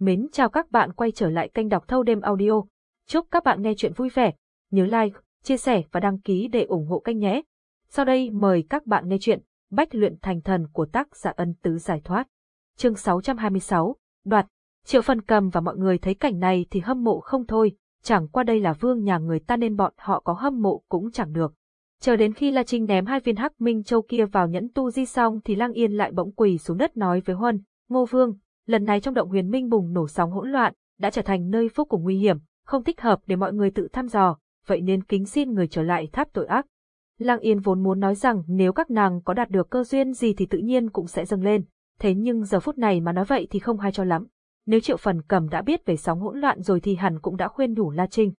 Mến chào các bạn quay trở lại kênh đọc thâu đêm audio. Chúc các bạn nghe chuyện vui vẻ. Nhớ like, chia sẻ và đăng ký để ủng hộ kênh nhé. Sau đây mời các bạn nghe chuyện Bách luyện thành thần của tác giả ân tứ giải thoát. Chương 626, đoạt. Triệu phần cầm và mọi người thấy cảnh này thì hâm mộ không thôi, chẳng qua đây là vương nhà người ta nên bọn họ có hâm mộ cũng chẳng được. Chờ đến khi La Trinh ném hai viên hắc minh châu kia vào nhẫn tu di xong thì Lăng Yên lại bỗng quỳ xuống đất nói với Huân, Ngô Vương, lần này trong động huyền minh bùng nổ sóng hỗn loạn, đã trở thành nơi vô cùng nguy hiểm, không thích hợp để mọi người tự thăm dò, vậy nên kính xin người trở lại tháp tội ác. Lang Yên vốn muốn nói rằng nếu các nàng có đạt được cơ duyên gì thì tự nhiên cũng sẽ dâng lên, thế nhưng giờ phút này mà nói vậy thì không hay cho lắm. Nếu Triệu Phần Cầm đã biết về sóng hỗn loạn rồi thì hẳn cũng đã khuyên nhủ La Trinh.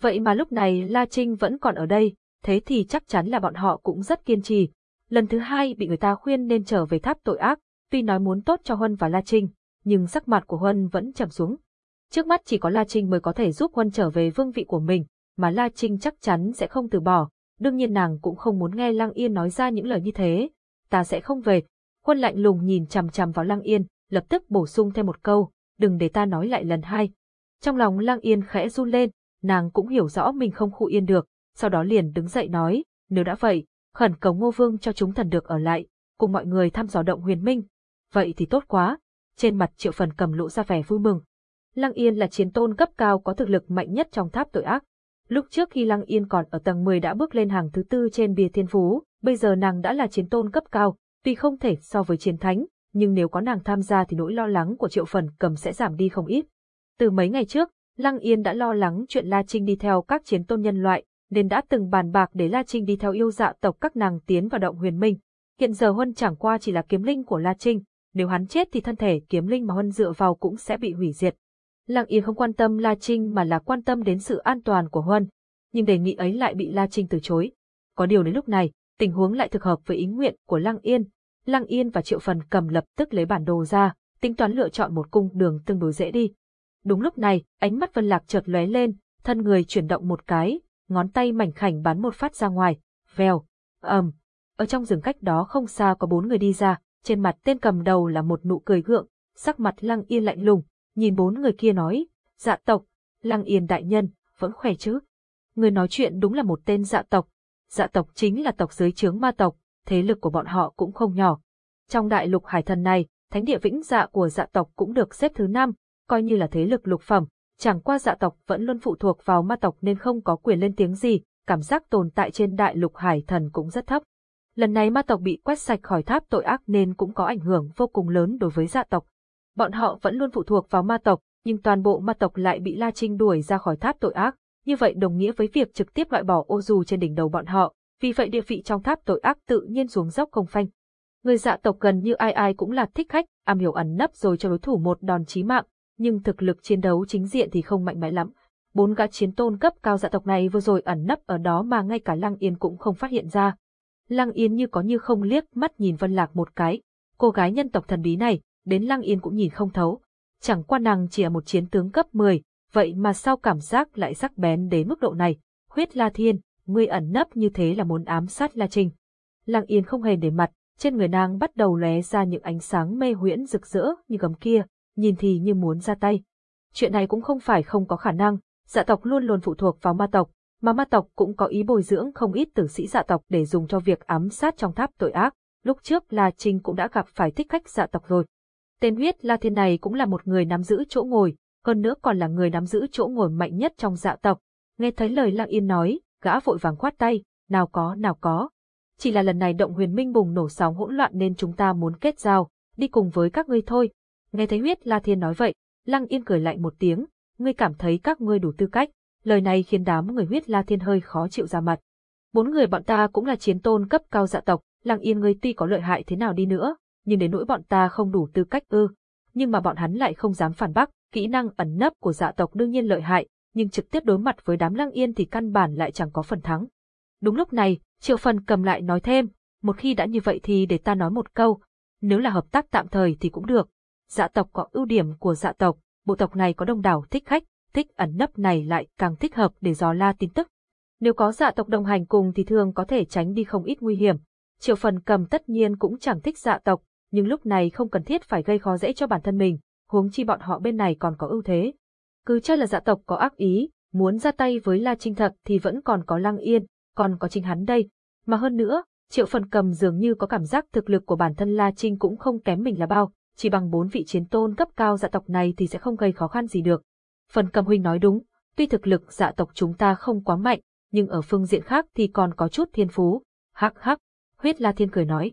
Vậy mà lúc này La Trinh vẫn còn ở đây, thế thì chắc chắn là bọn họ cũng rất kiên trì. Lần thứ hai bị người ta khuyên nên trở về tháp tội ác, tuy nói muốn tốt cho Huân và La Trinh, nhưng sắc mặt của Huân vẫn trầm xuống. Trước mắt chỉ có La Trinh mới có thể giúp Huân trở về vương vị của mình, mà La Trinh chắc chắn sẽ không từ bỏ, đương nhiên nàng cũng không muốn nghe Lăng Yên nói ra những lời như thế. Ta sẽ không về. Huân lạnh lùng nhìn chằm chằm vào Lăng Yên, lập tức bổ sung thêm một câu, đừng để ta nói lại lần hai. Trong lòng Lăng Yên khẽ run lên, nàng cũng hiểu rõ mình không khu yên được, sau đó liền đứng dậy nói, nếu đã vậy, khẩn cầu ngô vương cho chúng thần được ở lại, cùng mọi người thăm dò động huyền minh. Vậy thì tốt quá, trên mặt triệu phần cầm lộ ra vẻ vui mừng. Lăng Yên là chiến tôn cấp cao có thực lực mạnh nhất trong tháp tội ác. Lúc trước khi Lăng Yên còn ở tầng 10 đã bước lên hàng thứ tư trên bia thiên phú, bây giờ nàng đã là chiến tôn cấp cao, tuy không thể so với chiến thánh, nhưng nếu có nàng tham gia thì nỗi lo lắng của triệu phần cầm sẽ giảm đi không ít. Từ mấy ngày trước, Lăng Yên đã lo lắng chuyện La Trinh đi theo các chiến tôn nhân loại, nên đã từng bàn bạc để La Trinh đi theo yêu dạ tộc các nàng tiến vào động huyền minh. Hiện giờ Huân chẳng qua chỉ là kiếm linh của La Trinh, nếu hắn chết thì thân thể kiếm linh mà Huân dựa vào cũng sẽ bị hủy diệt. Lăng Yên không quan tâm La Trinh mà là quan tâm đến sự an toàn của Huân, nhưng đề nghị ấy lại bị La Trinh từ chối. Có điều đến lúc này, tình huống lại thực hợp với ý nguyện của Lăng Yên. Lăng Yên và Triệu Phần cầm lập tức lấy bản đồ ra, tính toán lựa chọn một cung đường tương đối dễ đi. Đúng lúc này, ánh mắt Vân Lạc chợt lóe lên, thân người chuyển động một cái, ngón tay mảnh khảnh bắn một phát ra ngoài, vèo, ầm. Um. Ở trong rừng cách đó không xa có bốn người đi ra, trên mặt tên cầm đầu là một nụ cười gượng, sắc mặt Lăng Yên lạnh lùng, nhìn bốn người kia nói, dạ tộc, Lăng Yên đại nhân, vẫn khỏe chứ. Người nói chuyện đúng là một tên dạ tộc, dạ tộc chính là tộc dưới trướng ma tộc, thế lực của bọn họ cũng không nhỏ. Trong đại lục hải thần này, thánh địa vĩnh dạ của dạ tộc cũng được xếp thứ năm, coi như là thế lực lục phẩm, chẳng qua dạ tộc vẫn luôn phụ thuộc vào ma tộc nên không có quyền lên tiếng gì, cảm giác tồn tại trên đại lục hải thần cũng rất thấp. Lần này ma tộc bị quét sạch khỏi tháp tội ác nên cũng có ảnh hưởng vô cùng lớn đối với dạ tộc. Bọn họ vẫn luôn phụ thuộc vào ma tộc, nhưng toàn bộ ma tộc lại bị La Trinh đuổi ra khỏi tháp tội ác, như vậy đồng nghĩa với việc trực tiếp loại bỏ ô dù trên đỉnh đầu bọn họ, vì vậy địa vị trong tháp tội ác tự nhiên xuống dốc không phanh. Người dạ tộc gần như ai ai cũng là thích khách, am hiểu ẩn nấp rồi cho đối thủ một đòn chí mạng, nhưng thực lực chiến đấu chính diện thì không mạnh mẽ lắm. Bốn gã chiến tôn cấp cao dạ tộc này vừa rồi ẩn nấp ở đó mà ngay cả Lăng Yên cũng không phát hiện ra, Lăng Yên như có như không liếc mắt nhìn Vân Lạc một cái. Cô gái nhân tộc thần bí này, đến Lăng Yên cũng nhìn không thấu. Chẳng qua nàng chỉ là một chiến tướng cấp 10, vậy mà sao cảm giác lại sắc bén đến mức độ này. Huyết La Thiên, ngươi ẩn nấp như thế là muốn ám sát La Trinh. Lăng Yên không hề để mặt, trên người nàng bắt đầu lóe ra những ánh sáng mê huyễn rực rỡ như gấm kia, nhìn thì như muốn ra tay. Chuyện này cũng không phải không có khả năng, dạ tộc luôn luôn phụ thuộc vào ma tộc, mà ma tộc cũng có ý bồi dưỡng không ít tử sĩ dạ tộc để dùng cho việc ám sát trong tháp tội ác. Lúc trước La Trinh cũng đã gặp phải thích khách dạ tộc rồi. Tên huyết La Thiên này cũng là một người nắm giữ chỗ ngồi, hơn nữa còn là người nắm giữ chỗ ngồi mạnh nhất trong dạ tộc. Nghe thấy lời Lăng Yên nói, gã vội vàng khoát tay, nào có nào có. Chỉ là lần này động huyền minh bùng nổ sóng hỗn loạn nên chúng ta muốn kết giao, đi cùng với các ngươi thôi. Nghe thấy huyết La Thiên nói vậy, Lăng Yên cười lạnh một tiếng, ngươi cảm thấy các ngươi đủ tư cách, lời này khiến đám người huyết la thiên hơi khó chịu ra mặt. Bốn người bọn ta cũng là chiến tôn cấp cao dạ tộc, lăng yên ngươi tuy có lợi hại thế nào đi nữa, nhưng đến nỗi bọn ta không đủ tư cách ư. Nhưng mà bọn hắn lại không dám phản bác, kỹ năng ẩn nấp của dạ tộc đương nhiên lợi hại, nhưng trực tiếp đối mặt với đám lăng yên thì căn bản lại chẳng có phần thắng. Đúng lúc này, triệu phần cầm lại nói thêm, một khi đã như vậy thì để ta nói một câu, nếu là hợp tác tạm thời thì cũng được. Dạ tộc có ưu điểm của dạ tộc, bộ tộc này có đông đảo thích khách, thích ẩn nấp này lại càng thích hợp để dò la tin tức. Nếu có dạ tộc đồng hành cùng thì thường có thể tránh đi không ít nguy hiểm. Triệu phần cầm tất nhiên cũng chẳng thích dạ tộc, nhưng lúc này không cần thiết phải gây khó dễ cho bản thân mình. huống chi bọn họ bên này còn có ưu thế. Cứ cho là dạ tộc có ác ý, muốn ra tay với La Trinh thật thì vẫn còn có Lăng Yên, còn có chính hắn đây. Mà hơn nữa, Triệu Phần Cầm dường như có cảm giác thực lực của bản thân La Trinh cũng không kém mình là bao, chỉ bằng bốn vị chiến tôn cấp cao dạ tộc này thì sẽ không gây khó khăn gì được. Phần Cầm huynh nói đúng, tuy thực lực dạ tộc chúng ta không quá mạnh, nhưng ở phương diện khác thì còn có chút thiên phú. Hắc hắc, huyết La Thiên cười nói.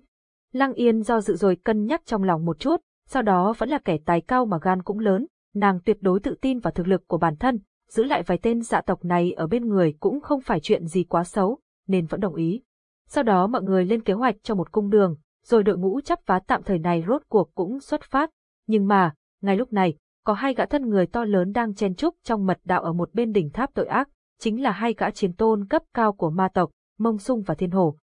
Lăng Yên do dự rồi cân nhắc trong lòng một chút, sau đó vẫn là kẻ tài cao mà gan cũng lớn, nàng tuyệt đối tự tin vào thực lực của bản thân, giữ lại vài tên dạ tộc này ở bên người cũng không phải chuyện gì quá xấu, nên vẫn đồng ý. Sau đó mọi người lên kế hoạch cho một cung đường, rồi đội ngũ chấp phá tạm thời này rốt cuộc cũng xuất phát. Nhưng mà, ngay lúc này, có hai gã thân người to lớn đang chen trúc trong mật đạo ở một bên đỉnh tháp tội ác, chính là hai gã chiến tôn cấp cao của ma tộc, Mông Sung và Thiên Hổ.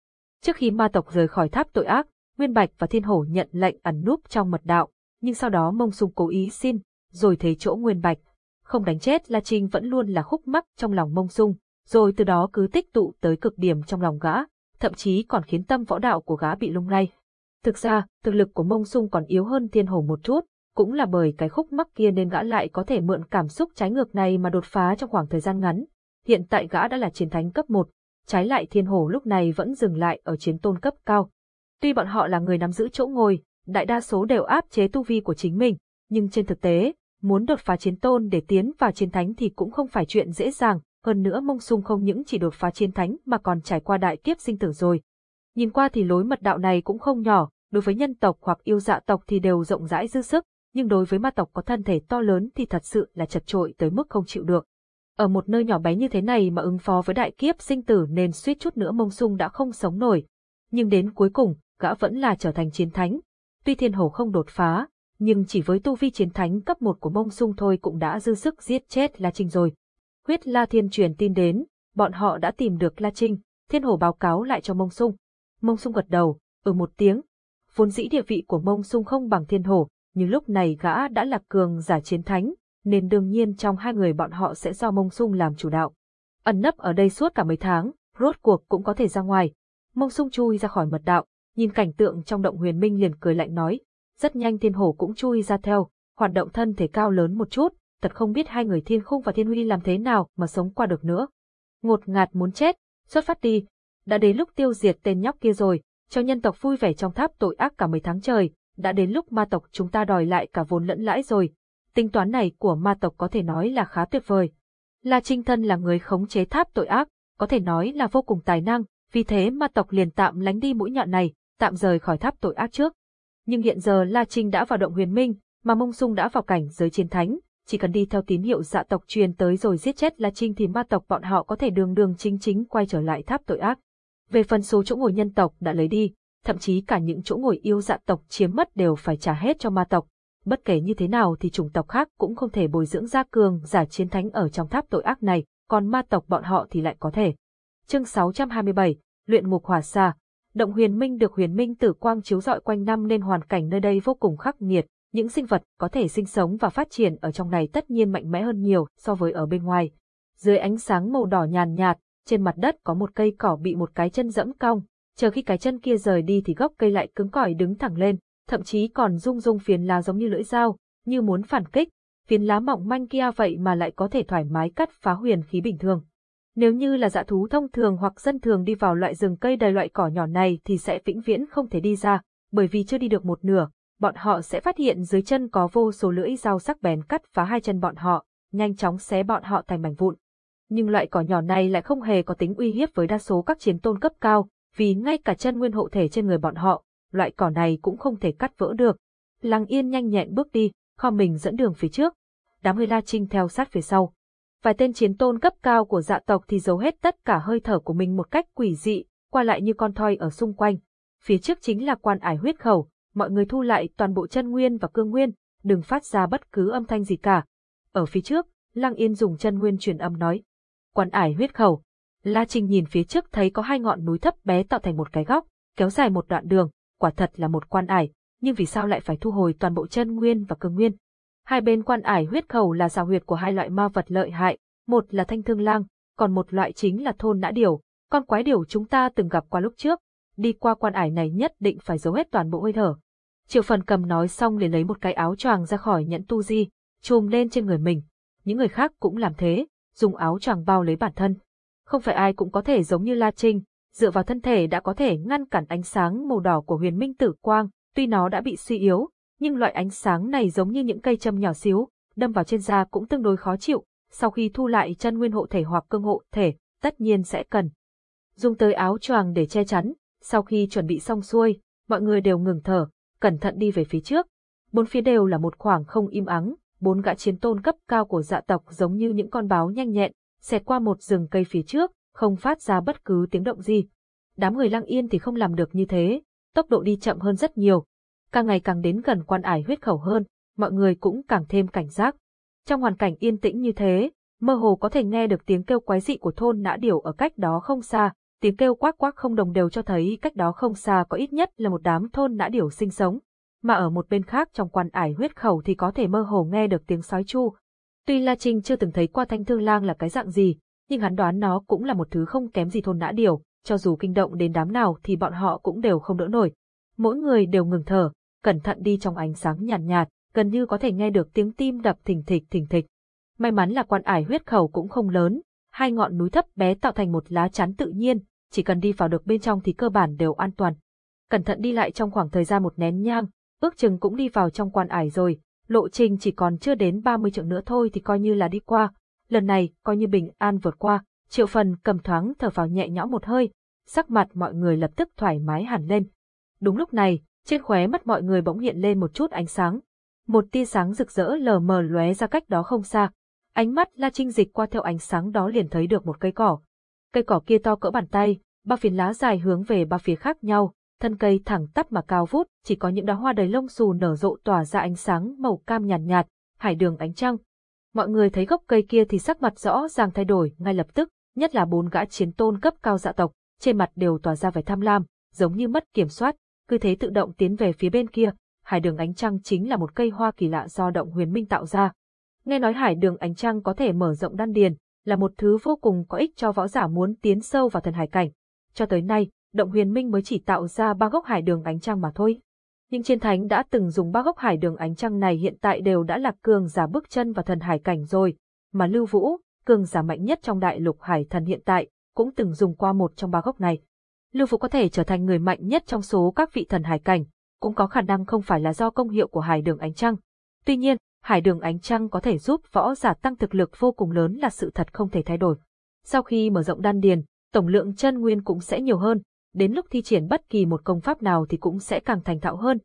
Trước khi ma tộc rời khỏi tháp tội ác, Nguyên Bạch và Thiên Hổ nhận lệnh ẩn núp trong mật đạo, nhưng sau đó Mông Sung cố ý xin, rồi thấy chỗ Nguyên Bạch. Không đánh chết La Trinh vẫn luôn là khúc mắc trong lòng Mông Sung, rồi từ đó cứ tích tụ tới cực điểm trong lòng gã, thậm chí còn khiến tâm võ đạo của gã bị lung lay. Thực ra, thực lực của Mông Sung còn yếu hơn Thiên Hổ một chút, cũng là bởi cái khúc mắc kia nên gã lại có thể mượn cảm xúc trái ngược này mà đột phá trong khoảng thời gian ngắn. Hiện tại gã đã là chiến thánh cấp 1, trái lại Thiên hồ lúc này vẫn dừng lại ở chiến tôn cấp cao. Tuy bọn họ là người nắm giữ chỗ ngồi, đại đa số đều áp chế tu vi của chính mình, nhưng trên thực tế, muốn đột phá chiến tôn để tiến vào chiến thánh thì cũng không phải chuyện dễ dàng, hơn nữa mông sung không những chỉ đột phá chiến thánh mà còn trải qua đại kiếp sinh tử rồi. Nhìn qua thì lối mật đạo này cũng không nhỏ, đối với nhân tộc hoặc yêu dạ tộc thì đều rộng rãi dư sức, nhưng đối với ma tộc có thân thể to lớn thì thật sự là chật trội tới mức không chịu được. Ở một nơi nhỏ bé như thế này mà ứng phó với đại kiếp sinh tử nên suýt chút nữa mông sung đã không sống nổi. Nhưng đến cuối cùng, gã vẫn là trở thành chiến thánh. Tuy thiên hổ không đột phá, nhưng chỉ với tu vi chiến thánh cấp 1 của mông sung thôi cũng đã dư sức giết chết La Trinh rồi. Huyết La Thiên truyền tin đến, bọn họ đã tìm được La Trinh, thiên hổ báo cáo lại cho mông sung. Mông sung gật đầu, ở ừ một tiếng. Vốn dĩ địa vị của mông sung không bằng thiên hổ, nhưng lúc này gã đã là cường giả chiến thánh, nên đương nhiên trong hai người bọn họ sẽ do mông sung làm chủ đạo. Ẩn nấp ở đây suốt cả mấy tháng, rốt cuộc cũng có thể ra ngoài. Mông sung chui ra khỏi mật đạo, nhìn cảnh tượng trong động huyền minh liền cười lạnh nói. Rất nhanh thiên hổ cũng chui ra theo, hoạt động thân thể cao lớn một chút, thật không biết hai người thiên khung và thiên huy làm thế nào mà sống qua được nữa. Ngột ngạt muốn chết, xuất phát đi. Đã đến lúc tiêu diệt tên nhóc kia rồi, cho nhân tộc vui vẻ trong tháp tội ác cả mấy tháng trời, đã đến lúc ma tộc chúng ta đòi lại cả vốn lẫn lãi rồi. Tính toán này của ma tộc có thể nói là khá tuyệt vời. La Trinh Thân là người khống chế tháp tội ác, có thể nói là vô cùng tài năng, vì thế ma tộc liền tạm lánh đi mũi nhọn này, tạm rời khỏi tháp tội ác trước. Nhưng hiện giờ La Trinh đã vào động huyền minh, mà Mông Sung đã vào cảnh giới chiến thánh, chỉ cần đi theo tín hiệu dạ tộc truyền tới rồi giết chết La Trinh thì ma tộc bọn họ có thể đường đường chính chính quay trở lại tháp tội ác. Về phần số chỗ ngồi nhân tộc đã lấy đi, thậm chí cả những chỗ ngồi yêu dạ tộc chiếm mất đều phải trả hết cho ma tộc. Bất kể như thế nào thì chủng tộc khác cũng không thể bồi dưỡng gia cường giả chiến thánh ở trong tháp tội ác này, còn ma tộc bọn họ thì lại có thể. Chương 627, Luyện ngục hỏa sa Động huyền minh được huyền minh tử quang chiếu rọi quanh năm nên hoàn cảnh nơi đây vô cùng khắc nghiệt, những sinh vật có thể sinh sống và phát triển ở trong này tất nhiên mạnh mẽ hơn nhiều so với ở bên ngoài. Dưới ánh sáng màu đỏ nhàn nhạt, trên mặt đất có một cây cỏ bị một cái chân dẫm cong, chờ khi cái chân kia rời đi thì gốc cây lại cứng cỏi đứng thẳng lên, thậm chí còn rung rung phiến lá giống như lưỡi dao, như muốn phản kích. Phiến lá mỏng manh kia vậy mà lại có thể thoải mái cắt phá huyền khí bình thường. Nếu như là dạ thú thông thường hoặc dân thường đi vào loại rừng cây đầy loại cỏ nhỏ này thì sẽ vĩnh viễn không thể đi ra, bởi vì chưa đi được một nửa, bọn họ sẽ phát hiện dưới chân có vô số lưỡi dao sắc bén cắt phá hai chân bọn họ, nhanh chóng xé bọn họ thành mảnh vụn. Nhưng loại cỏ nhỏ này lại không hề có tính uy hiếp với đa số các chiến tôn cấp cao, vì ngay cả chân nguyên hộ thể trên người bọn họ, loại cỏ này cũng không thể cắt vỡ được. Lăng Yên nhanh nhẹn bước đi, kho mình dẫn đường phía trước. Đám người La Trinh theo sát phía sau. Vài tên chiến tôn cấp cao của dạ tộc thì giấu hết tất cả hơi thở của mình một cách quỷ dị, qua lại như con thoi ở xung quanh. Phía trước chính là quan ải huyết khẩu, mọi người thu lại toàn bộ chân nguyên và cương nguyên, đừng phát ra bất cứ âm thanh gì cả. Ở phía trước, Lăng Yên dùng chân nguyên truyền âm nói. Quan ải huyết khẩu. La Trinh nhìn phía trước thấy có hai ngọn núi thấp bé tạo thành một cái góc, kéo dài một đoạn đường, quả thật là một quan ải, nhưng vì sao lại phải thu hồi toàn bộ chân nguyên và cương nguyên? Hai bên quan ải huyết khẩu là xào huyệt của hai loại ma vật lợi hại, một là thanh thương lang, còn một loại chính là thôn nã điểu, con quái điểu chúng ta từng gặp qua lúc trước. Đi qua quan ải này nhất định phải giấu hết toàn bộ hơi thở. Triệu phần cầm nói xong liền lấy một cái áo choàng ra khỏi nhẫn tu di, chùm lên trên người mình. Những người khác cũng làm thế, dùng áo choàng bao lấy bản thân. Không phải ai cũng có thể giống như La Trinh, dựa vào thân thể đã có thể ngăn cản ánh sáng màu đỏ của huyền minh tử quang, tuy nó đã bị suy yếu, nhưng loại ánh sáng này giống như những cây châm nhỏ xíu, đâm vào trên da cũng tương đối khó chịu, sau khi thu lại chân nguyên hộ thể hoặc cương hộ thể, tất nhiên sẽ cần. Dùng tới áo choàng để che chắn, sau khi chuẩn bị xong xuôi, mọi người đều ngừng thở, cẩn thận đi về phía trước. Bốn phía đều là một khoảng không im ắng, bốn gã chiến tôn cấp cao của dạ tộc giống như những con báo nhanh nhẹn, xẹt qua một rừng cây phía trước, không phát ra bất cứ tiếng động gì. Đám người lăng yên thì không làm được như thế, tốc độ đi chậm hơn rất nhiều. Càng ngày càng đến gần quan ải huyết khẩu hơn, mọi người cũng càng thêm cảnh giác. Trong hoàn cảnh yên tĩnh như thế, mơ hồ có thể nghe được tiếng kêu quái dị của thôn nã điểu ở cách đó không xa, tiếng kêu quác quác không đồng đều cho thấy cách đó không xa có ít nhất là một đám thôn nã điểu sinh sống, mà ở một bên khác trong quan ải huyết khẩu thì có thể mơ hồ nghe được tiếng sói chu. Tuy La Trinh chưa từng thấy qua thanh thương lang là cái dạng gì, nhưng hắn đoán nó cũng là một thứ không kém gì thôn nã điều. cho dù kinh động đến đám nào thì bọn họ cũng đều không đỡ nổi. Mỗi người đều ngừng thở, cẩn thận đi trong ánh sáng nhàn nhạt, nhạt, gần như có thể nghe được tiếng tim đập thình thịch thình thịch. May mắn là quan ải huyết khẩu cũng không lớn, hai ngọn núi thấp bé tạo thành một lá chắn tự nhiên, chỉ cần đi vào được bên trong thì cơ bản đều an toàn. Cẩn thận đi lại trong khoảng thời gian một nén nhang, ước chừng cũng đi vào trong quan ải rồi, lộ trình chỉ còn chưa đến 30 trượng nữa thôi thì coi như là đi qua. Lần này, coi như bình an vượt qua, triệu phần cầm thoáng thở vào nhẹ nhõm một hơi, sắc mặt mọi người lập tức thoải mái hẳn lên. Đúng lúc này, trên khóe mắt mọi người bỗng hiện lên một chút ánh sáng. Một tia sáng rực rỡ lờ mờ lóe ra cách đó không xa. Ánh mắt La Trinh dịch qua theo ánh sáng đó liền thấy được một cây cỏ. Cây cỏ kia to cỡ bàn tay, ba phiến lá dài hướng về ba phía khác nhau, thân cây thẳng tắp mà cao vút, chỉ có những đóa hoa đầy lông xù nở rộ tỏa ra ánh sáng màu cam nhàn nhạt, nhạt, hải đường ánh trăng. Mọi người thấy gốc cây kia thì sắc mặt rõ ràng thay đổi ngay lập tức, nhất là bốn gã chiến tôn cấp cao dạ tộc, trên mặt đều tỏa ra vẻ tham lam, giống như mất kiểm soát, cứ thế tự động tiến về phía bên kia. Hải đường ánh trăng chính là một cây hoa kỳ lạ do động huyền minh tạo ra. Nghe nói hải đường ánh trăng có thể mở rộng đan điền, là một thứ vô cùng có ích cho võ giả muốn tiến sâu vào thần hải cảnh. Cho tới nay, động huyền minh mới chỉ tạo ra ba gốc hải đường ánh trăng mà thôi. Nhưng trên thánh đã từng dùng ba gốc hải đường ánh trăng này hiện tại đều đã lạc cường giả bước chân vào thần hải cảnh rồi, mà Lưu Vũ, cường giả mạnh nhất trong đại lục hải thần hiện tại, cũng từng dùng qua một trong ba gốc này. Lưu Vũ có thể trở thành người mạnh nhất trong số các vị thần hải cảnh, cũng có khả năng không phải là do công hiệu của hải đường ánh trăng. Tuy nhiên, hải đường ánh trăng có thể giúp võ giả tăng thực lực vô cùng lớn là sự thật không thể thay đổi. Sau khi mở rộng đan điền, tổng lượng chân nguyên cũng sẽ nhiều hơn, đến lúc thi triển bất kỳ một công pháp nào thì cũng sẽ càng thành thạo hơn.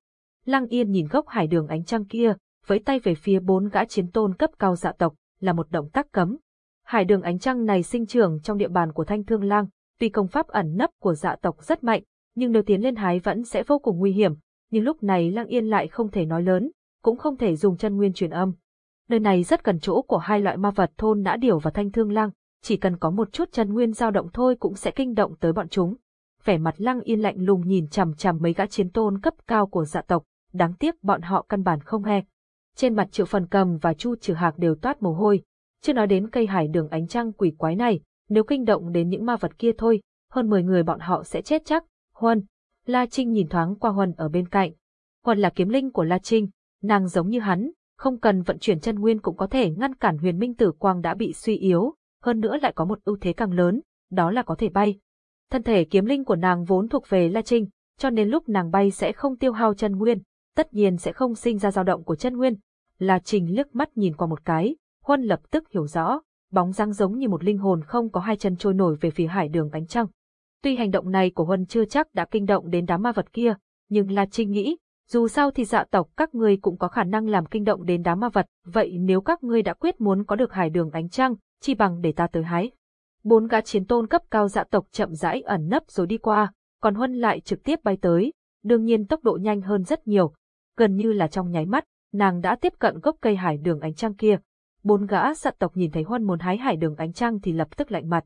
Lăng Yên nhìn gốc hải đường ánh trăng kia, với tay về phía bốn gã chiến tôn cấp cao dạ tộc, là một động tác cấm. Hải đường ánh trăng này sinh trưởng trong địa bàn của Thanh Thương Lang, tuy công pháp ẩn nấp của dạ tộc rất mạnh, nhưng nếu tiến lên hái vẫn sẽ vô cùng nguy hiểm, nhưng lúc này Lăng Yên lại không thể nói lớn, cũng không thể dùng chân nguyên truyền âm. Nơi này rất cần chỗ của hai loại ma vật thôn nã điểu và thanh thương lang, chỉ cần có một chút chân nguyên dao động thôi cũng sẽ kinh động tới bọn chúng. Vẻ mặt lăng yên lạnh lùng nhìn chằm chằm mấy gã chiến tôn cấp cao của dạ tộc, đáng tiếc bọn họ căn bản không nghe. Trên mặt triệu phần cầm và chu trừ hạc đều toát mồ hôi, chưa nói đến cây hải đường ánh trăng quỷ quái này, nếu kinh động đến những ma vật kia thôi, hơn 10 người bọn họ sẽ chết chắc. Huân, La Trinh nhìn thoáng qua Huân ở bên cạnh. Huân là kiếm linh của La Trinh, nàng giống như hắn, không cần vận chuyển chân nguyên cũng có thể ngăn cản huyền minh tử quang đã bị suy yếu, hơn nữa lại có một ưu thế càng lớn, đó là có thể bay. Thân thể kiếm linh của nàng vốn thuộc về La Trinh, cho nên lúc nàng bay sẽ không tiêu hao chân nguyên, tất nhiên sẽ không sinh ra dao động của chân nguyên. La Trinh liếc mắt nhìn qua một cái, Huân lập tức hiểu rõ, bóng dáng giống như một linh hồn không có hai chân trôi nổi về phía hải đường ánh trăng. Tuy hành động này của Huân chưa chắc đã kinh động đến đám ma vật kia, nhưng La Trinh nghĩ, dù sao thì dạ tộc các ngươi cũng có khả năng làm kinh động đến đám ma vật, vậy nếu các ngươi đã quyết muốn có được hải đường ánh trăng, chi bằng để ta tới hái. Bốn gã chiến tôn cấp cao dạ tộc chậm rãi ẩn nấp rồi đi qua, còn Huân lại trực tiếp bay tới, đương nhiên tốc độ nhanh hơn rất nhiều, gần như là trong nháy mắt, nàng đã tiếp cận gốc cây hải đường ánh trăng kia. Bốn gã dạ tộc nhìn thấy Huân muốn hái hải đường ánh trăng thì lập tức lạnh mặt.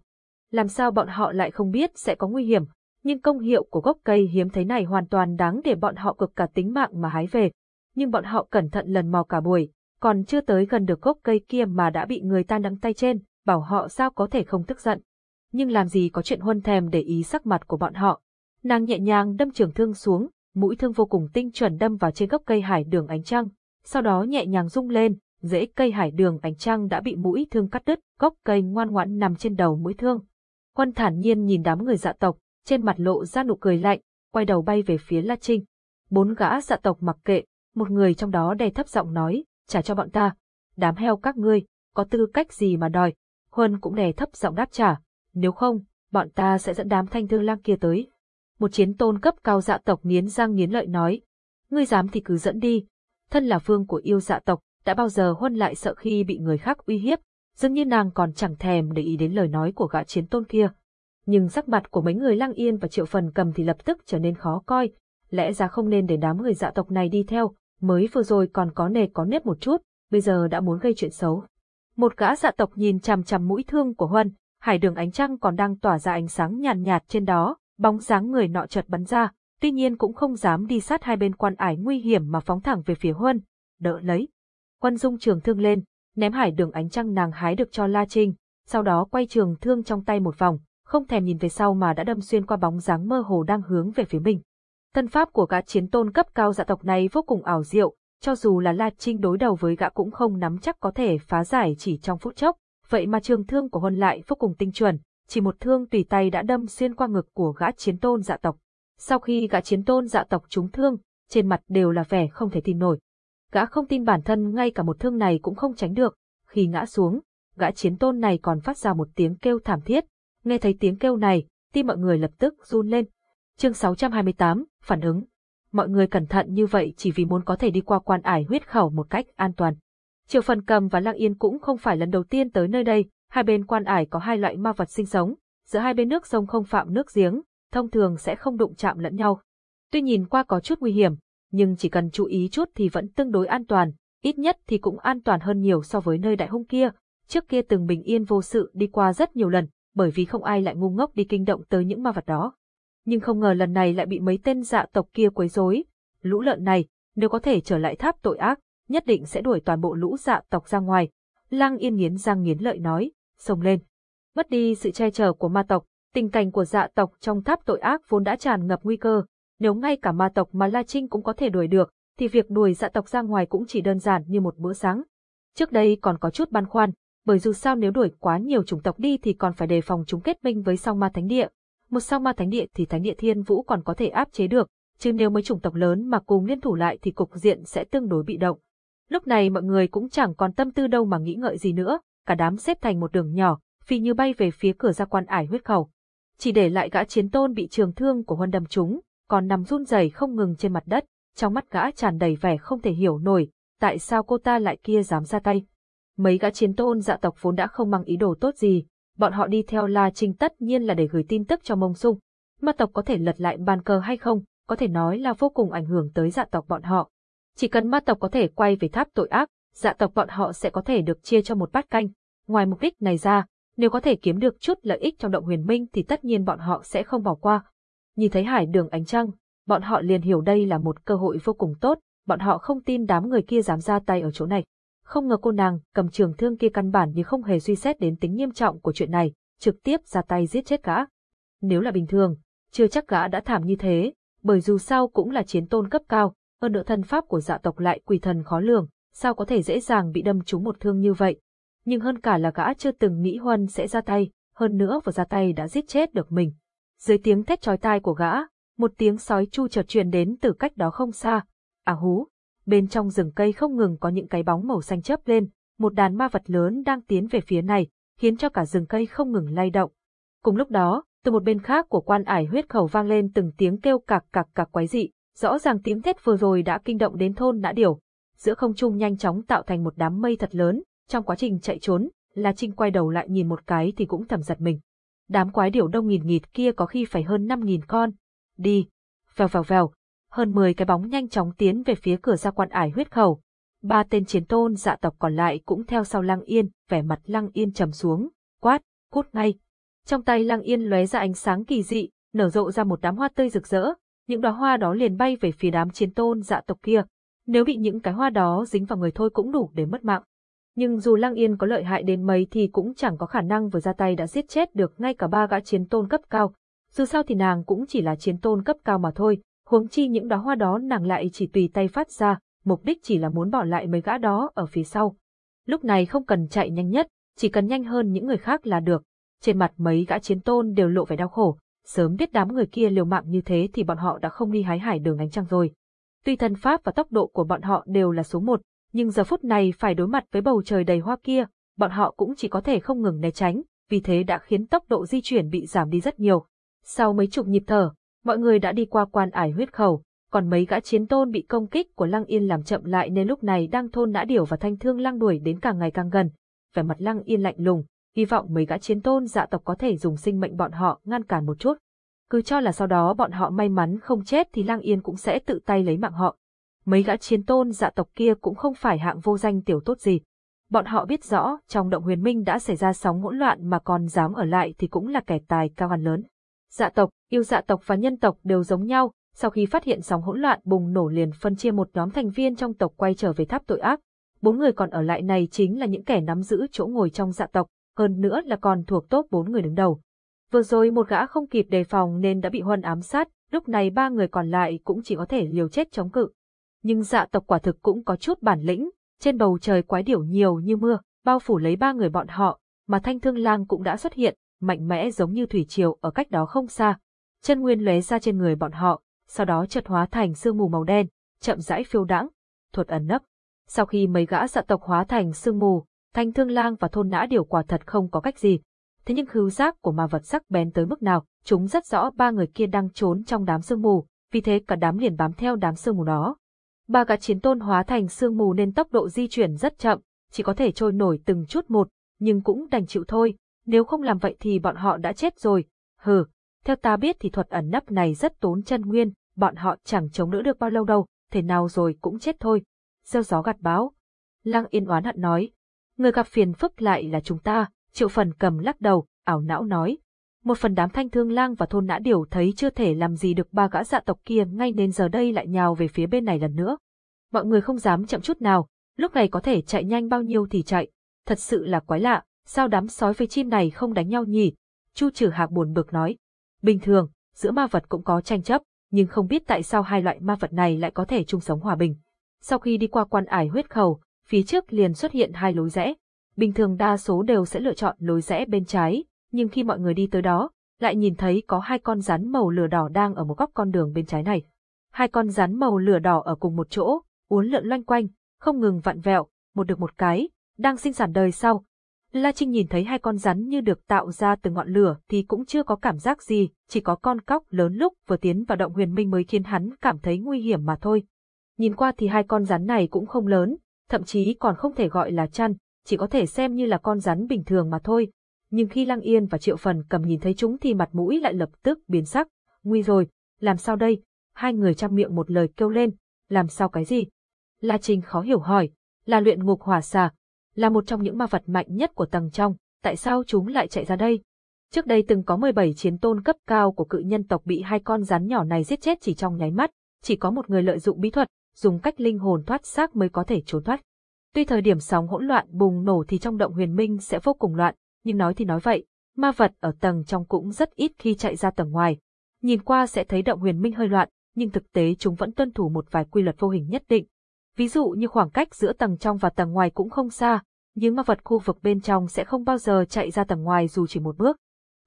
Làm sao bọn họ lại không biết sẽ có nguy hiểm, nhưng công hiệu của gốc cây hiếm thấy này hoàn toàn đáng để bọn họ cực cả tính mạng mà hái về. Nhưng bọn họ cẩn thận lần mò cả buổi, còn chưa tới gần được gốc cây kia mà đã bị người ta nắm tay trên, bảo họ sao có thể không tức giận. Nhưng làm gì có chuyện huân thèm để ý sắc mặt của bọn họ. Nàng nhẹ nhàng đâm trường thương xuống, mũi thương vô cùng tinh chuẩn đâm vào trên gốc cây hải đường ánh trăng, sau đó nhẹ nhàng rung lên, rễ cây hải đường ánh trăng đã bị mũi thương cắt đứt, gốc cây ngoan ngoãn nằm trên đầu mũi thương. Quân thản nhiên nhìn đám người dạ tộc, trên mặt lộ ra nụ cười lạnh, quay đầu bay về phía La Trinh. Bốn gã dạ tộc mặc kệ, một người trong đó đè thấp giọng nói, trả cho bọn ta. Đám heo các ngươi, có tư cách gì mà đòi? Huân cũng đè thấp giọng đáp trả, nếu không, bọn ta sẽ dẫn đám thanh thương lang kia tới. Một chiến tôn cấp cao dạ tộc nghiến răng nghiến lợi nói, ngươi dám thì cứ dẫn đi. Thân là vương của yêu dạ tộc, đã bao giờ Huân lại sợ khi bị người khác uy hiếp, dường như nàng còn chẳng thèm để ý đến lời nói của gã chiến tôn kia. Nhưng sắc mặt của mấy người lang Yên và Triệu Phần cầm thì lập tức trở nên khó coi, lẽ ra không nên để đám người dạ tộc này đi theo, mới vừa rồi còn có nề có nếp một chút, bây giờ đã muốn gây chuyện xấu. Một gã dạ tộc nhìn chằm chằm mũi thương của Huân, hải đường ánh trăng còn đang tỏa ra ánh sáng nhàn nhạt, nhạt trên đó, bóng dáng người nọ chợt bắn ra, tuy nhiên cũng không dám đi sát hai bên quan ải nguy hiểm mà phóng thẳng về phía Huân, đỡ lấy. Huân dung trường thương lên, ném hải đường ánh trăng nàng hái được cho La Trinh, sau đó quay trường thương trong tay một vòng, không thèm nhìn về sau mà đã đâm xuyên qua bóng dáng mơ hồ đang hướng về phía mình. Thân pháp của gã chiến tôn cấp cao dạ tộc này vô cùng ảo diệu, cho dù là La Trinh đối đầu với gã cũng không nắm chắc có thể phá giải chỉ trong phút chốc, vậy mà trường thương của Huân lại vô cùng tinh chuẩn, chỉ một thương tùy tay đã đâm xuyên qua ngực của gã chiến tôn dạ tộc. Sau khi gã chiến tôn dạ tộc trúng thương, trên mặt đều là vẻ không thể tin nổi. Gã không tin bản thân ngay cả một thương này cũng không tránh được, khi ngã xuống, gã chiến tôn này còn phát ra một tiếng kêu thảm thiết. Nghe thấy tiếng kêu này, tim mọi người lập tức run lên. Chương 628, phản ứng. Mọi người cẩn thận như vậy chỉ vì muốn có thể đi qua quan ải huyết khẩu một cách an toàn. Triệu Phần Cầm và Lăng Yên cũng không phải lần đầu tiên tới nơi đây, hai bên quan ải có hai loại ma vật sinh sống, giữa hai bên nước sông không phạm nước giếng, thông thường sẽ không đụng chạm lẫn nhau. Tuy nhìn qua có chút nguy hiểm, nhưng chỉ cần chú ý chút thì vẫn tương đối an toàn, ít nhất thì cũng an toàn hơn nhiều so với nơi đại hung kia, trước kia từng bình yên vô sự đi qua rất nhiều lần, bởi vì không ai lại ngu ngốc đi kinh động tới những ma vật đó. Nhưng không ngờ lần này lại bị mấy tên dạ tộc kia quấy rối. Lũ lợn này, nếu có thể trở lại tháp tội ác, nhất định sẽ đuổi toàn bộ lũ dạ tộc ra ngoài. Lăng yên nghiến răng nghiến lợi nói, sông lên. Mất đi sự che chở của ma tộc, tình cảnh của dạ tộc trong tháp tội ác vốn đã tràn ngập nguy cơ. Nếu ngay cả ma tộc mà La Trinh cũng có thể đuổi được, thì việc đuổi dạ tộc ra ngoài cũng chỉ đơn giản như một bữa sáng. Trước đây còn có chút băn khoăn, bởi dù sao nếu đuổi quá nhiều chủng tộc đi thì còn phải đề phòng chúng kết minh với song ma thánh địa. Một sao ma thánh địa thì thánh địa thiên vũ còn có thể áp chế được, chứ nếu mấy chủng tộc lớn mà cùng liên thủ lại thì cục diện sẽ tương đối bị động. Lúc này mọi người cũng chẳng còn tâm tư đâu mà nghĩ ngợi gì nữa, cả đám xếp thành một đường nhỏ, phi như bay về phía cửa ra quan ải huyết khẩu. Chỉ để lại gã chiến tôn bị trường thương của huân đâm trúng, còn nằm run rẩy không ngừng trên mặt đất, trong mắt gã tràn đầy vẻ không thể hiểu nổi, tại sao cô ta lại kia dám ra tay. Mấy gã chiến tôn dạ tộc vốn đã không mang ý đồ tốt gì, bọn họ đi theo La Trinh tất nhiên là để gửi tin tức cho Mông Sung. Ma tộc có thể lật lại bàn cờ hay không, có thể nói là vô cùng ảnh hưởng tới dạ tộc bọn họ. Chỉ cần ma tộc có thể quay về tháp tội ác, dạ tộc bọn họ sẽ có thể được chia cho một bát canh. Ngoài mục đích này ra, nếu có thể kiếm được chút lợi ích trong động huyền minh thì tất nhiên bọn họ sẽ không bỏ qua. Nhìn thấy hải đường ánh trăng, bọn họ liền hiểu đây là một cơ hội vô cùng tốt, bọn họ không tin đám người kia dám ra tay ở chỗ này. Không ngờ cô nàng cầm trường thương kia căn bản như không hề suy xét đến tính nghiêm trọng của chuyện này, trực tiếp ra tay giết chết gã. Nếu là bình thường, chưa chắc gã đã thảm như thế, bởi dù sao cũng là chiến tôn cấp cao, hơn nữa thân pháp của dạ tộc lại quỷ thần khó lường, sao có thể dễ dàng bị đâm trúng một thương như vậy. Nhưng hơn cả là gã chưa từng nghĩ Huân sẽ ra tay, hơn nữa vừa ra tay đã giết chết được mình. Dưới tiếng thét chói tai của gã, một tiếng sói chu chợt truyền đến từ cách đó không xa. À hú, bên trong rừng cây không ngừng có những cái bóng màu xanh chớp lên, một đàn ma vật lớn đang tiến về phía này, khiến cho cả rừng cây không ngừng lay động. Cùng lúc đó, từ một bên khác của quan ải huyết khẩu vang lên từng tiếng kêu cạc cạc cạc quái dị, rõ ràng tiếng thét vừa rồi đã kinh động đến thôn nã điểu. Giữa không trung nhanh chóng tạo thành một đám mây thật lớn, trong quá trình chạy trốn, La Trinh quay đầu lại nhìn một cái thì cũng thầm giật mình. Đám quái điểu đông nghìn nghịt kia có khi phải hơn năm nghìn con. Đi, vèo vèo vèo, hơn 10 cái bóng nhanh chóng tiến về phía cửa ra quan ải huyết khẩu. Ba tên chiến tôn dạ tộc còn lại cũng theo sau Lăng Yên, vẻ mặt Lăng Yên trầm xuống, quát, cút ngay. Trong tay Lăng Yên lóe ra ánh sáng kỳ dị, nở rộ ra một đám hoa tươi rực rỡ, những đóa hoa đó liền bay về phía đám chiến tôn dạ tộc kia. Nếu bị những cái hoa đó dính vào người thôi cũng đủ để mất mạng. Nhưng dù Lăng Yên có lợi hại đến mấy thì cũng chẳng có khả năng vừa ra tay đã giết chết được ngay cả ba gã chiến tôn cấp cao. Dù sao thì nàng cũng chỉ là chiến tôn cấp cao mà thôi, Huống chi những đóa hoa đó nàng lại chỉ tùy tay phát ra, mục đích chỉ là muốn bỏ lại mấy gã đó ở phía sau. Lúc này không cần chạy nhanh nhất, chỉ cần nhanh hơn những người khác là được. Trên mặt mấy gã chiến tôn đều lộ vẻ đau khổ, sớm biết đám người kia liều mạng như thế thì bọn họ đã không đi hái hải đường ánh trăng rồi. Tuy thân pháp và tốc độ của bọn họ đều là số một, nhưng giờ phút này phải đối mặt với bầu trời đầy hoa kia, bọn họ cũng chỉ có thể không ngừng né tránh, vì thế đã khiến tốc độ di chuyển bị giảm đi rất nhiều. Sau mấy chục nhịp thở, mọi người đã đi qua quan ải huyết khẩu, còn mấy gã chiến tôn bị công kích của Lăng Yên làm chậm lại nên lúc này đang thôn nã điểu và thanh thương lăng đuổi đến càng ngày càng gần. Vẻ mặt Lăng Yên lạnh lùng, hy vọng mấy gã chiến tôn dạ tộc có thể dùng sinh mệnh bọn họ ngăn cản một chút. Cứ cho là sau đó bọn họ may mắn không chết thì Lăng Yên cũng sẽ tự tay lấy mạng họ. Mấy gã chiến tôn dạ tộc kia cũng không phải hạng vô danh tiểu tốt gì. Bọn họ biết rõ trong động huyền minh đã xảy ra sóng hỗn loạn mà còn dám ở lại thì cũng là kẻ tài cao ăn lớn. Dạ tộc, yêu dạ tộc và nhân tộc đều giống nhau, sau khi phát hiện sóng hỗn loạn bùng nổ liền phân chia một nhóm thành viên trong tộc quay trở về tháp tội ác. Bốn người còn ở lại này chính là những kẻ nắm giữ chỗ ngồi trong dạ tộc, hơn nữa là còn thuộc tốt bốn người đứng đầu. Vừa rồi một gã không kịp đề phòng nên đã bị huân ám sát, lúc này ba người còn lại cũng chỉ có thể liều chết chống cự. Nhưng dạ tộc quả thực cũng có chút bản lĩnh, trên bầu trời quái điểu nhiều như mưa, bao phủ lấy ba người bọn họ, mà thanh thương lang cũng đã xuất hiện, mạnh mẽ giống như thủy triều ở cách đó không xa. Chân nguyên lóe ra trên người bọn họ, sau đó chợt hóa thành sương mù màu đen, chậm rãi phiêu đãng, thuật ẩn nấp. Sau khi mấy gã dạ tộc hóa thành sương mù, thanh thương lang và thôn nã điều quả thật không có cách gì. Thế nhưng khứu giác của ma vật sắc bén tới mức nào, chúng rất rõ ba người kia đang trốn trong đám sương mù, vì thế cả đám liền bám theo đám sương mù đó. Ba gã chiến tôn hóa thành sương mù nên tốc độ di chuyển rất chậm, chỉ có thể trôi nổi từng chút một, nhưng cũng đành chịu thôi, nếu không làm vậy thì bọn họ đã chết rồi. Hừ, theo ta biết thì thuật ẩn nấp này rất tốn chân nguyên, bọn họ chẳng chống đỡ được bao lâu đâu, thế nào rồi cũng chết thôi. Gieo gió gặt báo. Lăng yên oán hận nói. Người gặp phiền phức lại là chúng ta, triệu phần cầm lắc đầu, ảo não nói. Một phần đám thanh thương lang và thôn nã điều thấy chưa thể làm gì được ba gã dạ tộc kia ngay nên giờ đây lại nhào về phía bên này lần nữa. Mọi người không dám chậm chút nào, lúc này có thể chạy nhanh bao nhiêu thì chạy. Thật sự là quái lạ, sao đám sói với chim này không đánh nhau nhỉ? Chu trừ hạc buồn bực nói. Bình thường, giữa ma vật cũng có tranh chấp, nhưng không biết tại sao hai loại ma vật này lại có thể chung sống hòa bình. Sau khi đi qua quan ải huyết khẩu, phía trước liền xuất hiện hai lối rẽ. Bình thường đa số đều sẽ lựa chọn lối rẽ bên trái, nhưng khi mọi người đi tới đó, lại nhìn thấy có hai con rắn màu lửa đỏ đang ở một góc con đường bên trái này. Hai con rắn màu lửa đỏ ở cùng một chỗ, uốn lượn loanh quanh, không ngừng vặn vẹo, một được một cái, đang sinh sản đời sau, La Trinh nhìn thấy hai con rắn như được tạo ra từ ngọn lửa thì cũng chưa có cảm giác gì, chỉ có con cóc lớn lúc vừa tiến vào động huyền minh mới khiến hắn cảm thấy nguy hiểm mà thôi. Nhìn qua thì hai con rắn này cũng không lớn, thậm chí còn không thể gọi là chăn, chỉ có thể xem như là con rắn bình thường mà thôi. Nhưng khi Lăng Yên và Triệu Phần cầm nhìn thấy chúng thì mặt mũi lại lập tức biến sắc. Nguy rồi, làm sao đây? Hai người chăm miệng một lời kêu lên, làm sao cái gì? La Trinh khó hiểu hỏi, là luyện ngục hỏa xà, là một trong những ma vật mạnh nhất của tầng trong, tại sao chúng lại chạy ra đây? Trước đây từng có 17 chiến tôn cấp cao của cự nhân tộc bị hai con rắn nhỏ này giết chết chỉ trong nháy mắt, chỉ có một người lợi dụng bí thuật, dùng cách linh hồn thoát xác mới có thể trốn thoát. Tuy thời điểm sóng hỗn loạn bùng nổ thì trong động huyền minh sẽ vô cùng loạn, nhưng nói thì nói vậy, ma vật ở tầng trong cũng rất ít khi chạy ra tầng ngoài. Nhìn qua sẽ thấy động huyền minh hơi loạn, nhưng thực tế chúng vẫn tuân thủ một vài quy luật vô hình nhất định, Ví dụ như khoảng cách giữa tầng trong và tầng ngoài cũng không xa, nhưng ma vật khu vực bên trong sẽ không bao giờ chạy ra tầng ngoài dù chỉ một bước.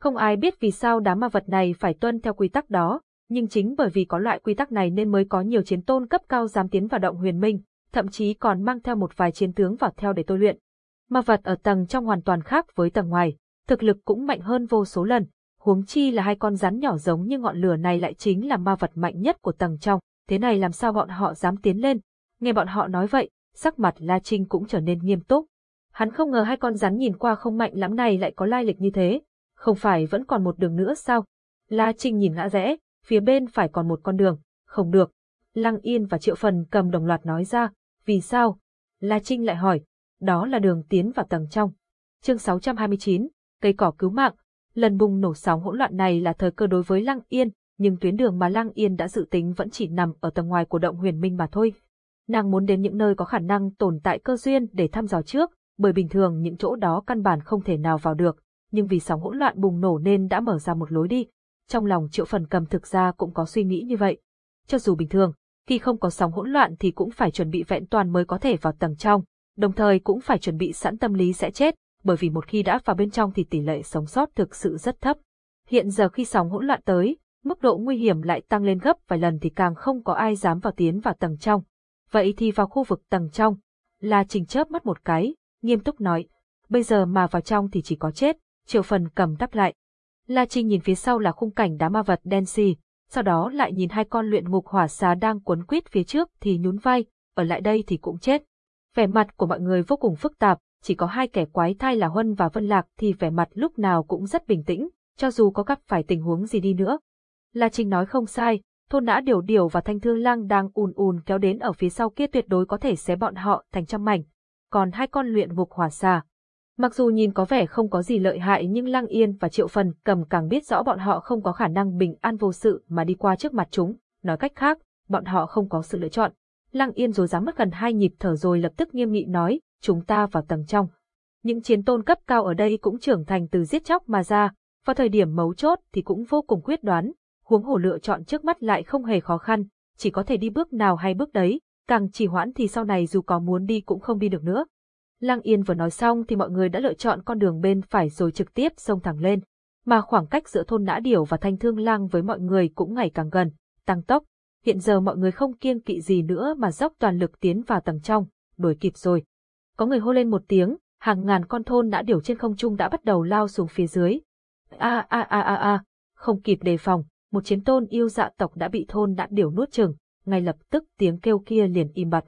Không ai biết vì sao đám ma vật này phải tuân theo quy tắc đó, nhưng chính bởi vì có loại quy tắc này nên mới có nhiều chiến tôn cấp cao dám tiến vào động huyền minh, thậm chí còn mang theo một vài chiến tướng vào theo để tôi luyện. Ma vật ở tầng trong hoàn toàn khác với tầng ngoài, thực lực cũng mạnh hơn vô số lần, huống chi là hai con rắn nhỏ giống như ngọn lửa này lại chính là ma vật mạnh nhất của tầng trong, thế này làm sao bọn họ dám tiến lên, Nghe bọn họ nói vậy, sắc mặt La Trinh cũng trở nên nghiêm túc. Hắn không ngờ hai con rắn nhìn qua không mạnh lắm này lại có lai lịch như thế. Không phải vẫn còn một đường nữa sao? La Trinh nhìn ngã rẽ, phía bên phải còn một con đường. Không được. Lăng Yên và Triệu Phần cầm đồng loạt nói ra. Vì sao? La Trinh lại hỏi. Đó là đường tiến vào tầng trong. Chương 629, cây cỏ cứu mạng. Lần bùng nổ sóng hỗn loạn này là thời cơ đối với Lăng Yên, nhưng tuyến đường mà Lăng Yên đã dự tính vẫn chỉ nằm ở tầng ngoài của động huyền minh mà thôi nàng muốn đến những nơi có khả năng tồn tại cơ duyên để thăm dò trước, bởi bình thường những chỗ đó căn bản không thể nào vào được, nhưng vì sóng hỗn loạn bùng nổ nên đã mở ra một lối đi. Trong lòng triệu phần cầm thực ra cũng có suy nghĩ như vậy. cho dù bình thường, khi không có sóng hỗn loạn thì cũng phải chuẩn bị vẹn toàn mới có thể vào tầng trong, đồng thời cũng phải chuẩn bị sẵn tâm lý sẽ chết, bởi vì một khi đã vào bên trong thì tỷ lệ sống sót thực sự rất thấp. Hiện giờ khi sóng hỗn loạn tới, mức độ nguy hiểm lại tăng lên gấp vài lần thì càng không có ai dám vào tiến vào tầng trong. Vậy thì vào khu vực tầng trong, La Trình chớp mắt một cái, nghiêm túc nói, bây giờ mà vào trong thì chỉ có chết, triệu phần cầm đắp lại. La Trinh nhìn phía sau là khung cảnh đá ma vật đen xì, sau đó lại nhìn hai con luyện ngục hỏa xá đang cuốn quýt phía trước thì nhún vai, ở lại đây thì cũng chết. Vẻ mặt của mọi người vô cùng phức tạp, chỉ có hai kẻ quái thai là Huân và Vân Lạc thì vẻ mặt lúc nào cũng rất bình tĩnh, cho dù có gặp phải tình huống gì đi nữa. La Trinh nói không sai, thôn nã điều điều và thanh thương lang đang ùn ùn kéo đến ở phía sau kia tuyệt đối có thể xé bọn họ thành trăm mảnh. Còn hai con luyện ngục hỏa xà, Mặc dù nhìn có vẻ không có gì lợi hại nhưng Lăng Yên và Triệu Phần cầm càng biết rõ bọn họ không có khả năng bình an vô sự mà đi qua trước mặt chúng. Nói cách khác, bọn họ không có sự lựa chọn. Lăng Yên rồi dám mất gần hai nhịp thở rồi lập tức nghiêm nghị nói, chúng ta vào tầng trong. Những chiến tôn cấp cao ở đây cũng trưởng thành từ giết chóc mà ra, vào thời điểm mấu chốt thì cũng vô cùng quyết đoán, huống hồ lựa chọn trước mắt lại không hề khó khăn, chỉ có thể đi bước nào hay bước đấy, càng trì hoãn thì sau này dù có muốn đi cũng không đi được nữa. Lăng Yên vừa nói xong thì mọi người đã lựa chọn con đường bên phải rồi trực tiếp xông thẳng lên. Mà khoảng cách giữa thôn Nã Điểu và Thanh Thương Lang với mọi người cũng ngày càng gần, tăng tốc. Hiện giờ mọi người không kiêng kỵ gì nữa mà dốc toàn lực tiến vào tầng trong, đuổi kịp rồi. Có người hô lên một tiếng, hàng ngàn con thôn Nã Điểu trên không trung đã bắt đầu lao xuống phía dưới. A a a a a, không kịp đề phòng, một chiến tôn yêu dạ tộc đã bị thôn đạn điều nuốt chừng, ngay lập tức tiếng kêu kia liền im bặt.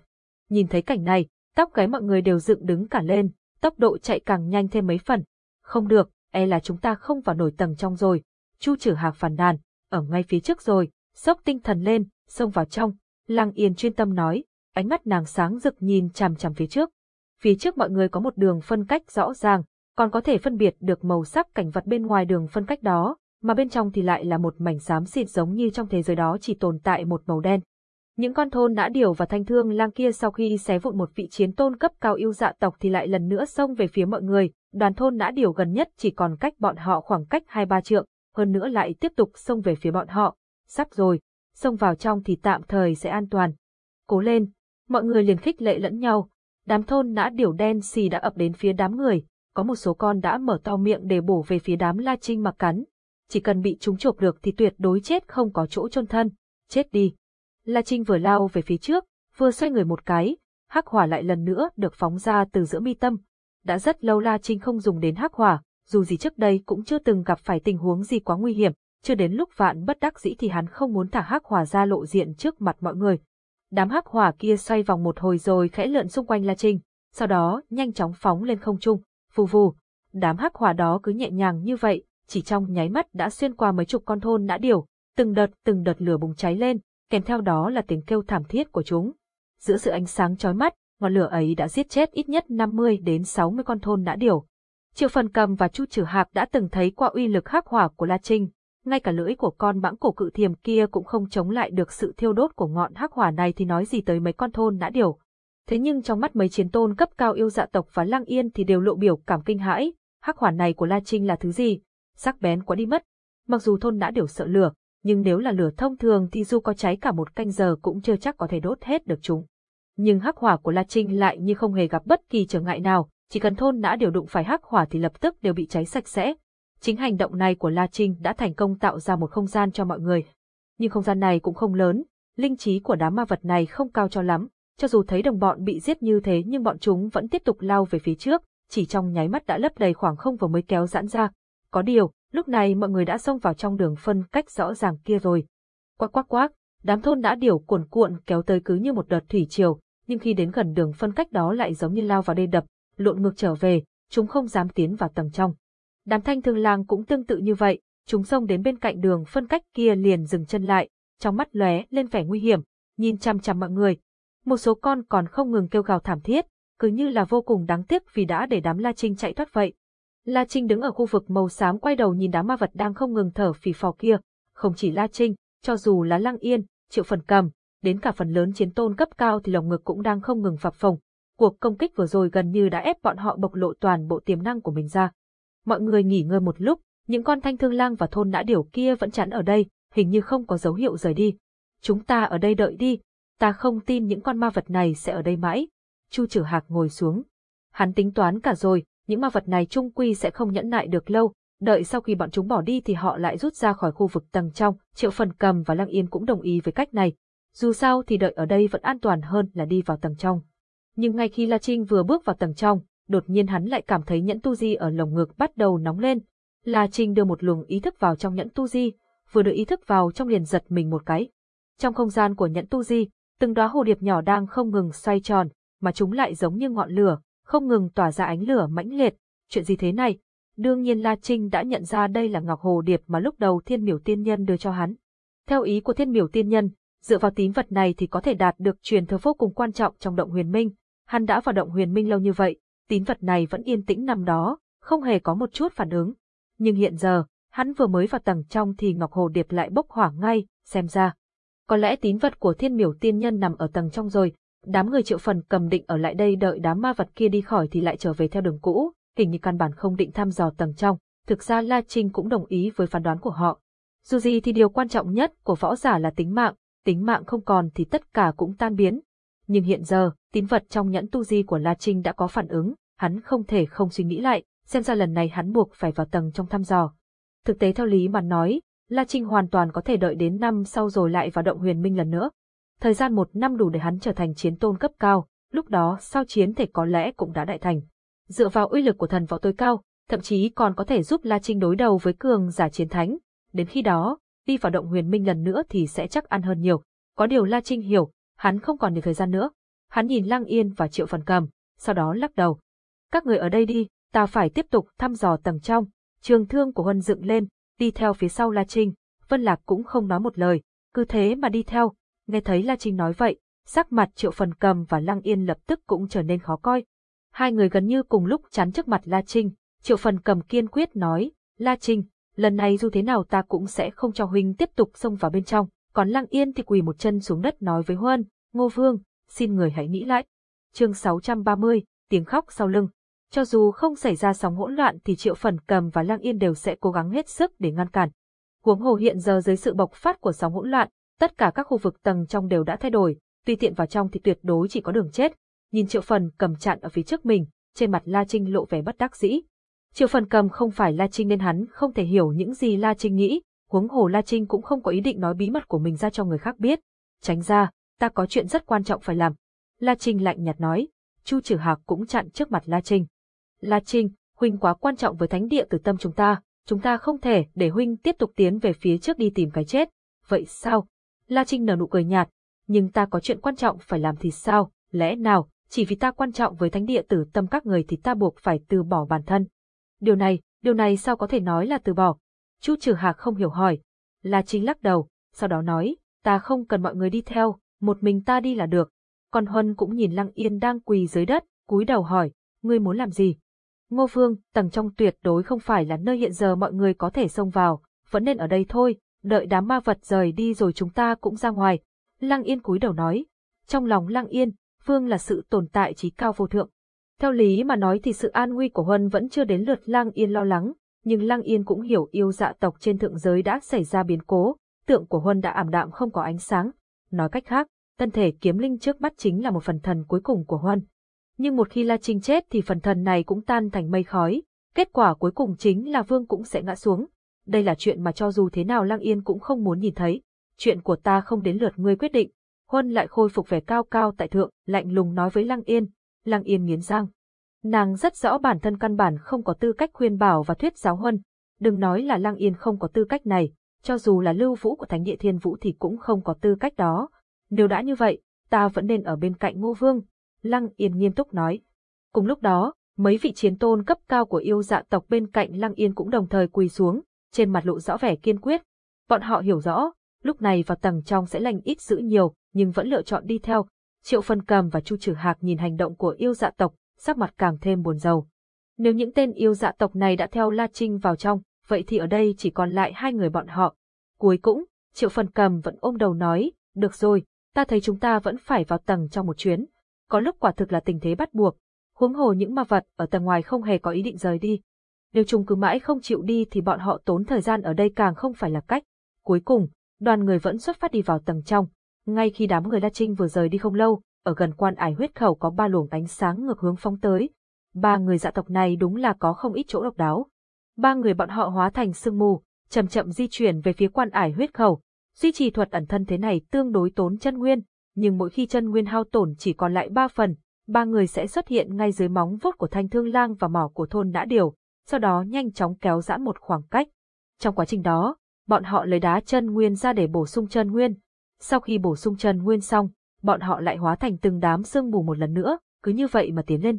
Nhìn thấy cảnh này, tóc gáy mọi người đều dựng đứng cả lên, tốc độ chạy càng nhanh thêm mấy phần. Không được, e là chúng ta không vào nổi tầng trong rồi. Chu trừ hạc phản đàn, ở ngay phía trước rồi, sốc tinh thần lên, xông vào trong. Lăng Yên chuyên tâm nói, ánh mắt nàng sáng rực nhìn chằm chằm phía trước. Phía trước mọi người có một đường phân cách rõ ràng, còn có thể phân biệt được màu sắc cảnh vật bên ngoài đường phân cách đó, mà bên trong thì lại là một mảnh xám xịt giống như trong thế giới đó chỉ tồn tại một màu đen. Những con thôn nã điều và thanh thương lang kia sau khi xé vụn một vị chiến tôn cấp cao yêu dạ tộc thì lại lần nữa xông về phía mọi người, đoàn thôn nã điều gần nhất chỉ còn cách bọn họ khoảng cách hai ba trượng, hơn nữa lại tiếp tục xông về phía bọn họ. Sắp rồi, xông vào trong thì tạm thời sẽ an toàn. Cố lên, mọi người liền khích lệ lẫn nhau. Đám thôn nã điều đen xì đã ập đến phía đám người, có một số con đã mở to miệng để bổ về phía đám La Trinh mà cắn. Chỉ cần bị chúng chộp được thì tuyệt đối chết không có chỗ chôn thân. Chết đi. La Trinh vừa lao về phía trước, vừa xoay người một cái, hắc hỏa lại lần nữa được phóng ra từ giữa mi tâm. Đã rất lâu La Trinh không dùng đến hắc hỏa, dù gì trước đây cũng chưa từng gặp phải tình huống gì quá nguy hiểm, chưa đến lúc vạn bất đắc dĩ thì hắn không muốn thả hắc hỏa ra lộ diện trước mặt mọi người. Đám hắc hỏa kia xoay vòng một hồi rồi khẽ lượn xung quanh La Trinh, sau đó nhanh chóng phóng lên không trung, vù vù. Đám hắc hỏa đó cứ nhẹ nhàng như vậy, chỉ trong nháy mắt đã xuyên qua mấy chục con thôn nã điều, từng đợt từng đợt lửa bùng cháy lên, kèm theo đó là tiếng kêu thảm thiết của chúng. Giữa sự ánh sáng chói mắt, ngọn lửa ấy đã giết chết ít nhất 50 đến 60 con thôn nã điều. Triệu Phần Cầm và Chu Trử Hạc đã từng thấy qua uy lực hắc hỏa của La Trinh, ngay cả lưỡi của con mãng cổ cự thiềm kia cũng không chống lại được sự thiêu đốt của ngọn hắc hỏa này thì nói gì tới mấy con thôn nã điều. Thế nhưng trong mắt mấy chiến tôn cấp cao yêu dạ tộc và Lăng Yên thì đều lộ biểu cảm kinh hãi, hắc hỏa này của La Trinh là thứ gì? Sắc bén quá đi mất. Mặc dù thôn đã điều sợ lửa, nhưng nếu là lửa thông thường thì dù có cháy cả một canh giờ cũng chưa chắc có thể đốt hết được chúng. Nhưng hắc hỏa của La Trinh lại như không hề gặp bất kỳ trở ngại nào, chỉ cần thôn đã điều đụng phải hắc hỏa thì lập tức đều bị cháy sạch sẽ. Chính hành động này của La Trinh đã thành công tạo ra một không gian cho mọi người. Nhưng không gian này cũng không lớn, linh trí của đám ma vật này không cao cho lắm, cho dù thấy đồng bọn bị giết như thế nhưng bọn chúng vẫn tiếp tục lao về phía trước, chỉ trong nháy mắt đã lấp đầy khoảng không vừa mới kéo giãn ra. Có điều, Lúc này mọi người đã xông vào trong đường phân cách rõ ràng kia rồi. Quắc quắc quắc, đám thôn đã điều cuồn cuộn kéo tới cứ như một đợt thủy triều, nhưng khi đến gần đường phân cách đó lại giống như lao vào đê đập, lộn ngược trở về, chúng không dám tiến vào tầng trong. Đám thanh thương lang cũng tương tự như vậy, chúng xông đến bên cạnh đường phân cách kia liền dừng chân lại, trong mắt lóe lên vẻ nguy hiểm, nhìn chăm chăm mọi người. Một số con còn không ngừng kêu gào thảm thiết, cứ như là vô cùng đáng tiếc vì đã để đám La Trinh chạy thoát vậy. La Trinh đứng ở khu vực màu xám quay đầu nhìn đám ma vật đang không ngừng thở phì phò kia, không chỉ La Trinh, cho dù là Lăng Yên, Triệu Phần Cầm, đến cả phần lớn chiến tôn cấp cao thì lồng ngực cũng đang không ngừng phập phồng. Cuộc công kích vừa rồi gần như đã ép bọn họ bộc lộ toàn bộ tiềm năng của mình ra. Mọi người nghỉ ngơi một lúc, những con thanh thương lang và thôn đã điểu kia vẫn chắn ở đây, hình như không có dấu hiệu rời đi. chúng ta ở đây đợi đi, ta không tin những con ma vật này sẽ ở đây mãi. Chu Trử Hạc ngồi xuống. Hắn tính toán cả rồi, những ma vật này trung quy sẽ không nhẫn nại được lâu, đợi sau khi bọn chúng bỏ đi thì họ lại rút ra khỏi khu vực tầng trong, Triệu Phần Cầm và Lăng Yên cũng đồng ý với cách này. Dù sao thì đợi ở đây vẫn an toàn hơn là đi vào tầng trong. Nhưng ngay khi La Trinh vừa bước vào tầng trong, đột nhiên hắn lại cảm thấy nhẫn tu di ở lồng ngực bắt đầu nóng lên. La Trinh đưa một luồng ý thức vào trong nhẫn tu di, vừa đưa ý thức vào trong liền giật mình một cái. Trong không gian của nhẫn tu di, từng đóa hồ điệp nhỏ đang không ngừng xoay tròn, mà chúng lại giống như ngọn lửa, không ngừng tỏa ra ánh lửa mãnh liệt. Chuyện gì thế này? Đương nhiên La Trinh đã nhận ra đây là ngọc hồ điệp mà lúc đầu thiên miểu tiên nhân đưa cho hắn. Theo ý của thiên miểu tiên nhân, dựa vào tín vật này thì có thể đạt được truyền thừa vô cùng quan trọng trong động huyền minh. Hắn đã vào động huyền minh lâu như vậy, tín vật này vẫn yên tĩnh nằm đó, không hề có một chút phản ứng. Nhưng hiện giờ, hắn vừa mới vào tầng trong thì ngọc hồ điệp lại bốc hỏa ngay, xem ra. Có lẽ tín vật của thiên miểu tiên nhân nằm ở tầng trong rồi, đám người triệu phần cầm định ở lại đây đợi đám ma vật kia đi khỏi thì lại trở về theo đường cũ, hình như căn bản không định thăm dò tầng trong. Thực ra La Trinh cũng đồng ý với phán đoán của họ. Dù gì thì điều quan trọng nhất của võ giả là tính mạng, tính mạng không còn thì tất cả cũng tan biến. Nhưng hiện giờ, tín vật trong nhẫn tu di của La Trinh đã có phản ứng, hắn không thể không suy nghĩ lại, xem ra lần này hắn buộc phải vào tầng trong thăm dò. Thực tế theo lý mà nói, La Trinh hoàn toàn có thể đợi đến năm sau rồi lại vào động huyền minh lần nữa. Thời gian một năm đủ để hắn trở thành chiến tôn cấp cao, lúc đó sao chiến thể có lẽ cũng đã đại thành. Dựa vào uy lực của thần võ tối cao, thậm chí còn có thể giúp La Trinh đối đầu với cường giả chiến thánh. Đến khi đó, đi vào động huyền minh lần nữa thì sẽ chắc ăn hơn nhiều. Có điều La Trinh hiểu, hắn không còn nhiều thời gian nữa. Hắn nhìn Lăng Yên và Triệu Phần Cầm, sau đó lắc đầu. Các người ở đây đi, ta phải tiếp tục thăm dò tầng trong. Trường thương của Huân dựng lên, đi theo phía sau La Trinh. Vân Lạc cũng không nói một lời, cứ thế mà đi theo. Nghe thấy La Trinh nói vậy, sắc mặt Triệu Phần Cầm và Lăng Yên lập tức cũng trở nên khó coi. Hai người gần như cùng lúc chắn trước mặt La Trinh, Triệu Phần Cầm kiên quyết nói, La Trinh, lần này dù thế nào ta cũng sẽ không cho huynh tiếp tục xông vào bên trong, còn Lăng Yên thì quỳ một chân xuống đất nói với Huân, Ngô Vương, xin người hãy nghĩ lại. Chương 630, tiếng khóc sau lưng. Cho dù không xảy ra sóng hỗn loạn thì Triệu Phần Cầm và Lăng Yên đều sẽ cố gắng hết sức để ngăn cản. Huống hồ hiện giờ dưới sự bộc phát của sóng hỗn loạn, tất cả các khu vực tầng trong đều đã thay đổi, tùy tiện vào trong thì tuyệt đối chỉ có đường chết. Nhìn Triệu Phần cầm chặn ở phía trước mình, trên mặt La Trinh lộ vẻ bất đắc dĩ. Triệu Phần cầm không phải La Trinh nên hắn không thể hiểu những gì La Trinh nghĩ, huống hồ La Trinh cũng không có ý định nói bí mật của mình ra cho người khác biết. Tránh ra, ta có chuyện rất quan trọng phải làm. La Trinh lạnh nhạt nói, Chu Trử Hạc cũng chặn trước mặt La Trinh. La Trinh, huynh quá quan trọng với thánh địa tử tâm chúng ta, chúng ta không thể để huynh tiếp tục tiến về phía trước đi tìm cái chết. Vậy sao? La Trinh nở nụ cười nhạt, nhưng ta có chuyện quan trọng phải làm thì sao, lẽ nào, chỉ vì ta quan trọng với thánh địa tử tâm các người thì ta buộc phải từ bỏ bản thân. Điều này, điều này sao có thể nói là từ bỏ? Chu Trừ Hạc không hiểu hỏi. La Trinh lắc đầu, sau đó nói, ta không cần mọi người đi theo, một mình ta đi là được. Còn Huân cũng nhìn Lăng Yên đang quỳ dưới đất, cúi đầu hỏi, ngươi muốn làm gì? Ngô Vương, tầng trong tuyệt đối không phải là nơi hiện giờ mọi người có thể xông vào, vẫn nên ở đây thôi, đợi đám ma vật rời đi rồi chúng ta cũng ra ngoài. Lăng Yên cúi đầu nói. Trong lòng Lăng Yên, Vương là sự tồn tại trí cao vô thượng. Theo lý mà nói thì sự an nguy của Huân vẫn chưa đến lượt Lăng Yên lo lắng, nhưng Lăng Yên cũng hiểu yêu dạ tộc trên thượng giới đã xảy ra biến cố, tượng của Huân đã ảm đạm không có ánh sáng. Nói cách khác, thân thể kiếm linh trước mắt chính là một phần thần cuối cùng của Huân. Nhưng một khi La Trinh chết thì phần thần này cũng tan thành mây khói, kết quả cuối cùng chính là Vương cũng sẽ ngã xuống, đây là chuyện mà cho dù thế nào Lăng Yên cũng không muốn nhìn thấy. Chuyện của ta không đến lượt ngươi quyết định. Huân lại khôi phục vẻ cao cao tại thượng, lạnh lùng nói với Lăng Yên. Lăng Yên nghiến răng. Nàng rất rõ bản thân căn bản không có tư cách khuyên bảo và thuyết giáo Huân. Đừng nói là Lăng Yên không có tư cách này, cho dù là lưu vũ của Thánh địa Thiên Vũ thì cũng không có tư cách đó. Nếu đã như vậy, ta vẫn nên ở bên cạnh Ngô Vương. Lăng Yên nghiêm túc nói. Cùng lúc đó, mấy vị chiến tôn cấp cao của yêu dạ tộc bên cạnh Lăng Yên cũng đồng thời quỳ xuống, trên mặt lộ rõ vẻ kiên quyết. Bọn họ hiểu rõ, lúc này vào tầng trong sẽ lành ít giữ nhiều, nhưng vẫn lựa chọn đi theo. Triệu Phân Cầm và Chu Trử Hạc nhìn hành động của yêu dạ tộc, sắc mặt càng thêm buồn rầu. Nếu những tên yêu dạ tộc này đã theo La Trinh vào trong, vậy thì ở đây chỉ còn lại hai người bọn họ. Cuối cùng, Triệu Phân Cầm vẫn ôm đầu nói, được rồi, ta thấy chúng ta vẫn phải vào tầng trong một chuyến. Có lúc quả thực là tình thế bắt buộc. Huống hồ những ma vật ở tầng ngoài không hề có ý định rời đi, nếu chúng cứ mãi không chịu đi thì bọn họ tốn thời gian ở đây càng không phải là cách. Cuối cùng, đoàn người vẫn xuất phát đi vào tầng trong. Ngay khi đám người La Trinh vừa rời đi không lâu, ở gần quan ải huyết khẩu có ba luồng ánh sáng ngược hướng phóng tới. Ba người dạ tộc này đúng là có không ít chỗ độc đáo. Ba người bọn họ hóa thành sương mù, chậm chậm di chuyển về phía quan ải huyết khẩu. Duy trì thuật ẩn thân thế này tương đối tốn chân nguyên, nhưng mỗi khi chân nguyên hao tổn chỉ còn lại ba phần, ba người sẽ xuất hiện ngay dưới móng vuốt của thanh thương lang và mỏ của thôn đã điều, sau đó nhanh chóng kéo giãn một khoảng cách. Trong quá trình đó, bọn họ lấy đá chân nguyên ra để bổ sung chân nguyên. Sau khi bổ sung chân nguyên xong, bọn họ lại hóa thành từng đám sương mù một lần nữa, cứ như vậy mà tiến lên.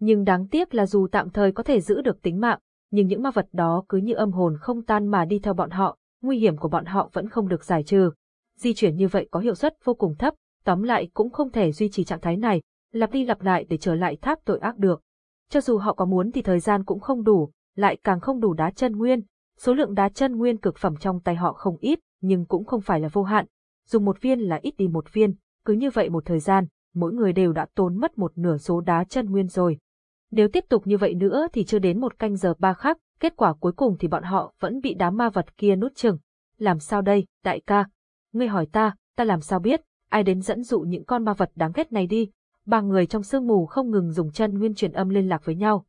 Nhưng đáng tiếc là dù tạm thời có thể giữ được tính mạng, nhưng những ma vật đó cứ như âm hồn không tan mà đi theo bọn họ, nguy hiểm của bọn họ vẫn không được giải trừ. Di chuyển như vậy có hiệu suất vô cùng thấp, tóm lại cũng không thể duy trì trạng thái này, lặp đi lặp lại để trở lại tháp tội ác được. Cho dù họ có muốn thì thời gian cũng không đủ, lại càng không đủ đá chân nguyên. Số lượng đá chân nguyên cực phẩm trong tay họ không ít, nhưng cũng không phải là vô hạn. Dùng một viên là ít đi một viên, cứ như vậy một thời gian, mỗi người đều đã tốn mất một nửa số đá chân nguyên rồi. Nếu tiếp tục như vậy nữa thì chưa đến một canh giờ ba khắc, kết quả cuối cùng thì bọn họ vẫn bị đám ma vật kia nuốt chừng. Làm sao đây, đại ca? Ngươi hỏi ta, ta làm sao biết, ai đến dẫn dụ những con ma vật đáng ghét này đi, ba người trong sương mù không ngừng dùng chân nguyên truyền âm liên lạc với nhau.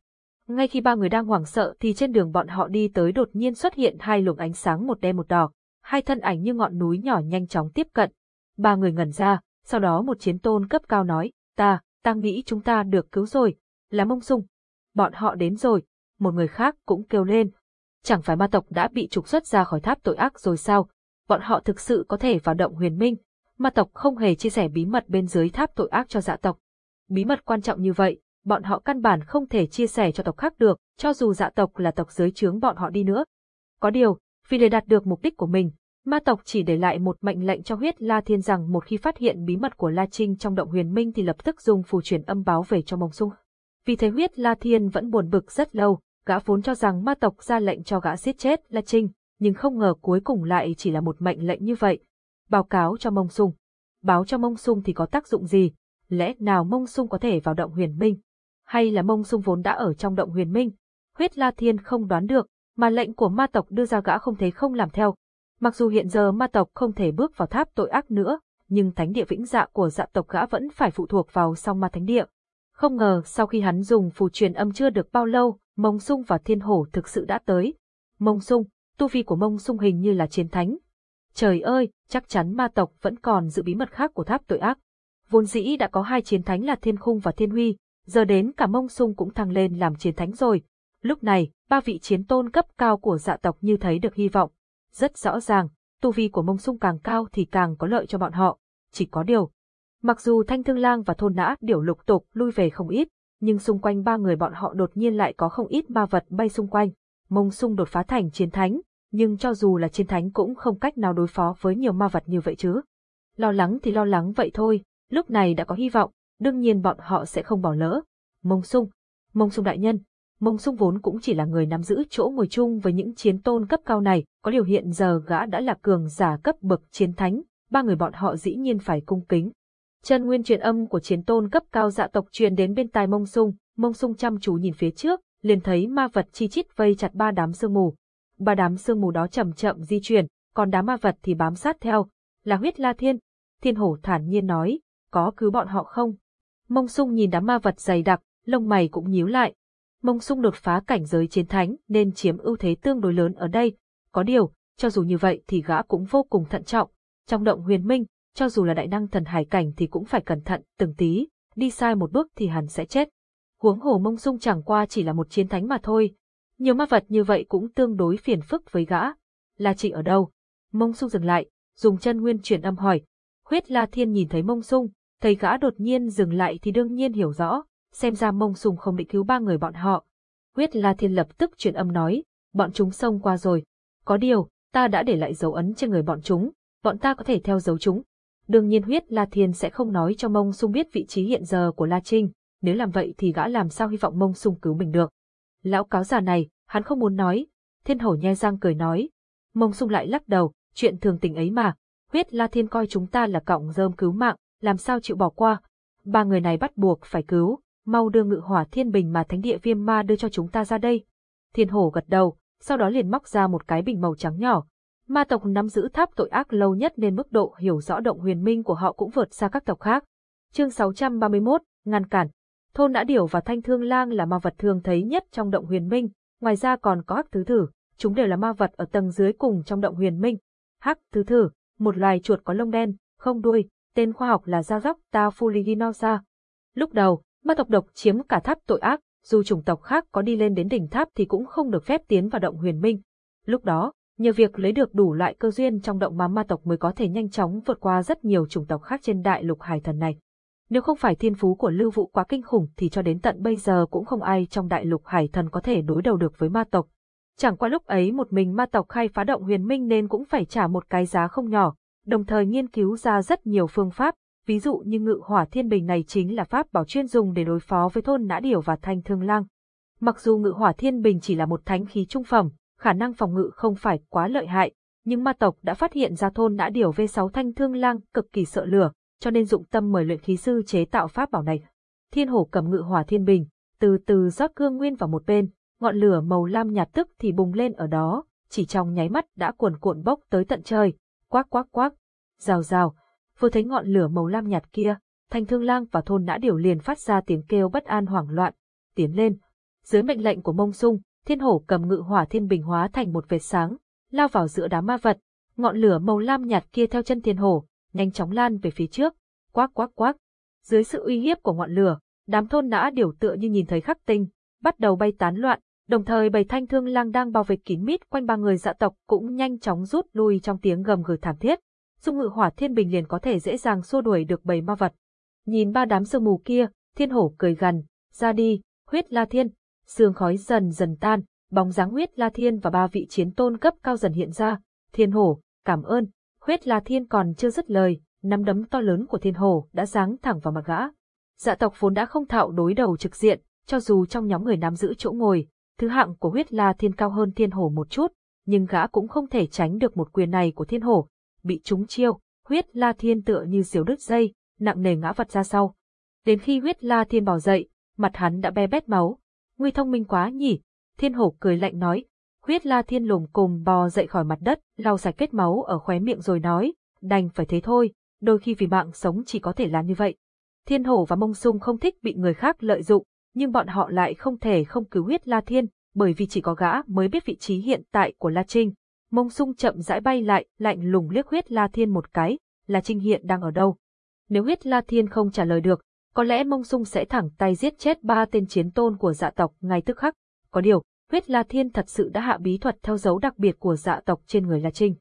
Ngay khi ba người đang hoảng sợ thì trên đường bọn họ đi tới đột nhiên xuất hiện hai luồng ánh sáng một đen một đỏ, hai thân ảnh như ngọn núi nhỏ nhanh chóng tiếp cận. Ba người ngẩn ra, sau đó một chiến tôn cấp cao nói, ta, ta nghĩ chúng ta được cứu rồi, là mông sung. Bọn họ đến rồi, một người khác cũng kêu lên. Chẳng phải ma tộc đã bị trục xuất ra khỏi tháp tội ác rồi sao? Bọn họ thực sự có thể vào động huyền minh. Ma tộc không hề chia sẻ bí mật bên dưới tháp tội ác cho dạ tộc bí mật quan trọng như vậy, bọn họ căn bản không thể chia sẻ cho tộc khác được, cho dù dạ tộc là tộc dưới trướng bọn họ đi nữa. Có điều, vì để đạt được mục đích của mình, ma tộc chỉ để lại một mệnh lệnh cho huyết La Thiên rằng một khi phát hiện bí mật của La Trinh trong động huyền minh thì lập tức dùng phù truyền âm báo về cho Mông Sung. Vì thế huyết La Thiên vẫn buồn bực rất lâu, gã vốn cho rằng ma tộc ra lệnh cho gã giết chết La Trinh, nhưng không ngờ cuối cùng lại chỉ là một mệnh lệnh như vậy. Báo cáo cho Mông Sung. Báo cho Mông Sung thì có tác dụng gì, lẽ nào mông sung có thể vào động huyền minh? Hay là mông sung vốn đã ở trong động huyền minh? Huyết La Thiên không đoán được, mà lệnh của ma tộc đưa ra gã không thấy không làm theo. Mặc dù hiện giờ ma tộc không thể bước vào tháp tội ác nữa, nhưng thánh địa vĩnh dạ của dạ tộc gã vẫn phải phụ thuộc vào song ma thánh địa. Không ngờ sau khi hắn dùng phù truyền âm chưa được bao lâu, Mông Sung và Thiên Hổ thực sự đã tới. Mông Sung, tu vi của Mông Sung hình như là chiến thánh. Trời ơi, chắc chắn ma tộc vẫn còn giữ bí mật khác của tháp tội ác vốn dĩ đã có hai chiến thánh là Thiên Khung và Thiên Huy, giờ đến cả Mông Sung cũng thăng lên làm chiến thánh rồi. Lúc này, ba vị chiến tôn cấp cao của dạ tộc như thấy được hy vọng. Rất rõ ràng, tu vi của Mông Sung càng cao thì càng có lợi cho bọn họ. Chỉ có điều, mặc dù Thanh Thương Lang và Thôn Nã điểu lục tục lui về không ít, nhưng xung quanh ba người bọn họ đột nhiên lại có không ít ma vật bay xung quanh. Mông Sung đột phá thành chiến thánh, nhưng cho dù là chiến thánh cũng không cách nào đối phó với nhiều ma vật như vậy chứ. Lo lắng thì lo lắng vậy thôi, Lúc này đã có hy vọng, đương nhiên bọn họ sẽ không bỏ lỡ. Mông sung, mông sung đại nhân, mông sung vốn cũng chỉ là người nắm giữ chỗ ngồi chung với những chiến tôn cấp cao này, có điều hiện giờ gã đã là cường giả cấp bậc chiến thánh, ba người bọn họ dĩ nhiên phải cung kính. Chân nguyên truyền âm của chiến tôn cấp cao dạ tộc truyền đến bên tai mông sung, mông sung chăm chú nhìn phía trước, liền thấy ma vật chi chít vây chặt ba đám sương mù. Ba đám sương mù đó chậm chậm di chuyển, còn đám ma vật thì bám sát theo, là huyết la thiên. Thiên hổ thản nhiên nói, có cứu bọn họ không? Mông sung nhìn đám ma vật dày đặc, lông mày cũng nhíu lại. Mông sung đột phá cảnh giới chiến thánh nên chiếm ưu thế tương đối lớn ở đây. Có điều, cho dù như vậy thì gã cũng vô cùng thận trọng. Trong động huyền minh, cho dù là đại năng thần hải cảnh thì cũng phải cẩn thận từng tí, đi sai một bước thì hắn sẽ chết. Huống hồ mông sung chẳng qua chỉ là một chiến thánh mà thôi. Nhiều ma vật như vậy cũng tương đối phiền phức với gã. Là chị ở đâu? Mông sung dừng lại, dùng chân nguyên chuyển âm hỏi. Huyết La Thiên nhìn thấy mông sung, thấy gã đột nhiên dừng lại thì đương nhiên hiểu rõ, xem ra mông sùng không định cứu ba người bọn họ. Huyết La Thiên lập tức truyền âm nói, bọn chúng xông qua rồi. Có điều, ta đã để lại dấu ấn trên người bọn chúng, bọn ta có thể theo dấu chúng. Đương nhiên huyết La Thiên sẽ không nói cho mông sung biết vị trí hiện giờ của La Trinh, nếu làm vậy thì gã làm sao hy vọng mông sung cứu mình được. Lão cáo già này, hắn không muốn nói. Thiên hổ nhe răng cười nói. Mông sung lại lắc đầu, chuyện thường tình ấy mà. Huyết La Thiên coi chúng ta là cọng rơm cứu mạng, làm sao chịu bỏ qua. Ba người này bắt buộc phải cứu, mau đưa ngự hỏa thiên bình mà thánh địa viêm ma đưa cho chúng ta ra đây. Thiên hổ gật đầu, sau đó liền móc ra một cái bình màu trắng nhỏ. Ma tộc nắm giữ tháp tội ác lâu nhất nên mức độ hiểu rõ động huyền minh của họ cũng vượt xa các tộc khác. Chương 631, ngăn cản. Thôn đã Điểu và Thanh Thương Lang là ma vật thường thấy nhất trong động huyền minh, ngoài ra còn có hắc tứ thử, chúng đều là ma vật ở tầng dưới cùng trong động huyền minh. Hắc tứ thử, một loài chuột có lông đen, không đuôi, tên khoa học là Giao Dốc Tafuliginosa. Lúc đầu, ma tộc độc chiếm cả tháp tội ác, dù chủng tộc khác có đi lên đến đỉnh tháp thì cũng không được phép tiến vào động huyền minh. Lúc đó, nhờ việc lấy được đủ loại cơ duyên trong động mà ma tộc mới có thể nhanh chóng vượt qua rất nhiều chủng tộc khác trên đại lục hải thần này. Nếu không phải thiên phú của Lưu Vũ quá kinh khủng thì cho đến tận bây giờ cũng không ai trong đại lục hải thần có thể đối đầu được với ma tộc. Chẳng qua lúc ấy một mình ma tộc khai phá động huyền minh nên cũng phải trả một cái giá không nhỏ, đồng thời nghiên cứu ra rất nhiều phương pháp, ví dụ như ngự hỏa thiên bình này chính là pháp bảo chuyên dùng để đối phó với thôn nã điểu và thanh thương lang. Mặc dù ngự hỏa thiên bình chỉ là một thánh khí trung phẩm, khả năng phòng ngự không phải quá lợi hại, nhưng ma tộc đã phát hiện ra thôn nã điểu V6 thanh thương lang cực kỳ sợ lửa, cho nên dụng tâm mời luyện khí sư chế tạo pháp bảo này. Thiên hổ cầm ngự hỏa thiên bình, từ từ rót cương nguyên vào một bên, ngọn lửa màu lam nhạt tức thì bùng lên ở đó, chỉ trong nháy mắt đã cuồn cuộn bốc tới tận trời, quắc quắc quắc, rào rào, vừa thấy ngọn lửa màu lam nhạt kia, thanh thương lang và thôn nã điều liền phát ra tiếng kêu bất an hoảng loạn, tiến lên. Dưới mệnh lệnh của mông sung, thiên hổ cầm ngự hỏa thiên bình hóa thành một vệt sáng, lao vào giữa đám ma vật, ngọn lửa màu lam nhạt kia theo chân thiên hổ, nhanh chóng lan về phía trước, quắc quắc quắc. Dưới sự uy hiếp của ngọn lửa, đám thôn nã điều tựa như nhìn thấy khắc tinh, bắt đầu bay tán loạn, đồng thời bầy thanh thương lang đang bao vây kín mít quanh ba người dạ tộc cũng nhanh chóng rút lui trong tiếng gầm gừ thảm thiết. Dung ngự hỏa thiên bình liền có thể dễ dàng xua đuổi được bầy ma vật. Nhìn ba đám sương mù kia, thiên hổ cười gằn, ra đi, huyết la thiên, sương khói dần dần tan, bóng dáng huyết la thiên và ba vị chiến tôn cấp cao dần hiện ra. Thiên hổ, cảm ơn, huyết la thiên còn chưa dứt lời, nắm đấm to lớn của thiên hổ đã giáng thẳng vào mặt gã. Dạ tộc vốn đã không thạo đối đầu trực diện, cho dù trong nhóm người nắm giữ chỗ ngồi, thứ hạng của huyết la thiên cao hơn thiên hổ một chút, nhưng gã cũng không thể tránh được một quyền này của thiên hổ, bị trúng chiêu, huyết la thiên tựa như diều đứt dây, nặng nề ngã vật ra sau. Đến khi huyết la thiên bò dậy, mặt hắn đã be bét máu. Nguy thông minh quá nhỉ, thiên hổ cười lạnh nói. Huyết la thiên lùm cồm bò dậy khỏi mặt đất, lau sạch kết máu ở khóe miệng rồi nói, đành phải thế thôi, đôi khi vì mạng sống chỉ có thể làm như vậy. Thiên hổ và mông sung không thích bị người khác lợi dụng, nhưng bọn họ lại không thể không cứu huyết La Thiên, bởi vì chỉ có gã mới biết vị trí hiện tại của La Trinh. Mông sung chậm rãi bay lại, lạnh lùng liếc huyết La Thiên một cái, La Trinh hiện đang ở đâu? Nếu huyết La Thiên không trả lời được, có lẽ mông sung sẽ thẳng tay giết chết ba tên chiến tôn của dạ tộc ngay tức khắc. Có điều, huyết La Thiên thật sự đã hạ bí thuật theo dấu đặc biệt của dạ tộc trên người La Trinh.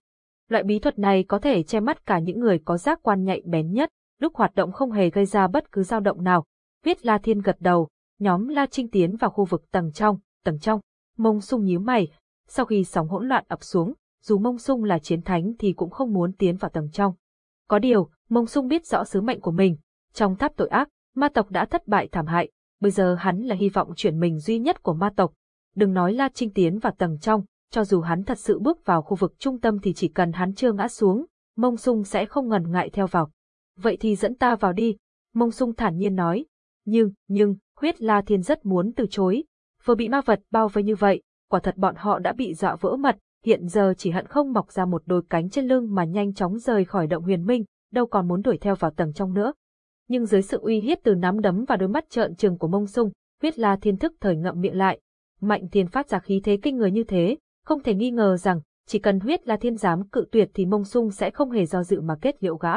Loại bí thuật này có thể che mắt cả những người có giác quan nhạy bén nhất, lúc hoạt động không hề gây ra bất cứ dao động nào. Huyết La Thiên gật đầu, nhóm La Trinh tiến vào khu vực tầng trong, tầng trong. Mông sung nhíu mày, sau khi sóng hỗn loạn ập xuống, dù Mông Sung là chiến thánh thì cũng không muốn tiến vào tầng trong. Có điều, Mông Sung biết rõ sứ mệnh của mình. Trong tháp tội ác, ma tộc đã thất bại thảm hại, bây giờ hắn là hy vọng chuyển mình duy nhất của ma tộc. Đừng nói La Trinh tiến vào tầng trong, cho dù hắn thật sự bước vào khu vực trung tâm thì chỉ cần hắn chưa ngã xuống, Mông Sung sẽ không ngần ngại theo vào. Vậy thì dẫn ta vào đi, Mông Sung thản nhiên nói. Nhưng, nhưng, huyết La Thiên rất muốn từ chối. Vừa bị ma vật bao vây như vậy, quả thật bọn họ đã bị dọa vỡ mật, hiện giờ chỉ hận không mọc ra một đôi cánh trên lưng mà nhanh chóng rời khỏi động huyền minh, đâu còn muốn đuổi theo vào tầng trong nữa. Nhưng dưới sự uy hiếp từ nắm đấm và đôi mắt trợn trừng của mông sung, huyết la thiên thức thời ngậm miệng lại. Mạnh thiên phát ra khí thế kinh người như thế, không thể nghi ngờ rằng, chỉ cần huyết la thiên dám cự tuyệt thì mông sung sẽ không hề do dự mà kết liễu gã.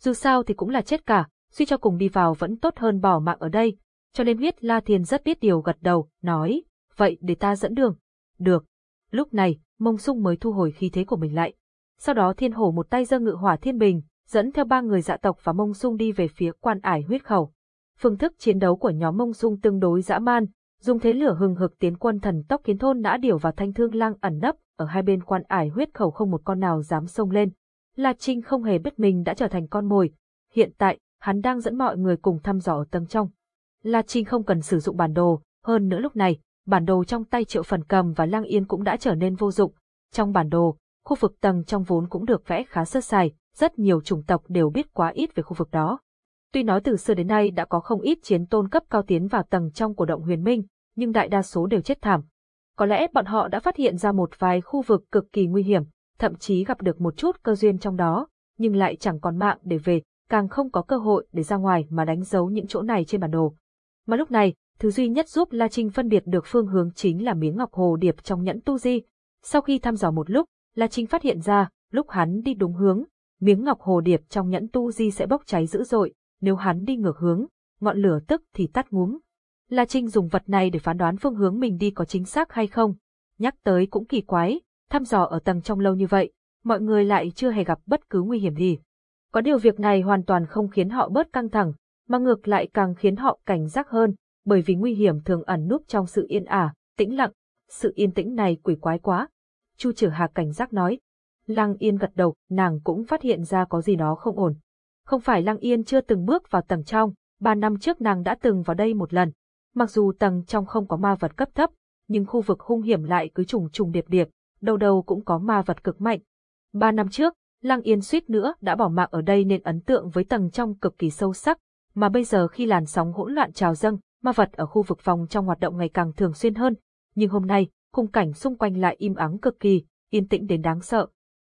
Dù sao thì cũng là chết cả, suy cho cùng đi vào vẫn tốt hơn bỏ mạng ở đây, cho nên huyết la thiên rất biết điều gật đầu, nói, vậy để ta dẫn đường. Được. Lúc này, mông sung mới thu hồi khí thế của mình lại. Sau đó thiên hổ một tay giơ ngự hỏa thiên bình, dẫn theo ba người dạ tộc và mông sung đi về phía quan ải huyết khẩu. Phương thức chiến đấu của nhóm mông sung tương đối dã man, dùng thế lửa hừng hực tiến quân thần tốc kiến thôn nã điểu và thanh thương lang ẩn nấp, ở hai bên quan ải huyết khẩu không một con nào dám xông lên. La Trinh không hề biết mình đã trở thành con mồi. Hiện tại, hắn đang dẫn mọi người cùng thăm dò ở tầng trong. La Trinh không cần sử dụng bản đồ, hơn nữa lúc này, bản đồ trong tay Triệu Phần Cầm và Lang Yên cũng đã trở nên vô dụng. Trong bản đồ, khu vực tầng trong vốn cũng được vẽ khá sơ sài, rất nhiều chủng tộc đều biết quá ít về khu vực đó. Tuy nói từ xưa đến nay đã có không ít chiến tôn cấp cao tiến vào tầng trong của động huyền minh, nhưng đại đa số đều chết thảm. Có lẽ bọn họ đã phát hiện ra một vài khu vực cực kỳ nguy hiểm, thậm chí gặp được một chút cơ duyên trong đó, nhưng lại chẳng còn mạng để về, càng không có cơ hội để ra ngoài mà đánh dấu những chỗ này trên bản đồ. Mà lúc này, thứ duy nhất giúp La Trinh phân biệt được phương hướng chính là miếng ngọc hồ điệp trong nhẫn tu di. Sau khi thăm dò một lúc, La Trinh phát hiện ra, lúc hắn đi đúng hướng, miếng ngọc hồ điệp trong nhẫn tu di sẽ bốc cháy dữ dội, nếu hắn đi ngược hướng, ngọn lửa tức thì tắt ngúm. La Trinh dùng vật này để phán đoán phương hướng mình đi có chính xác hay không. Nhắc tới cũng kỳ quái, thăm dò ở tầng trong lâu như vậy, mọi người lại chưa hề gặp bất cứ nguy hiểm gì. Có điều việc này hoàn toàn không khiến họ bớt căng thẳng, mà ngược lại càng khiến họ cảnh giác hơn, bởi vì nguy hiểm thường ẩn núp trong sự yên ả, tĩnh lặng. Sự yên tĩnh này quỷ quái quá. Chu Trử Hà cảnh giác nói. Lăng Yên gật đầu, nàng cũng phát hiện ra có gì đó không ổn. Không phải Lăng Yên chưa từng bước vào tầng trong, ba năm trước nàng đã từng vào đây một lần. Mặc dù tầng trong không có ma vật cấp thấp, nhưng khu vực hung hiểm lại cứ trùng trùng điệp điệp, đầu đầu cũng có ma vật cực mạnh. Ba năm trước, Lăng Yên suýt nữa đã bỏ mạng ở đây nên ấn tượng với tầng trong cực kỳ sâu sắc, mà bây giờ khi làn sóng hỗn loạn trào dâng, ma vật ở khu vực phòng trong hoạt động ngày càng thường xuyên hơn, nhưng hôm nay, khung cảnh xung quanh lại im ắng cực kỳ, yên tĩnh đến đáng sợ.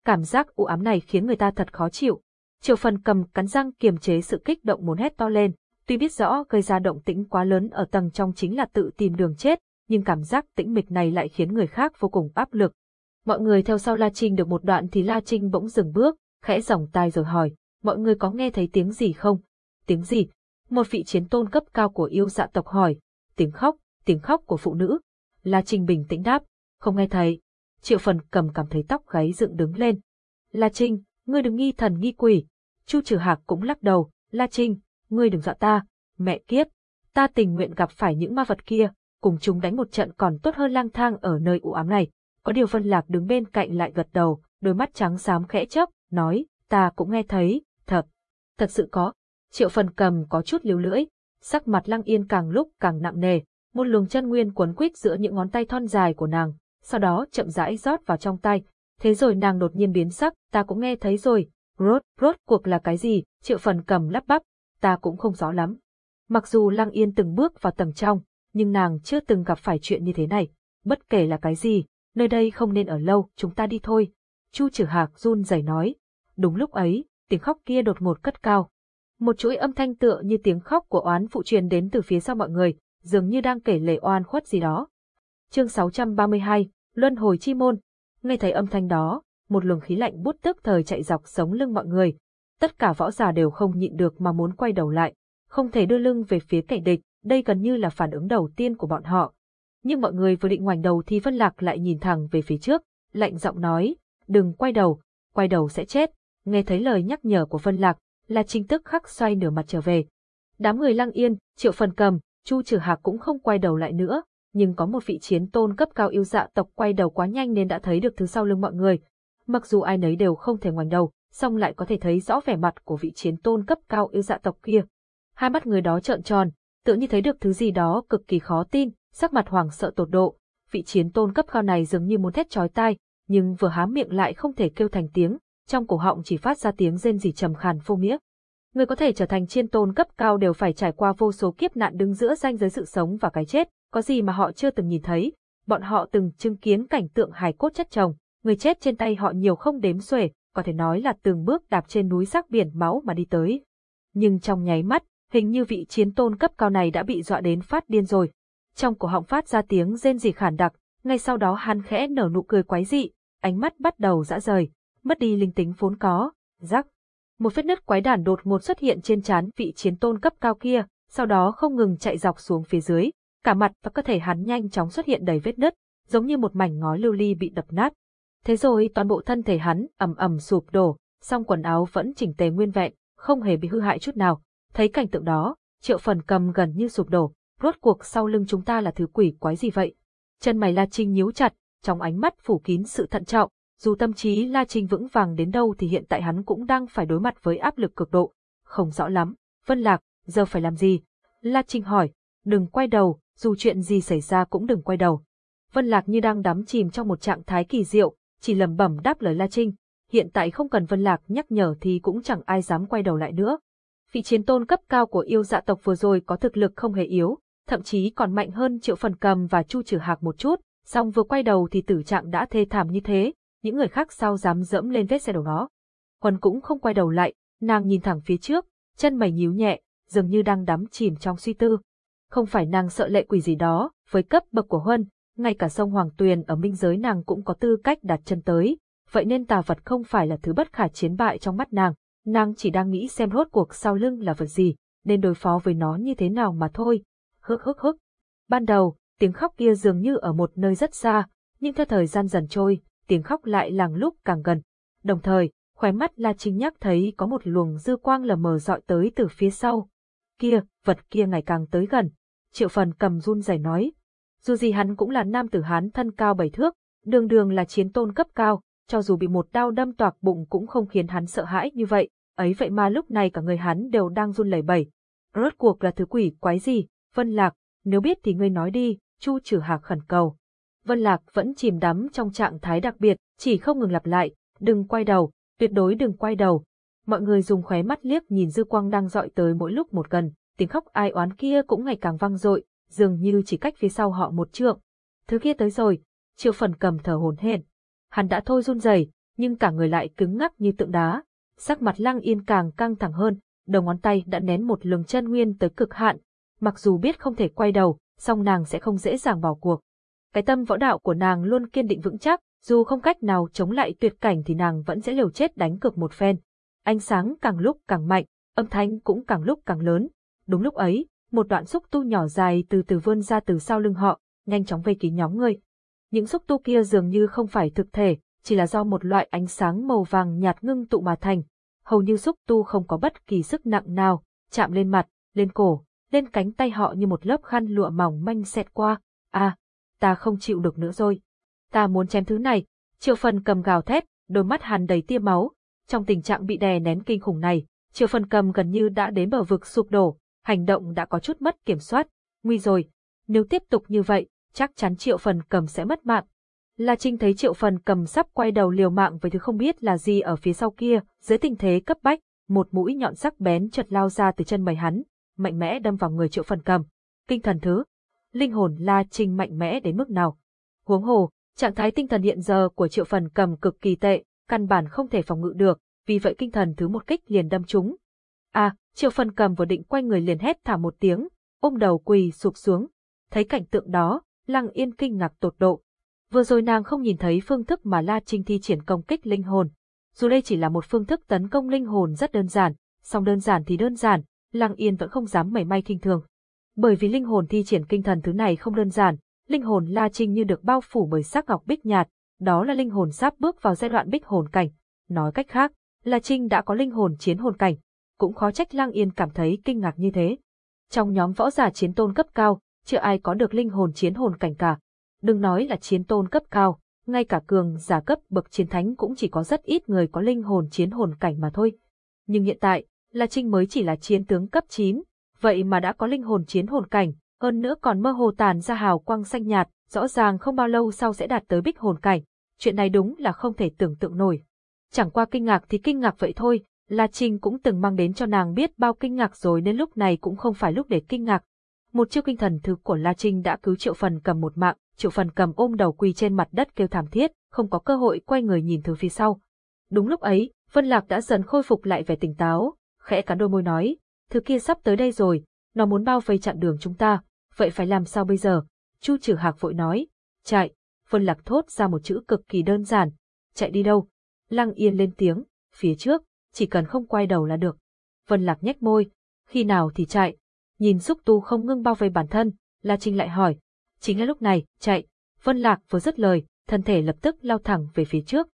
Cảm giác u ám này khiến người ta thật khó chịu. Triệu phần cầm cắn răng kiềm chế sự kích động muốn hét to lên, tuy biết rõ gây ra động tĩnh quá lớn ở tầng trong chính là tự tìm đường chết, nhưng cảm giác tĩnh mịch này lại khiến người khác vô cùng áp lực. Mọi người theo sau La Trinh được một đoạn thì La Trinh bỗng dừng bước, khẽ giỏng tai rồi hỏi, mọi người có nghe thấy tiếng gì không? Tiếng gì? Một vị chiến tôn cấp cao của yêu dạ tộc hỏi, tiếng khóc, tiếng khóc của phụ nữ. La Trinh bình tĩnh đáp, không nghe thấy. Triệu phần cầm cảm thấy tóc gáy dựng đứng lên. La Trinh, ngươi đừng nghi thần nghi quỷ. Chu Trừ Hạc cũng lắc đầu, La Trinh, ngươi đừng dọa ta, mẹ kiếp. Ta tình nguyện gặp phải những ma vật kia, cùng chúng đánh một trận còn tốt hơn lang thang ở nơi u ám này. Có điều Vân Lạc đứng bên cạnh lại gật đầu, đôi mắt trắng xám khẽ chớp, nói, ta cũng nghe thấy, thật, thật sự có. Triệu phần cầm có chút liều lưỡi, sắc mặt lăng yên càng lúc càng nặng nề, một luồng chân nguyên cuốn quýt giữa những ngón tay thon dài của nàng, sau đó chậm rãi rót vào trong tay. Thế rồi nàng đột nhiên biến sắc, ta cũng nghe thấy rồi, rốt, rốt cuộc là cái gì, triệu phần cầm lắp bắp, ta cũng không rõ lắm. Mặc dù lăng yên từng bước vào tầng trong, nhưng nàng chưa từng gặp phải chuyện như thế này. Bất kể là cái gì, nơi đây không nên ở lâu, chúng ta đi thôi. Chu Trử Hạc run rẩy nói. Đúng lúc ấy, tiếng khóc kia đột ngột cất cao. Một chuỗi âm thanh tựa như tiếng khóc của oán phụ truyền đến từ phía sau mọi người, dường như đang kể lể oan khuất gì đó. Chương 632, Luân hồi chi môn. Nghe thấy âm thanh đó, một luồng khí lạnh bút tức thời chạy dọc sống lưng mọi người. Tất cả võ giả đều không nhịn được mà muốn quay đầu lại, không thể đưa lưng về phía kẻ địch, đây gần như là phản ứng đầu tiên của bọn họ. Nhưng mọi người vừa định ngoảnh đầu thì Vân Lạc lại nhìn thẳng về phía trước, lạnh giọng nói, đừng quay đầu, quay đầu sẽ chết. Nghe thấy lời nhắc nhở của Vân Lạc, là chính tức khắc xoay nửa mặt trở về. Đám người lăng yên, triệu phần cầm, Chu Trừ Hạc cũng không quay đầu lại nữa, nhưng có một vị chiến tôn cấp cao yêu dạ tộc quay đầu quá nhanh nên đã thấy được thứ sau lưng mọi người. Mặc dù ai nấy đều không thể ngoảnh đầu, song lại có thể thấy rõ vẻ mặt của vị chiến tôn cấp cao yêu dạ tộc kia. Hai mắt người đó trợn tròn, tự như thấy được thứ gì đó cực kỳ khó tin, sắc mặt hoàng sợ tột độ. Vị chiến tôn cấp cao này dường như muốn thét chói tai, nhưng vừa há miệng lại không thể kêu thành tiếng, trong cổ họng chỉ phát ra tiếng rên rỉ trầm khàn vô nghĩa. Người có thể trở thành chiên tôn cấp cao đều phải trải qua vô số kiếp nạn đứng giữa ranh giới sự sống và cái chết, có gì mà họ chưa từng nhìn thấy. Bọn họ từng chứng kiến cảnh tượng hài cốt chất chồng, người chết trên tay họ nhiều không đếm xuể, có thể nói là từng bước đạp trên núi xác biển máu mà đi tới. Nhưng trong nháy mắt, hình như vị chiến tôn cấp cao này đã bị dọa đến phát điên rồi. Trong cổ họng phát ra tiếng rên rỉ khản đặc, ngay sau đó hắn khẽ nở nụ cười quái dị, ánh mắt bắt đầu dã rời, mất đi linh tính vốn có, rắc. Một vết nứt quái đản đột ngột xuất hiện trên trán vị chiến tôn cấp cao kia, sau đó không ngừng chạy dọc xuống phía dưới, cả mặt và cơ thể hắn nhanh chóng xuất hiện đầy vết nứt, giống như một mảnh ngói lưu ly bị đập nát. Thế rồi toàn bộ thân thể hắn ầm ầm sụp đổ, song quần áo vẫn chỉnh tề nguyên vẹn, không hề bị hư hại chút nào. Thấy cảnh tượng đó, triệu phần cầm gần như sụp đổ, rốt cuộc sau lưng chúng ta là thứ quỷ quái gì vậy? Chân mày La Trinh nhíu chặt, trong ánh mắt phủ kín sự thận trọng, dù tâm trí La Trinh vững vàng đến đâu thì hiện tại hắn cũng đang phải đối mặt với áp lực cực độ. Không rõ lắm, Vân Lạc, giờ phải làm gì? La Trinh hỏi, đừng quay đầu, dù chuyện gì xảy ra cũng đừng quay đầu. Vân Lạc như đang đắm chìm trong một trạng thái kỳ diệu, chỉ lẩm bẩm đáp lời La Trinh. Hiện tại không cần Vân Lạc nhắc nhở thì cũng chẳng ai dám quay đầu lại nữa. Vị chiến tôn cấp cao của yêu dạ tộc vừa rồi có thực lực không hề yếu, thậm chí còn mạnh hơn triệu phần cầm và chu trừ hạc một chút, song vừa quay đầu thì tử trạng đã thê thảm như thế, những người khác sao dám dẫm lên vết xe đổ nó. Huân cũng không quay đầu lại, nàng nhìn thẳng phía trước, chân mày nhíu nhẹ, dường như đang đắm chìm trong suy tư. Không phải nàng sợ lệ quỷ gì đó, với cấp bậc của Huân, ngay cả sông Hoàng Tuyền ở minh giới nàng cũng có tư cách đặt chân tới, vậy nên tà vật không phải là thứ bất khả chiến bại trong mắt nàng, nàng chỉ đang nghĩ xem rốt cuộc sau lưng là vật gì, nên đối phó với nó như thế nào mà thôi. Hức hức hức. Ban đầu, tiếng khóc kia dường như ở một nơi rất xa, nhưng theo thời gian dần trôi, tiếng khóc lại làng lúc càng gần. Đồng thời, khóe mắt La Trinh nhắc thấy có một luồng dư quang lờ mờ dọi tới từ phía sau. Kia, vật kia ngày càng tới gần. Triệu phần cầm run rẩy nói. Dù gì hắn cũng là nam tử hán thân cao bảy thước, đường đường là chiến tôn cấp cao, cho dù bị một đao đâm toạc bụng cũng không khiến hắn sợ hãi như vậy, ấy vậy mà lúc này cả người hắn đều đang run lẩy bẩy. Rốt cuộc là thứ quỷ quái gì, Vân Lạc, nếu biết thì ngươi nói đi, Chu trừ hạc khẩn cầu. Vân Lạc vẫn chìm đắm trong trạng thái đặc biệt, chỉ không ngừng lặp lại, đừng quay đầu, tuyệt đối đừng quay đầu. Mọi người dùng khóe mắt liếc nhìn dư quang đang dọi tới mỗi lúc một gần, tiếng khóc ai oán kia cũng ngày càng vang dội, dường như chỉ cách phía sau họ một trượng. Thứ kia tới rồi, triệu phần cầm thở hổn hển. Hắn đã thôi run rẩy, nhưng cả người lại cứng ngắc như tượng đá. Sắc mặt lăng yên càng căng thẳng hơn, đầu ngón tay đã nén một lường chân nguyên tới cực hạn. Mặc dù biết không thể quay đầu, song nàng sẽ không dễ dàng bỏ cuộc. Cái tâm võ đạo của nàng luôn kiên định vững chắc, dù không cách nào chống lại tuyệt cảnh thì nàng vẫn sẽ liều chết đánh cược một phen. Ánh sáng càng lúc càng mạnh, âm thanh cũng càng lúc càng lớn. Đúng lúc ấy, một đoạn xúc tu nhỏ dài từ từ vươn ra từ sau lưng họ, nhanh chóng vây kín nhóm người. Những xúc tu kia dường như không phải thực thể, chỉ là do một loại ánh sáng màu vàng nhạt ngưng tụ mà thành. Hầu như xúc tu không có bất kỳ sức nặng nào, chạm lên mặt, lên cổ, lên cánh tay họ như một lớp khăn lụa mỏng manh xẹt qua. À, ta không chịu được nữa rồi. Ta muốn chém thứ này. Triệu phần cầm gào thét, đôi mắt hàn đầy tia máu. Trong tình trạng bị đè nén kinh khủng này, triệu phần cầm gần như đã đến bờ vực sụp đổ, hành động đã có chút mất kiểm soát. Nguy rồi, nếu tiếp tục như vậy, chắc chắn triệu phần cầm sẽ mất mạng. La Trinh thấy triệu phần cầm sắp quay đầu liều mạng với thứ không biết là gì ở phía sau kia, dưới tình thế cấp bách, một mũi nhọn sắc bén chợt lao ra từ chân mày hắn, mạnh mẽ đâm vào người triệu phần cầm. Kinh thần thứ, linh hồn La Trinh mạnh mẽ đến mức nào. Huống hồ, trạng thái tinh thần hiện giờ của triệu phần cầm cực kỳ tệ, căn bản không thể phòng ngự được, vì vậy kinh thần thứ một kích liền đâm trúng. À, triệu phần cầm vừa định quay người liền hét thả một tiếng, ôm đầu quỳ sụp xuống. Thấy cảnh tượng đó, Lăng Yên kinh ngạc tột độ. Vừa rồi nàng không nhìn thấy phương thức mà La Trinh thi triển công kích linh hồn. Dù đây chỉ là một phương thức tấn công linh hồn rất đơn giản, song đơn giản thì đơn giản, Lăng Yên vẫn không dám mảy may kinh thường. Bởi vì linh hồn thi triển kinh thần thứ này không đơn giản, linh hồn La Trinh như được bao phủ bởi sắc ngọc bích nhạt, đó là linh hồn sắp bước vào giai đoạn bích hồn cảnh. Nói cách khác, La Trinh đã có linh hồn chiến hồn cảnh, cũng khó trách Lăng Yên cảm thấy kinh ngạc như thế. Trong nhóm võ giả chiến tôn cấp cao, chưa ai có được linh hồn chiến hồn cảnh cả. Đừng nói là chiến tôn cấp cao, ngay cả cường giả cấp bậc chiến thánh cũng chỉ có rất ít người có linh hồn chiến hồn cảnh mà thôi. Nhưng hiện tại, La Trinh mới chỉ là chiến tướng cấp 9, vậy mà đã có linh hồn chiến hồn cảnh, hơn nữa còn mơ hồ tàn ra hào quang xanh nhạt, rõ ràng không bao lâu sau sẽ đạt tới bích hồn cảnh. Chuyện này đúng là không thể tưởng tượng nổi. Chẳng qua kinh ngạc thì kinh ngạc vậy thôi, La Trinh cũng từng mang đến cho nàng biết bao kinh ngạc rồi nên lúc này cũng không phải lúc để kinh ngạc. Một chiêu kinh thần thứ của La Trinh đã cứu Triệu Phần cầm một mạng, Triệu Phần cầm ôm đầu quỳ trên mặt đất kêu thảm thiết, không có cơ hội quay người nhìn thứ phía sau. Đúng lúc ấy, Vân Lạc đã dần khôi phục lại vẻ tỉnh táo, khẽ cắn đôi môi nói, thứ kia sắp tới đây rồi, nó muốn bao vây chặn đường chúng ta, vậy phải làm sao bây giờ? Chu Trử Hạc vội nói, chạy, Vân Lạc thốt ra một chữ cực kỳ đơn giản, chạy đi đâu? Lăng Yên lên tiếng, phía trước, chỉ cần không quay đầu là được. Vân Lạc nhếch môi, khi nào thì chạy? Nhìn xúc tu không ngưng bao vây bản thân, La Trinh lại hỏi. Chính là lúc này, chạy. Vân Lạc vừa dứt lời, thân thể lập tức lao thẳng về phía trước.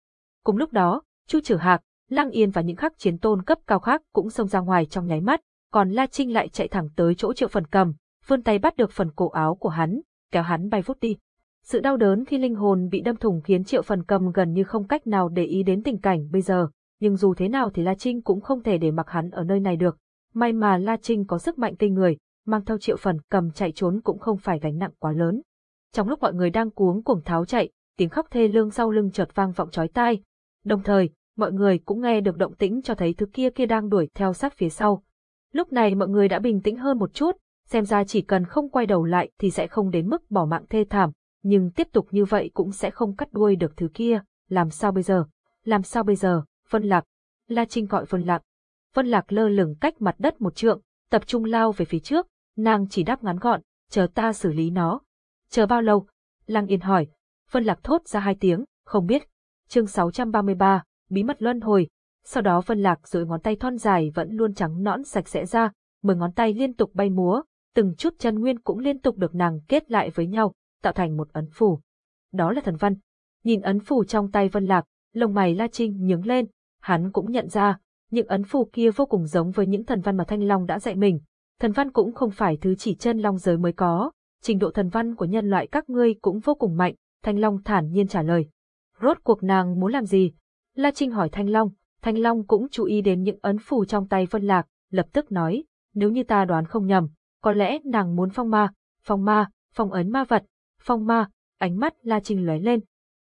Cùng lúc đó, Chu Trử Hạc, Lăng Yên và những khắc chiến tôn cấp cao khác cũng xông ra ngoài trong nháy mắt, còn La Trinh lại chạy thẳng tới chỗ Triệu Phần cầm, vươn tay bắt được phần cổ áo của hắn, kéo hắn bay vút đi. Sự đau đớn khi linh hồn bị đâm thủng khiến Triệu Phần cầm gần như không cách nào để ý đến tình cảnh bây giờ, nhưng dù thế nào thì La Trinh cũng không thể để mặc hắn ở nơi này được. May mà La Trinh có sức mạnh kinh người, mang theo triệu phần cầm chạy trốn cũng không phải gánh nặng quá lớn. Trong lúc mọi người đang cuống cuồng tháo chạy, tiếng khóc thê lương sau lưng chợt vang vọng chói tai. Đồng thời, mọi người cũng nghe được động tĩnh cho thấy thứ kia kia đang đuổi theo sát phía sau. Lúc này mọi người đã bình tĩnh hơn một chút, xem ra chỉ cần không quay đầu lại thì sẽ không đến mức bỏ mạng thê thảm, nhưng tiếp tục như vậy cũng sẽ không cắt đuôi được thứ kia, làm sao bây giờ? Làm sao bây giờ? Vân Lạc. La Trinh gọi Vân Lạc. Vân Lạc lơ lửng cách mặt đất một trượng, tập trung lao về phía trước, nàng chỉ đáp ngắn gọn, chờ ta xử lý nó. Chờ bao lâu? Lăng Yên hỏi. Vân Lạc thốt ra hai tiếng, không biết. Chương 633, bí mật luân hồi. Sau đó Vân Lạc rồi ngón tay thon dài vẫn luôn trắng nõn sạch sẽ ra, mười ngón tay liên tục bay múa, từng chút chân nguyên cũng liên tục được nàng kết lại với nhau, tạo thành một ấn phù. Đó là thần văn. Nhìn ấn phù trong tay Vân Lạc, lông mày La Trinh nhướng lên, hắn cũng nhận ra, những ấn phù kia vô cùng giống với những thần văn mà Thanh Long đã dạy mình. Thần văn cũng không phải thứ chỉ chân long giới mới có, trình độ thần văn của nhân loại các ngươi cũng vô cùng mạnh, Thanh Long thản nhiên trả lời. Rốt cuộc nàng muốn làm gì? La Trinh hỏi Thanh Long, Thanh Long cũng chú ý đến những ấn phù trong tay Vân Lạc, lập tức nói, nếu như ta đoán không nhầm, có lẽ nàng muốn phong ma, phong ma, phong ấn ma vật, phong ma, ánh mắt La Trinh lóe lên.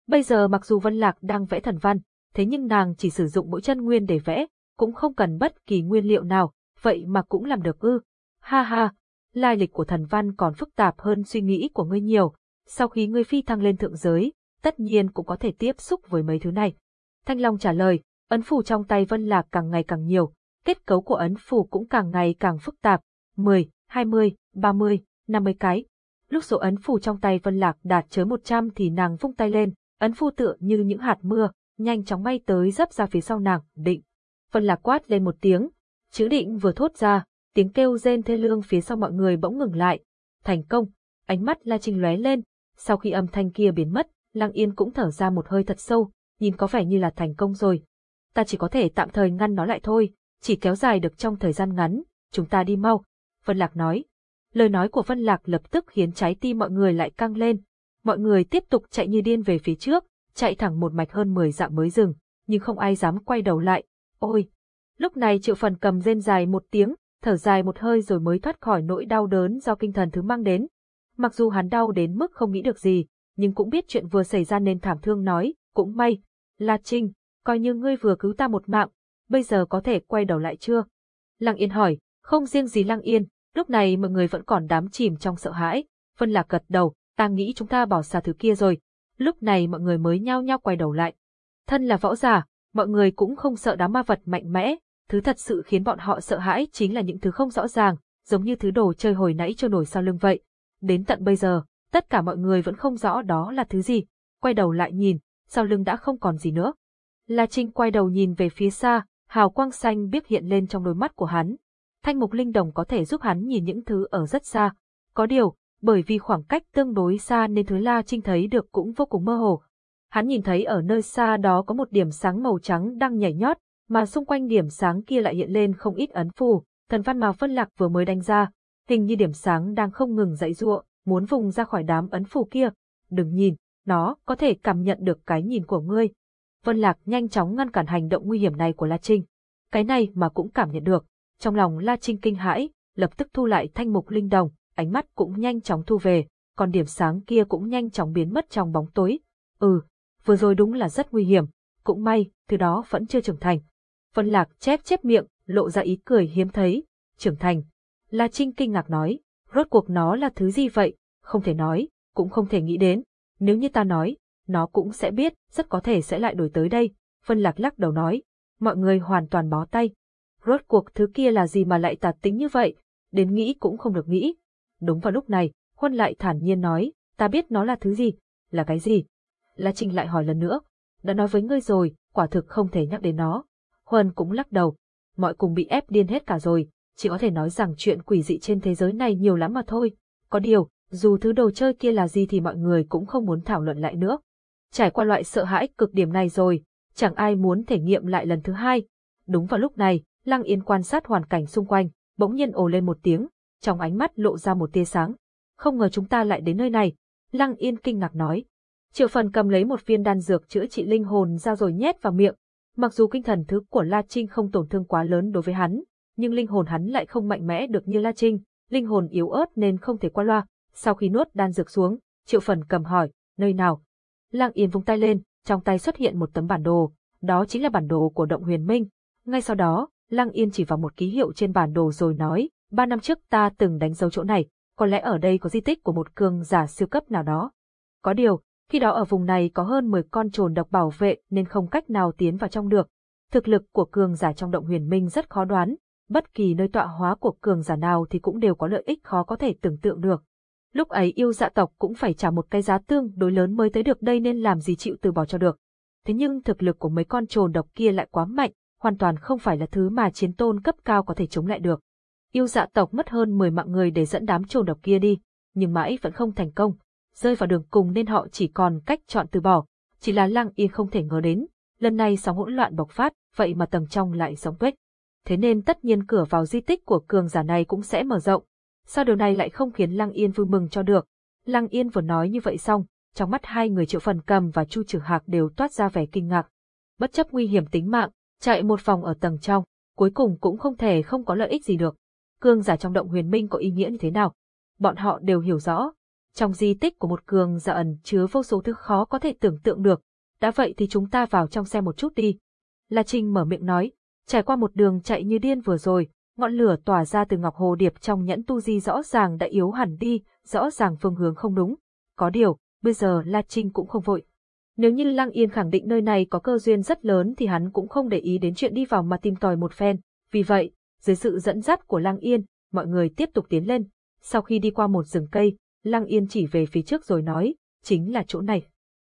Bây giờ mặc dù Vân Lạc đang vẽ thần văn, thế nhưng nàng chỉ sử dụng mỗi chân nguyên để vẽ, cũng không cần bất kỳ nguyên liệu nào, vậy mà cũng làm được ư. Ha ha, lai lịch của thần văn còn phức tạp hơn suy nghĩ của ngươi nhiều, sau khi ngươi phi thăng lên thượng giới, tất nhiên cũng có thể tiếp xúc với mấy thứ này. Thanh Long trả lời, ấn phù trong tay Vân Lạc càng ngày càng nhiều, kết cấu của ấn phù cũng càng ngày càng phức tạp, 10, 20, 30, 50 cái. Lúc số ấn phù trong tay Vân Lạc đạt chớ 100 thì nàng vung tay lên, ấn phù tựa như những hạt mưa, nhanh chóng bay tới dấp ra phía sau nàng, định. Vân Lạc quát lên một tiếng, chữ định vừa thốt ra, tiếng kêu rên thê lương phía sau mọi người bỗng ngừng lại. Thành công, ánh mắt La Trinh lóe lên, sau khi âm thanh kia biến mất, Lăng Yên cũng thở ra một hơi thật sâu, nhìn có vẻ như là thành công rồi. Ta chỉ có thể tạm thời ngăn nó lại thôi, chỉ kéo dài được trong thời gian ngắn, chúng ta đi mau. Vân Lạc nói. Lời nói của Vân Lạc lập tức khiến trái tim mọi người lại căng lên. Mọi người tiếp tục chạy như điên về phía trước, chạy thẳng một mạch hơn 10 dặm mới dừng, nhưng không ai dám quay đầu lại. Ôi! Lúc này triệu phần cầm rên dài một tiếng, thở dài một hơi rồi mới thoát khỏi nỗi đau đớn do kinh thần thứ mang đến. Mặc dù hắn đau đến mức không nghĩ được gì, nhưng cũng biết chuyện vừa xảy ra nên thảm thương nói, cũng may. La Trinh, coi như ngươi vừa cứu ta một mạng, bây giờ có thể quay đầu lại chưa? Lăng Yên hỏi, không riêng gì Lăng Yên, lúc này mọi người vẫn còn đám chìm trong sợ hãi. Vân Lạc gật đầu, ta nghĩ chúng ta bỏ xa thứ kia rồi. Lúc này mọi người mới nhao nhao quay đầu lại. Thân là võ giả, mọi người cũng không sợ đám ma vật mạnh mẽ, thứ thật sự khiến bọn họ sợ hãi chính là những thứ không rõ ràng, giống như thứ đồ chơi hồi nãy trôi nổi sau lưng vậy. Đến tận bây giờ, tất cả mọi người vẫn không rõ đó là thứ gì, quay đầu lại nhìn, sau lưng đã không còn gì nữa. La Trinh quay đầu nhìn về phía xa, hào quang xanh biếc hiện lên trong đôi mắt của hắn. Thanh mục linh đồng có thể giúp hắn nhìn những thứ ở rất xa. Có điều, bởi vì khoảng cách tương đối xa nên thứ La Trinh thấy được cũng vô cùng mơ hồ. Hắn nhìn thấy ở nơi xa đó có một điểm sáng màu trắng đang nhảy nhót, mà xung quanh điểm sáng kia lại hiện lên không ít ấn phù, thần văn mà phân lạc vừa mới đánh ra, hình như điểm sáng đang không ngừng dãy giụa, muốn vùng ra khỏi đám ấn phù kia. Đừng nhìn, nó có thể cảm nhận được cái nhìn của ngươi. Vân Lạc nhanh chóng ngăn cản hành động nguy hiểm này của La Trinh. Cái này mà cũng cảm nhận được. Trong lòng La Trinh kinh hãi, lập tức thu lại thanh mục linh đồng, ánh mắt cũng nhanh chóng thu về, còn điểm sáng kia cũng nhanh chóng biến mất trong bóng tối. Ừ, vừa rồi đúng là rất nguy hiểm, cũng may, thứ đó vẫn chưa trưởng thành. Vân Lạc chép chép miệng, lộ ra ý cười hiếm thấy, trưởng thành. La Trinh kinh ngạc nói, rốt cuộc nó là thứ gì vậy, không thể nói, cũng không thể nghĩ đến. Nếu như ta nói, nó cũng sẽ biết, rất có thể sẽ lại đổi tới đây. phân Lạc lắc đầu nói, mọi người hoàn toàn bó tay. Rốt cuộc thứ kia là gì mà lại tạt tính như vậy, đến nghĩ cũng không được nghĩ. Đúng vào lúc này, Huân lại thản nhiên nói, ta biết nó là thứ gì, là cái gì. La Trinh lại hỏi lần nữa, đã nói với ngươi rồi, quả thực không thể nhắc đến nó. Huân cũng lắc đầu, mọi cùng bị ép điên hết cả rồi, chỉ có thể nói rằng chuyện quỷ dị trên thế giới này nhiều lắm mà thôi. Có điều, dù thứ đồ chơi kia là gì thì mọi người cũng không muốn thảo luận lại nữa. Trải qua loại sợ hãi cực điểm này rồi, chẳng ai muốn thể nghiệm lại lần thứ hai. Đúng vào lúc này, Lăng Yên quan sát hoàn cảnh xung quanh, bỗng nhiên ồ lên một tiếng, trong ánh mắt lộ ra một tia sáng. Không ngờ chúng ta lại đến nơi này, Lăng Yên kinh ngạc nói. Triệu phần cầm lấy một viên đan dược chữa trị linh hồn ra rồi nhét vào miệng. Mặc dù kinh thần thứ của La Trinh không tổn thương quá lớn đối với hắn, nhưng linh hồn hắn lại không mạnh mẽ được như La Trinh, linh hồn yếu ớt nên không thể qua loa. Sau khi nuốt đan dược xuống, Triệu phần cầm hỏi, nơi nào? Lăng Yên vung tay lên, trong tay xuất hiện một tấm bản đồ, đó chính là bản đồ của động huyền minh. Ngay sau đó, Lăng Yên chỉ vào một ký hiệu trên bản đồ rồi nói, ba năm trước ta từng đánh dấu chỗ này, có lẽ ở đây có di tích của một cường giả siêu cấp nào đó. Có điều, Khi đó ở vùng này có hơn 10 con trồn độc bảo vệ nên không cách nào tiến vào trong được. Thực lực của cường giả trong động huyền minh rất khó đoán, bất kỳ nơi tọa hóa của cường giả nào thì cũng đều có lợi ích khó có thể tưởng tượng được. Lúc ấy yêu dạ tộc cũng phải trả một cái giá tương đối lớn mới tới được đây nên làm gì chịu từ bỏ cho được. Thế nhưng thực lực của mấy con trồn độc kia lại quá mạnh, hoàn toàn không phải là thứ mà chiến tôn cấp cao có thể chống lại được. Yêu dạ tộc mất hơn 10 mạng người để dẫn đám trồn độc kia đi, nhưng mãi vẫn không thành công. Rơi vào đường cùng nên họ chỉ còn cách chọn từ bỏ. Chỉ là Lăng Yên không thể ngờ đến, lần này sóng hỗn loạn bộc phát, vậy mà tầng trong lại sống tuếch. Thế nên tất nhiên cửa vào di tích của cường giả này cũng sẽ mở rộng. Sao điều này lại không khiến Lăng Yên vui mừng cho được? Lăng Yên vừa nói như vậy xong, trong mắt hai người triệu phần cầm và chu trừ hạc đều toát ra vẻ kinh ngạc. Bất chấp nguy hiểm tính mạng, chạy một vòng ở tầng trong, cuối cùng cũng không thể không có lợi ích gì được. Cường giả trong động huyền minh có ý nghĩa như thế nào? Bọn họ đều hiểu rõ. Trong di tích của một cường giả ẩn chứa vô số thứ khó có thể tưởng tượng được. Đã vậy thì chúng ta vào trong xe một chút đi. La Trinh mở miệng nói, trải qua một đường chạy như điên vừa rồi, ngọn lửa tỏa ra từ ngọc hồ điệp trong nhẫn tu di rõ ràng đã yếu hẳn đi, rõ ràng phương hướng không đúng. Có điều, bây giờ La Trinh cũng không vội. Nếu như Lăng Yên khẳng định nơi này có cơ duyên rất lớn thì hắn cũng không để ý đến chuyện đi vào mà tìm tòi một phen. Vì vậy, dưới sự dẫn dắt của Lăng Yên, mọi người tiếp tục tiến lên. Sau khi đi qua một rừng cây, Lăng Yên chỉ về phía trước rồi nói, chính là chỗ này.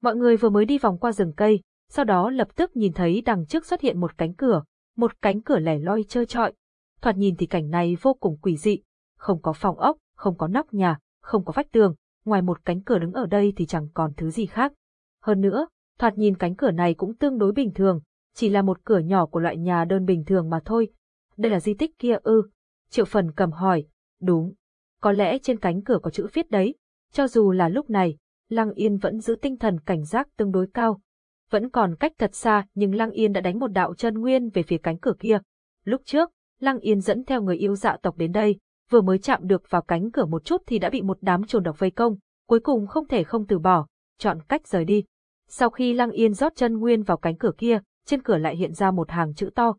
Mọi người vừa mới đi vòng qua rừng cây, sau đó lập tức nhìn thấy đằng trước xuất hiện một cánh cửa, một cánh cửa lẻ loi trơ trọi. Thoạt nhìn thì cảnh này vô cùng quỷ dị, không có phòng ốc, không có nóc nhà, không có vách tường, ngoài một cánh cửa đứng ở đây thì chẳng còn thứ gì khác. Hơn nữa, thoạt nhìn cánh cửa này cũng tương đối bình thường, chỉ là một cửa nhỏ của loại nhà đơn bình thường mà thôi. Đây là di tích kia ư? Triệu phần cầm hỏi, đúng. Có lẽ trên cánh cửa có chữ viết đấy. Cho dù là lúc này, Lăng Yên vẫn giữ tinh thần cảnh giác tương đối cao. Vẫn còn cách thật xa nhưng Lăng Yên đã đánh một đạo chân nguyên về phía cánh cửa kia. Lúc trước, Lăng Yên dẫn theo người yêu dạ tộc đến đây, vừa mới chạm được vào cánh cửa một chút thì đã bị một đám trồn độc vây công, cuối cùng không thể không từ bỏ, chọn cách rời đi. Sau khi Lăng Yên rót chân nguyên vào cánh cửa kia, trên cửa lại hiện ra một hàng chữ to.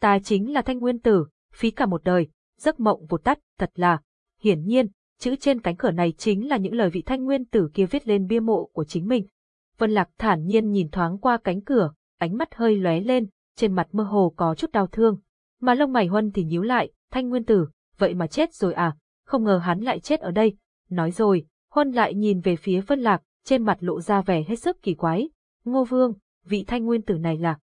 Ta chính là thanh nguyên tử, phí cả một đời, giấc mộng vụt tắt, thật là. Hiển nhiên, chữ trên cánh cửa này chính là những lời vị thanh nguyên tử kia viết lên bia mộ của chính mình. Vân Lạc thản nhiên nhìn thoáng qua cánh cửa, ánh mắt hơi lóe lên, trên mặt mơ hồ có chút đau thương. Mà lông mày Huân thì nhíu lại, thanh nguyên tử, vậy mà chết rồi à, không ngờ hắn lại chết ở đây. Nói rồi, Huân lại nhìn về phía Vân Lạc, trên mặt lộ ra vẻ hết sức kỳ quái. Ngô Vương, vị thanh nguyên tử này là...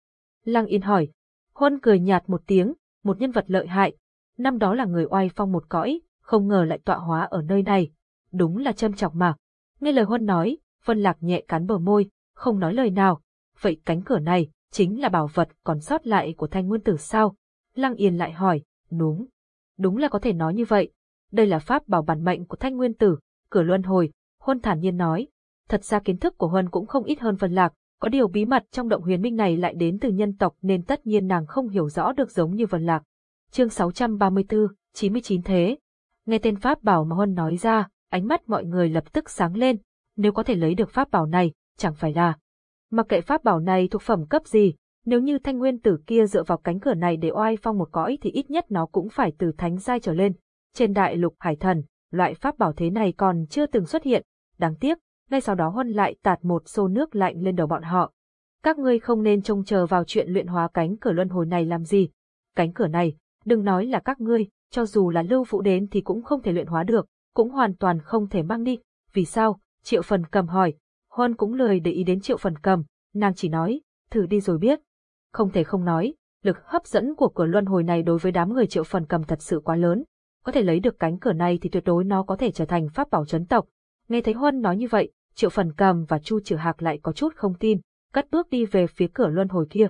Lăng Yên hỏi. Huân cười nhạt một tiếng, một nhân vật lợi hại. Năm đó là người oai phong một cõi, không ngờ lại tọa hóa ở nơi này. Đúng là châm chọc mà. Nghe lời Huân nói, Vân Lạc nhẹ cắn bờ môi, không nói lời nào. Vậy cánh cửa này, chính là bảo vật còn sót lại của thanh nguyên tử sao? Lăng Yên lại hỏi, đúng. Đúng là có thể nói như vậy. Đây là pháp bảo bản mệnh của thanh nguyên tử, cửa luân hồi, Huân thản nhiên nói. Thật ra kiến thức của Huân cũng không ít hơn Vân Lạc, có điều bí mật trong động huyền minh này lại đến từ nhân tộc nên tất nhiên nàng không hiểu rõ được giống như Vân Lạc. Chương 634, 99 thế. Nghe tên pháp bảo mà Huân nói ra, ánh mắt mọi người lập tức sáng lên, nếu có thể lấy được pháp bảo này, chẳng phải là. Mặc kệ pháp bảo này thuộc phẩm cấp gì, nếu như thanh nguyên tử kia dựa vào cánh cửa này để oai phong một cõi thì ít nhất nó cũng phải từ thánh giai trở lên. Trên đại lục hải thần, loại pháp bảo thế này còn chưa từng xuất hiện. Đáng tiếc, ngay sau đó Huân lại tạt một xô nước lạnh lên đầu bọn họ. Các ngươi không nên trông chờ vào chuyện luyện hóa cánh cửa luân hồi này làm gì. Cánh cửa này, đừng nói là các ngươi, cho dù là lưu phụ đến thì cũng không thể luyện hóa được, cũng hoàn toàn không thể mang đi. Vì sao? Triệu phần cầm hỏi. Huân cũng lười để ý đến triệu phần cầm, nàng chỉ nói, thử đi rồi biết. Không thể không nói, lực hấp dẫn của cửa luân hồi này đối với đám người triệu phần cầm thật sự quá lớn. Có thể lấy được cánh cửa này thì tuyệt đối nó có thể trở thành pháp bảo chấn tộc. Nghe thấy Huân nói như vậy, triệu phần cầm và chu trừ hạc lại có chút không tin, cất bước đi về phía cửa luân hồi kia.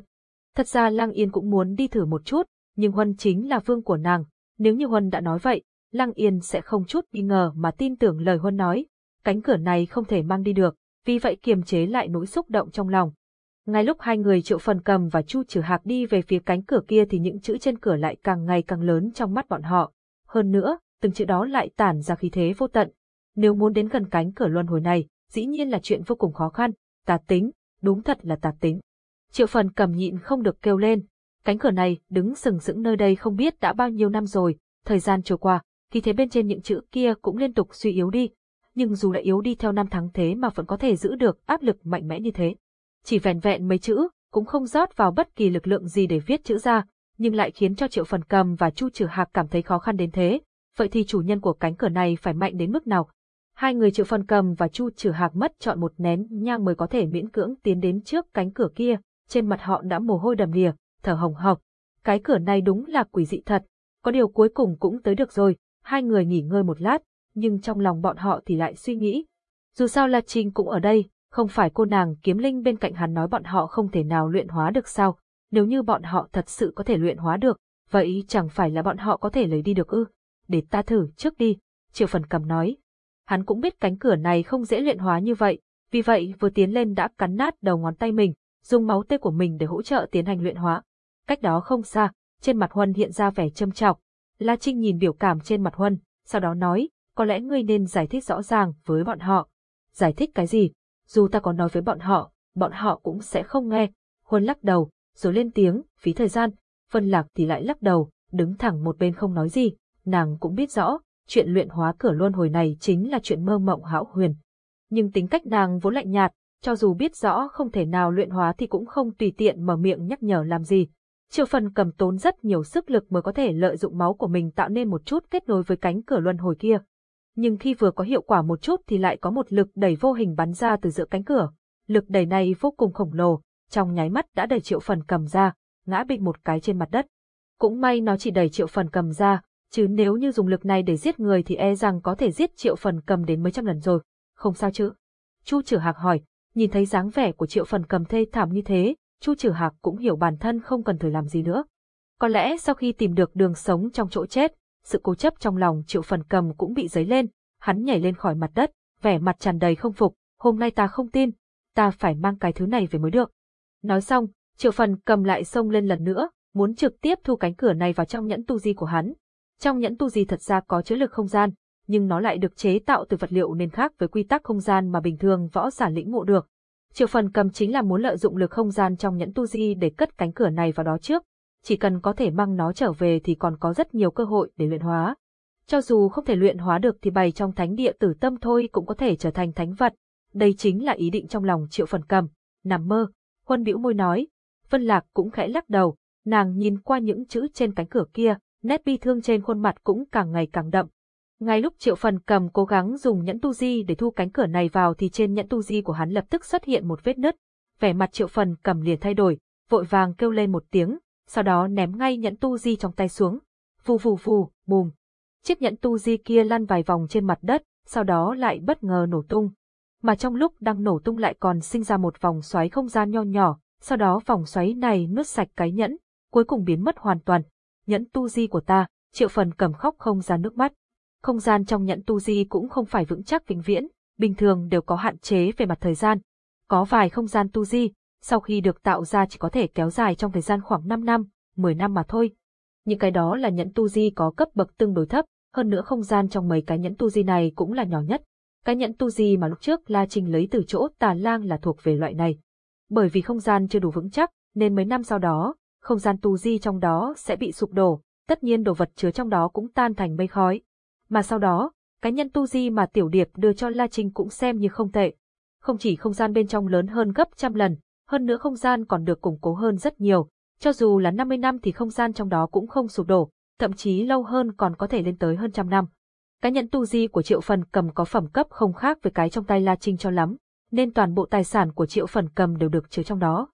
Thật ra Lăng Yên cũng muốn đi thử một chút, nhưng Huân chính là vương của nàng. Nếu như Huân đã nói vậy, Lăng Yên sẽ không chút nghi ngờ mà tin tưởng lời Huân nói. Cánh cửa này không thể mang đi được, vì vậy kiềm chế lại nỗi xúc động trong lòng. Ngay lúc hai người triệu phần cầm và chu trừ hạc đi về phía cánh cửa kia thì những chữ trên cửa lại càng ngày càng lớn trong mắt bọn họ. Hơn nữa, từng chữ đó lại tản ra khí thế vô tận. Nếu muốn đến gần cánh cửa luân hồi này, dĩ nhiên là chuyện vô cùng khó khăn, tà tính, đúng thật là tà tính. Triệu phần cầm nhịn không được kêu lên, cánh cửa này đứng sừng sững nơi đây không biết đã bao nhiêu năm rồi, thời gian trôi qua, khí thế bên trên những chữ kia cũng liên tục suy yếu đi. nhưng dù đã yếu đi theo năm tháng thế mà vẫn có thể giữ được áp lực mạnh mẽ như thế. Chỉ vẹn vẹn mấy chữ, cũng không rót vào bất kỳ lực lượng gì để viết chữ ra, nhưng lại khiến cho Triệu Phần Cầm và Chu Trử Hạc cảm thấy khó khăn đến thế. Vậy thì chủ nhân của cánh cửa này phải mạnh đến mức nào? Hai người Triệu Phần Cầm và Chu Trử Hạc mất chọn một nén nhang mới có thể miễn cưỡng tiến đến trước cánh cửa kia, trên mặt họ đã mồ hôi đầm đìa, thở hồng hộc. Cái cửa này đúng là quỷ dị thật, có điều cuối cùng cũng tới được rồi, hai người nghỉ ngơi một lát, nhưng trong lòng bọn họ thì lại suy nghĩ. Dù sao La Trinh cũng ở đây, không phải cô nàng kiếm linh bên cạnh hắn nói bọn họ không thể nào luyện hóa được sao, nếu như bọn họ thật sự có thể luyện hóa được, vậy chẳng phải là bọn họ có thể lấy đi được ư, để ta thử trước đi, Triệu Phần Cầm nói. Hắn cũng biết cánh cửa này không dễ luyện hóa như vậy, vì vậy vừa tiến lên đã cắn nát đầu ngón tay mình, dùng máu tê của mình để hỗ trợ tiến hành luyện hóa. Cách đó không xa, trên mặt Huân hiện ra vẻ châm chọc. La Trinh nhìn biểu cảm trên mặt Huân, sau đó nói, có lẽ ngươi nên giải thích rõ ràng với bọn họ. Giải thích cái gì? Dù ta có nói với bọn họ, bọn họ cũng sẽ không nghe. Huân lắc đầu, rồi lên tiếng, phí thời gian. phân Lạc thì lại lắc đầu, đứng thẳng một bên không nói gì. Nàng cũng biết rõ, chuyện luyện hóa cửa luân hồi này chính là chuyện mơ mộng hão huyền. Nhưng tính cách nàng vốn lạnh nhạt, cho dù biết rõ không thể nào luyện hóa thì cũng không tùy tiện mở miệng nhắc nhở làm gì. Triệu phần cầm tốn rất nhiều sức lực mới có thể lợi dụng máu của mình tạo nên một chút kết nối với cánh cửa luân hồi kia. Nhưng khi vừa có hiệu quả một chút thì lại có một lực đẩy vô hình bắn ra từ giữa cánh cửa. Lực đẩy này vô cùng khổng lồ, trong nháy mắt đã đẩy triệu phần cầm ra, ngã bị một cái trên mặt đất. Cũng may nó chỉ đẩy triệu phần cầm ra, chứ nếu như dùng lực này để giết người thì e rằng có thể giết triệu phần cầm đến mấy trăm lần rồi. Không sao chứ? Chu Trử Hạc hỏi, nhìn thấy dáng vẻ của triệu phần cầm thê thảm như thế, Chu Trử Hạc cũng hiểu bản thân không cần thời làm gì nữa. Có lẽ sau khi tìm được đường sống trong chỗ chết, sự cố chấp trong lòng triệu phần cầm cũng bị dấy lên, hắn nhảy lên khỏi mặt đất, vẻ mặt tràn đầy không phục, hôm nay ta không tin, ta phải mang cái thứ này về mới được. Nói xong, triệu phần cầm lại xông lên lần nữa, muốn trực tiếp thu cánh cửa này vào trong nhẫn tu di của hắn. Trong nhẫn tu di thật ra có chứa lực không gian, nhưng nó lại được chế tạo từ vật liệu nên khác với quy tắc không gian mà bình thường võ giả lĩnh ngộ được. Triệu phần cầm chính là muốn lợi dụng lực không gian trong nhẫn tu di để cất cánh cửa này vào đó trước, chỉ cần có thể mang nó trở về thì còn có rất nhiều cơ hội để luyện hóa. Cho dù không thể luyện hóa được thì bày trong thánh địa tử tâm thôi cũng có thể trở thành thánh vật. Đây chính là ý định trong lòng triệu phần cầm. Nằm mơ, huân bĩu môi nói. Vân Lạc cũng khẽ lắc đầu, nàng nhìn qua những chữ trên cánh cửa kia, nét bi thương trên khuôn mặt cũng càng ngày càng đậm. Ngay lúc Triệu Phần cầm cố gắng dùng nhẫn tu di để thu cánh cửa này vào thì trên nhẫn tu di của hắn lập tức xuất hiện một vết nứt. Vẻ mặt Triệu Phần cầm liền thay đổi, vội vàng kêu lên một tiếng, sau đó ném ngay nhẫn tu di trong tay xuống. Vù vù vù, bùm. Chiếc nhẫn tu di kia lăn vài vòng trên mặt đất, sau đó lại bất ngờ nổ tung. Mà trong lúc đang nổ tung lại còn sinh ra một vòng xoáy không gian nho nhỏ, sau đó vòng xoáy này nuốt sạch cái nhẫn, cuối cùng biến mất hoàn toàn. Nhẫn tu di của ta, triệu phần cầm khóc không ra nước mắt. Không gian trong nhẫn tu di cũng không phải vững chắc vĩnh viễn, bình thường đều có hạn chế về mặt thời gian. Có vài không gian tu di, sau khi được tạo ra chỉ có thể kéo dài trong thời gian khoảng 5 năm, 10 năm mà thôi. Những cái đó là nhẫn tu di có cấp bậc tương đối thấp, hơn nữa không gian trong mấy cái nhẫn tu di này cũng là nhỏ nhất. Cái nhẫn tu di mà lúc trước La Trinh lấy từ chỗ tà lang là thuộc về loại này. Bởi vì không gian chưa đủ vững chắc, nên mấy năm sau đó, không gian tu di trong đó sẽ bị sụp đổ, tất nhiên đồ vật chứa trong đó cũng tan thành mây khói. Mà sau đó, cái nhân tu di mà Tiểu Điệp đưa cho La Trinh cũng xem như không tệ. Không chỉ không gian bên trong lớn hơn gấp trăm lần, hơn nữa không gian còn được củng cố hơn rất nhiều, cho dù là 50 năm thì không gian trong đó cũng không sụp đổ, thậm chí lâu hơn còn có thể lên tới hơn trăm năm. Cái nhẫn tu di của Triệu Phần Cầm có phẩm cấp không khác với cái trong tay La Trinh cho lắm, nên toàn bộ tài sản của Triệu Phần Cầm đều được chứa trong đó.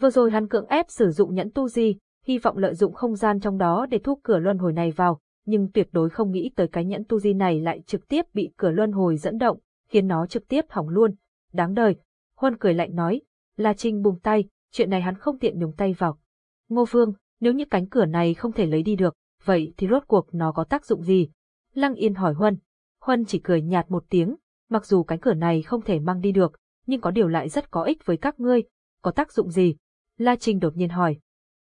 Vừa rồi hắn cưỡng ép sử dụng nhẫn tu di, hy vọng lợi dụng không gian trong đó để thu cửa luân hồi này vào, nhưng tuyệt đối không nghĩ tới cái nhẫn tu di này lại trực tiếp bị cửa luân hồi dẫn động, khiến nó trực tiếp hỏng luôn. Đáng đời. Huân cười lạnh nói, La Trinh buông tay, chuyện này hắn không tiện nhúng tay vào. Ngô Phương, nếu như cánh cửa này không thể lấy đi được, vậy thì rốt cuộc nó có tác dụng gì? Lăng Yên hỏi Huân. Huân chỉ cười nhạt một tiếng, mặc dù cánh cửa này không thể mang đi được, nhưng có điều lại rất có ích với các ngươi. Có tác dụng gì? La Trinh đột nhiên hỏi.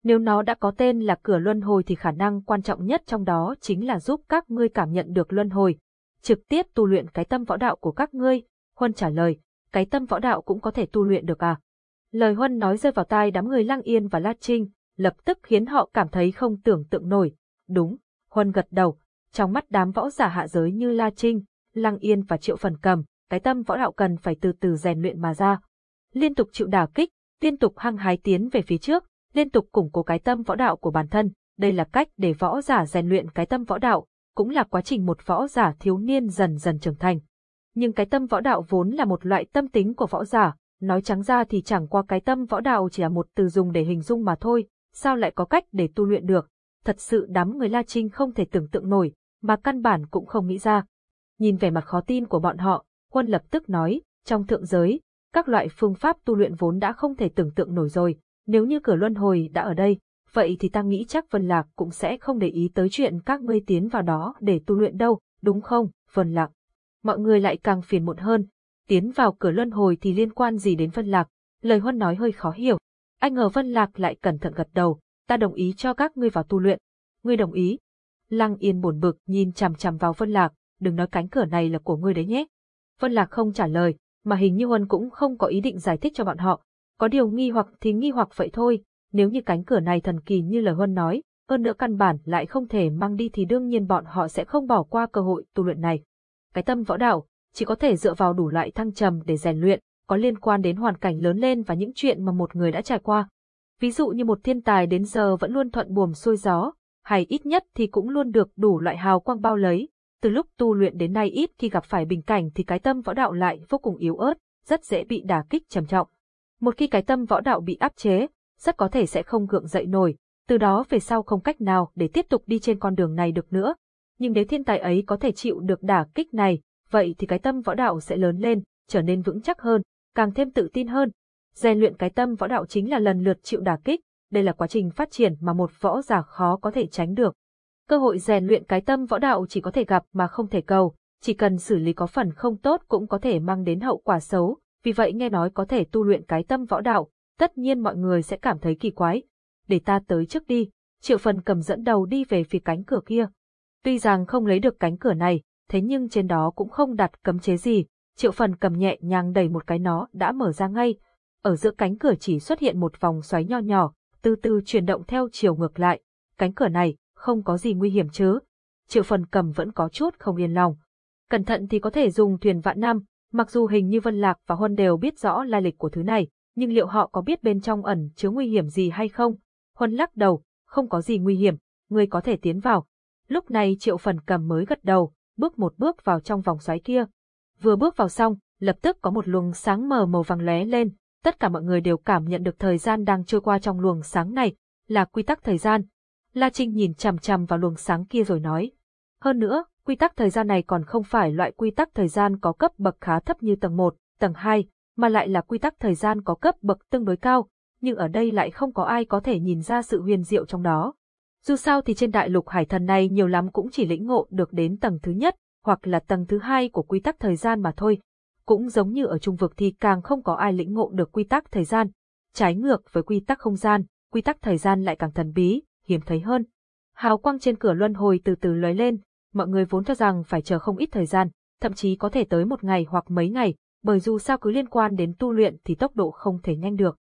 Nếu nó đã có tên là cửa luân hồi thì khả năng quan trọng nhất trong đó chính là giúp các ngươi cảm nhận được luân hồi, trực tiếp tu luyện cái tâm võ đạo của các ngươi. Huân trả lời, cái tâm võ đạo cũng có thể tu luyện được à? Lời Huân nói rơi vào tai đám người Lăng Yên và La Trinh, lập tức khiến họ cảm thấy không tưởng tượng nổi. Đúng, Huân gật đầu, trong mắt đám võ giả hạ giới như La Trinh, Lăng Yên và Triệu Phần Cầm, cái tâm võ đạo cần phải từ từ rèn luyện mà ra. Liên tục chịu đả kích, liên tục hăng hái tiến về phía trước, liên tục củng cố cái tâm võ đạo của bản thân, đây là cách để võ giả rèn luyện cái tâm võ đạo, cũng là quá trình một võ giả thiếu niên dần dần trưởng thành. Nhưng cái tâm võ đạo vốn là một loại tâm tính của võ giả, nói trắng ra thì chẳng qua cái tâm võ đạo chỉ là một từ dùng để hình dung mà thôi, sao lại có cách để tu luyện được, thật sự đám người La Trinh không thể tưởng tượng nổi, mà căn bản cũng không nghĩ ra. Nhìn vẻ mặt khó tin của bọn họ, quân lập tức nói, trong thượng giới, các loại phương pháp tu luyện vốn đã không thể tưởng tượng nổi rồi, nếu như cửa luân hồi đã ở đây, vậy thì ta nghĩ chắc Vân Lạc cũng sẽ không để ý tới chuyện các ngươi tiến vào đó để tu luyện đâu, đúng không, Vân Lạc? Mọi người lại càng phiền muộn hơn, tiến vào cửa luân hồi thì liên quan gì đến Vân Lạc, lời huân nói hơi khó hiểu. Anh ngờ Vân Lạc lại cẩn thận gật đầu, ta đồng ý cho các ngươi vào tu luyện. Ngươi đồng ý? Lăng Yên buồn bực nhìn chằm chằm vào Vân Lạc, đừng nói cánh cửa này là của ngươi đấy nhé. Vân Lạc không trả lời, mà hình như Huân cũng không có ý định giải thích cho bọn họ. Có điều nghi hoặc thì nghi hoặc vậy thôi, nếu như cánh cửa này thần kỳ như lời Huân nói, hơn nữa căn bản lại không thể mang đi thì đương nhiên bọn họ sẽ không bỏ qua cơ hội tu luyện này. Cái tâm võ đạo, chỉ có thể dựa vào đủ loại thăng trầm để rèn luyện, có liên quan đến hoàn cảnh lớn lên và những chuyện mà một người đã trải qua. Ví dụ như một thiên tài đến giờ vẫn luôn thuận buồm xuôi gió, hay ít nhất thì cũng luôn được đủ loại hào quang bao lấy. Từ lúc tu luyện đến nay ít khi gặp phải bình cảnh thì cái tâm võ đạo lại vô cùng yếu ớt, rất dễ bị đả kích trầm trọng. Một khi cái tâm võ đạo bị áp chế, rất có thể sẽ không gượng dậy nổi, từ đó về sau không cách nào để tiếp tục đi trên con đường này được nữa. Nhưng nếu thiên tài ấy có thể chịu được đả kích này, vậy thì cái tâm võ đạo sẽ lớn lên, trở nên vững chắc hơn, càng thêm tự tin hơn. Rèn luyện cái tâm võ đạo chính là lần lượt chịu đả kích, đây là quá trình phát triển mà một võ giả khó có thể tránh được. Cơ hội rèn luyện cái tâm võ đạo chỉ có thể gặp mà không thể cầu, chỉ cần xử lý có phần không tốt cũng có thể mang đến hậu quả xấu, vì vậy nghe nói có thể tu luyện cái tâm võ đạo, tất nhiên mọi người sẽ cảm thấy kỳ quái. Để ta tới trước đi, triệu phần cầm dẫn đầu đi về phía cánh cửa kia. Tuy rằng không lấy được cánh cửa này, thế nhưng trên đó cũng không đặt cấm chế gì, triệu phần cầm nhẹ nhàng đẩy một cái nó đã mở ra ngay. Ở giữa cánh cửa chỉ xuất hiện một vòng xoáy nho nhỏ, từ từ chuyển động theo chiều ngược lại. Cánh cửa này, không có gì nguy hiểm chứ. Triệu phần cầm vẫn có chút không yên lòng. Cẩn thận thì có thể dùng thuyền vạn năm, mặc dù hình như Vân Lạc và Huân đều biết rõ lai lịch của thứ này, nhưng liệu họ có biết bên trong ẩn chứa nguy hiểm gì hay không? Huân lắc đầu, không có gì nguy hiểm, ngươi có thể tiến vào. Lúc này triệu phần cầm mới gật đầu, bước một bước vào trong vòng xoáy kia. Vừa bước vào xong, lập tức có một luồng sáng mờ màu vàng lóe lên, tất cả mọi người đều cảm nhận được thời gian đang trôi qua trong luồng sáng này, là quy tắc thời gian. La Trinh nhìn chằm chằm vào luồng sáng kia rồi nói. Hơn nữa, quy tắc thời gian này còn không phải loại quy tắc thời gian có cấp bậc khá thấp như tầng 1, tầng 2, mà lại là quy tắc thời gian có cấp bậc tương đối cao, nhưng ở đây lại không có ai có thể nhìn ra sự huyền diệu trong đó. Dù sao thì trên đại lục hải thần này nhiều lắm cũng chỉ lĩnh ngộ được đến tầng thứ nhất, hoặc là tầng thứ hai của quy tắc thời gian mà thôi. Cũng giống như ở trung vực thì càng không có ai lĩnh ngộ được quy tắc thời gian. Trái ngược với quy tắc không gian, quy tắc thời gian lại càng thần bí, hiếm thấy hơn. Hào quang trên cửa luân hồi từ từ lóe lên, mọi người vốn cho rằng phải chờ không ít thời gian, thậm chí có thể tới một ngày hoặc mấy ngày, bởi dù sao cứ liên quan đến tu luyện thì tốc độ không thể nhanh được.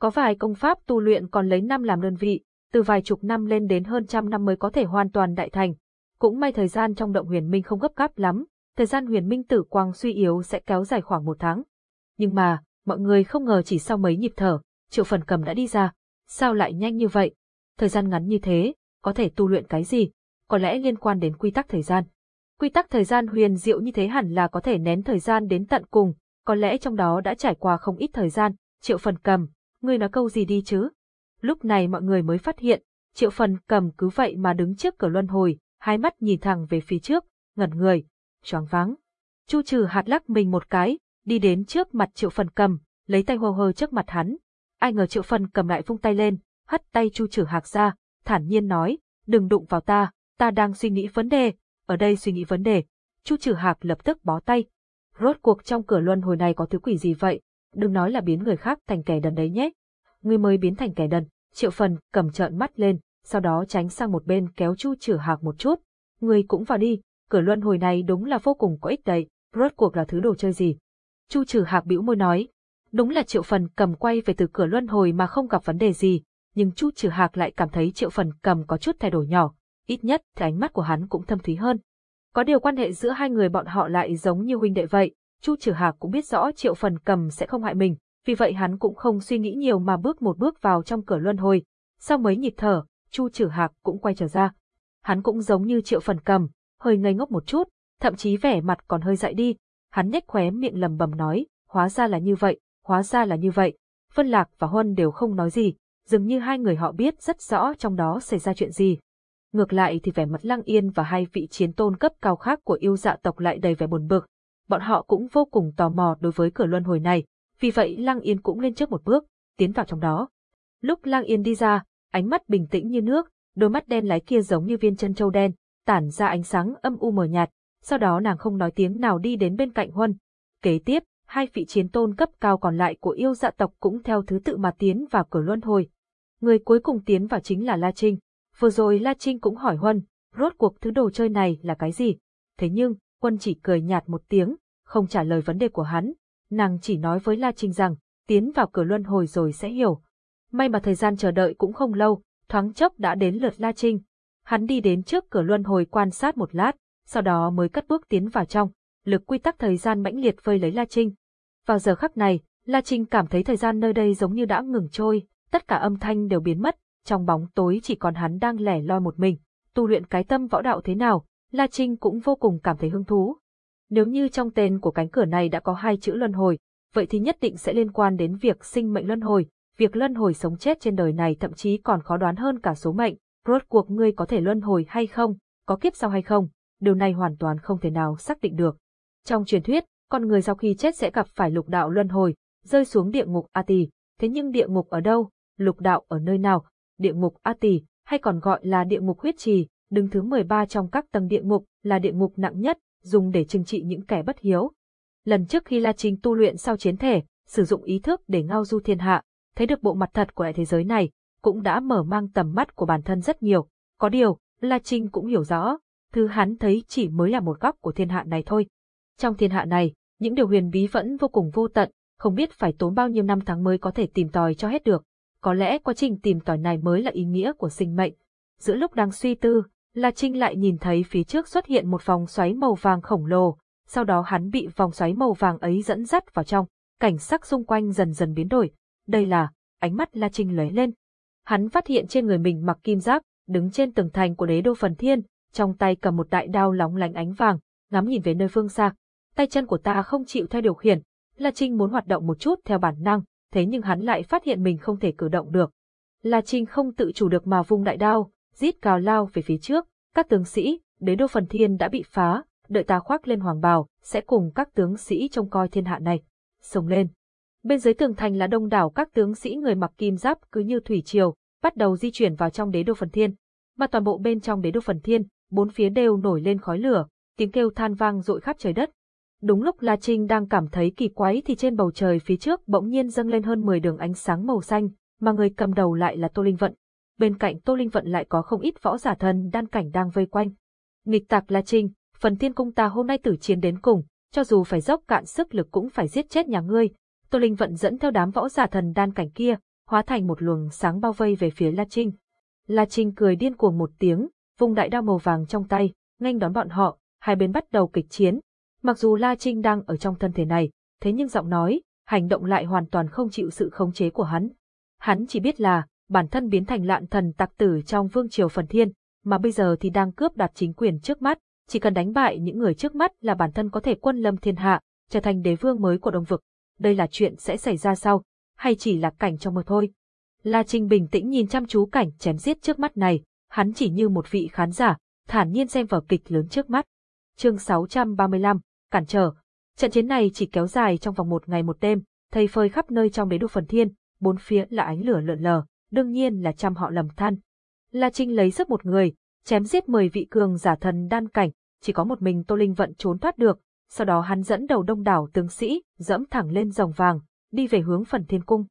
Có vài công pháp tu luyện còn lấy năm làm đơn vị, từ vài chục năm lên đến hơn trăm năm mới có thể hoàn toàn đại thành. Cũng may thời gian trong động huyền minh không gấp gáp lắm, thời gian huyền minh tử quang suy yếu sẽ kéo dài khoảng một tháng. Nhưng mà, mọi người không ngờ chỉ sau mấy nhịp thở, triệu phần cầm đã đi ra. Sao lại nhanh như vậy? Thời gian ngắn như thế, có thể tu luyện cái gì? Có lẽ liên quan đến quy tắc thời gian. Quy tắc thời gian huyền diệu như thế hẳn là có thể nén thời gian đến tận cùng, có lẽ trong đó đã trải qua không ít thời gian. Triệu phần cầm, ngươi nói câu gì đi chứ? Lúc này mọi người mới phát hiện, triệu phần cầm cứ vậy mà đứng trước cửa luân hồi, hai mắt nhìn thẳng về phía trước, ngẩn người, choáng váng. Chu trừ hạt lắc mình một cái, đi đến trước mặt triệu phần cầm, lấy tay hô hơ trước mặt hắn. Ai ngờ triệu phần cầm lại vung tay lên, hất tay chu trừ hạc ra, thản nhiên nói, đừng đụng vào ta, ta đang suy nghĩ vấn đề, ở đây suy nghĩ vấn đề. Chu trừ hạc lập tức bó tay. Rốt cuộc trong cửa luân hồi này có thứ quỷ gì vậy? Đừng nói là biến người khác thành kẻ đần đấy nhé. Ngươi mới biến thành kẻ đần. Triệu phần cầm trợn mắt lên, sau đó tránh sang một bên kéo chu trừ hạc một chút. Người cũng vào đi, cửa luân hồi này đúng là vô cùng có ích đấy, rốt cuộc là thứ đồ chơi gì. Chu trừ hạc bĩu môi nói, đúng là triệu phần cầm quay về từ cửa luân hồi mà không gặp vấn đề gì, nhưng chu trừ hạc lại cảm thấy triệu phần cầm có chút thay đổi nhỏ, ít nhất thì ánh mắt của hắn cũng thâm thúy hơn. Có điều quan hệ giữa hai người bọn họ lại giống như huynh đệ vậy, Chu Trử Hạc cũng biết rõ Triệu Phần Cầm sẽ không hại mình, vì vậy hắn cũng không suy nghĩ nhiều mà bước một bước vào trong cửa luân hồi. Sau mấy nhịp thở, Chu Trử Hạc cũng quay trở ra. Hắn cũng giống như Triệu Phần Cầm, hơi ngây ngốc một chút, thậm chí vẻ mặt còn hơi dại đi. Hắn nhếch khóe miệng lầm bầm nói, hóa ra là như vậy, hóa ra là như vậy. Vân Lạc và Huân đều không nói gì, dường như hai người họ biết rất rõ trong đó xảy ra chuyện gì. Ngược lại thì vẻ mặt Lăng Yên và hai vị chiến tôn cấp cao khác của yêu dạ tộc lại đầy vẻ buồn bực. Bọn họ cũng vô cùng tò mò đối với cửa luân hồi này, vì vậy Lăng Yên cũng lên trước một bước, tiến vào trong đó. Lúc Lăng Yên đi ra, ánh mắt bình tĩnh như nước, đôi mắt đen láy kia giống như viên chân châu đen, tản ra ánh sáng âm u mờ nhạt, sau đó nàng không nói tiếng nào đi đến bên cạnh Huân. Kế tiếp, hai vị chiến tôn cấp cao còn lại của yêu dạ tộc cũng theo thứ tự mà tiến vào cửa luân hồi. Người cuối cùng tiến vào chính là La Trinh. Vừa rồi La Trinh cũng hỏi Huân, rốt cuộc thứ đồ chơi này là cái gì? Thế nhưng, Huân chỉ cười nhạt một tiếng, không trả lời vấn đề của hắn. Nàng chỉ nói với La Trinh rằng, tiến vào cửa luân hồi rồi sẽ hiểu. May mà thời gian chờ đợi cũng không lâu, thoáng chốc đã đến lượt La Trinh. Hắn đi đến trước cửa luân hồi quan sát một lát, sau đó mới cất bước tiến vào trong, lực quy tắc thời gian mãnh liệt vây lấy La Trinh. Vào giờ khắc này, La Trinh cảm thấy thời gian nơi đây giống như đã ngừng trôi, tất cả âm thanh đều biến mất, trong bóng tối chỉ còn hắn đang lẻ loi một mình. Tu luyện cái tâm võ đạo thế nào, La Trinh cũng vô cùng cảm thấy hứng thú. Nếu như trong tên của cánh cửa này đã có hai chữ luân hồi, vậy thì nhất định sẽ liên quan đến việc sinh mệnh luân hồi, việc luân hồi sống chết trên đời này thậm chí còn khó đoán hơn cả số mệnh, rốt cuộc ngươi có thể luân hồi hay không, có kiếp sau hay không, điều này hoàn toàn không thể nào xác định được. Trong truyền thuyết, con người sau khi chết sẽ gặp phải lục đạo luân hồi, rơi xuống địa ngục A Tỳ, thế nhưng địa ngục ở đâu, lục đạo ở nơi nào, địa ngục A Tỳ, hay còn gọi là địa ngục huyết trì, đứng thứ 13 trong các tầng địa ngục, là địa ngục nặng nhất, dùng để trừng trị những kẻ bất hiếu. Lần trước khi La Trinh tu luyện sau chiến thể, sử dụng ý thức để ngao du thiên hạ, thấy được bộ mặt thật của thế giới này, cũng đã mở mang tầm mắt của bản thân rất nhiều. Có điều, La Trinh cũng hiểu rõ, thứ hắn thấy chỉ mới là một góc của thiên hạ này thôi. Trong thiên hạ này, những điều huyền bí vẫn vô cùng vô tận, không biết phải tốn bao nhiêu năm tháng mới có thể tìm tòi cho hết được. Có lẽ quá trình tìm tòi này mới là ý nghĩa của sinh mệnh. Giữa lúc đang suy tư, La Trinh lại nhìn thấy phía trước xuất hiện một vòng xoáy màu vàng khổng lồ, sau đó hắn bị vòng xoáy màu vàng ấy dẫn dắt vào trong, cảnh sắc xung quanh dần dần biến đổi. Đây là, ánh mắt La Trinh lóe lên. Hắn phát hiện trên người mình mặc kim giáp, đứng trên tường thành của đế đô phần thiên, trong tay cầm một đại đao lóng lánh ánh vàng, ngắm nhìn về nơi phương xa. Tay chân của ta không chịu theo điều khiển, La Trinh muốn hoạt động một chút theo bản năng, thế nhưng hắn lại phát hiện mình không thể cử động được. La Trinh không tự chủ được mà vung đại đao, rít cào lao về phía trước, các tướng sĩ, đế đô phần thiên đã bị phá, đợi ta khoác lên hoàng bào, sẽ cùng các tướng sĩ trông coi thiên hạ này. sống lên. Bên dưới tường thành là đông đảo các tướng sĩ người mặc kim giáp cứ như thủy triều, bắt đầu di chuyển vào trong đế đô phần thiên. Mà toàn bộ bên trong đế đô phần thiên, bốn phía đều nổi lên khói lửa, tiếng kêu than vang rội khắp trời đất. Đúng lúc La Trinh đang cảm thấy kỳ quái thì trên bầu trời phía trước bỗng nhiên dâng lên hơn 10 đường ánh sáng màu xanh, mà người cầm đầu lại là Tô Linh Vận. Bên cạnh Tô Linh Vận lại có không ít võ giả thần đan cảnh đang vây quanh. Nghịch tạc La Trinh, phần thiên cung ta hôm nay tử chiến đến cùng, cho dù phải dốc cạn sức lực cũng phải giết chết nhà ngươi. Tô Linh Vận dẫn theo đám võ giả thần đan cảnh kia, hóa thành một luồng sáng bao vây về phía La Trinh. La Trinh cười điên cuồng một tiếng, vùng đại đao màu vàng trong tay, nghênh đón bọn họ, hai bên bắt đầu kịch chiến. Mặc dù La Trinh đang ở trong thân thể này, thế nhưng giọng nói, hành động lại hoàn toàn không chịu sự khống chế của hắn. Hắn chỉ biết là, bản thân biến thành lạn thần tặc tử trong vương triều phần thiên, mà bây giờ thì đang cướp đoạt chính quyền trước mắt, chỉ cần đánh bại những người trước mắt là bản thân có thể quân lâm thiên hạ, trở thành đế vương mới của đông vực. Đây là chuyện sẽ xảy ra sau, hay chỉ là cảnh trong mơ thôi. La Trinh bình tĩnh nhìn chăm chú cảnh chém giết trước mắt này, hắn chỉ như một vị khán giả, thản nhiên xem vở kịch lớn trước mắt. Chương 635, cản trở. Trận chiến này chỉ kéo dài trong vòng một ngày một đêm, thầy phơi khắp nơi trong đế đô phần thiên, bốn phía là ánh lửa lượn lờ, đương nhiên là trăm họ lầm than. La Trinh lấy sức một người, chém giết 10 vị cường giả thần đan cảnh, chỉ có một mình Tô Linh Vận trốn thoát được, sau đó hắn dẫn đầu đông đảo tướng sĩ, dẫm thẳng lên dòng vàng, đi về hướng phần thiên cung.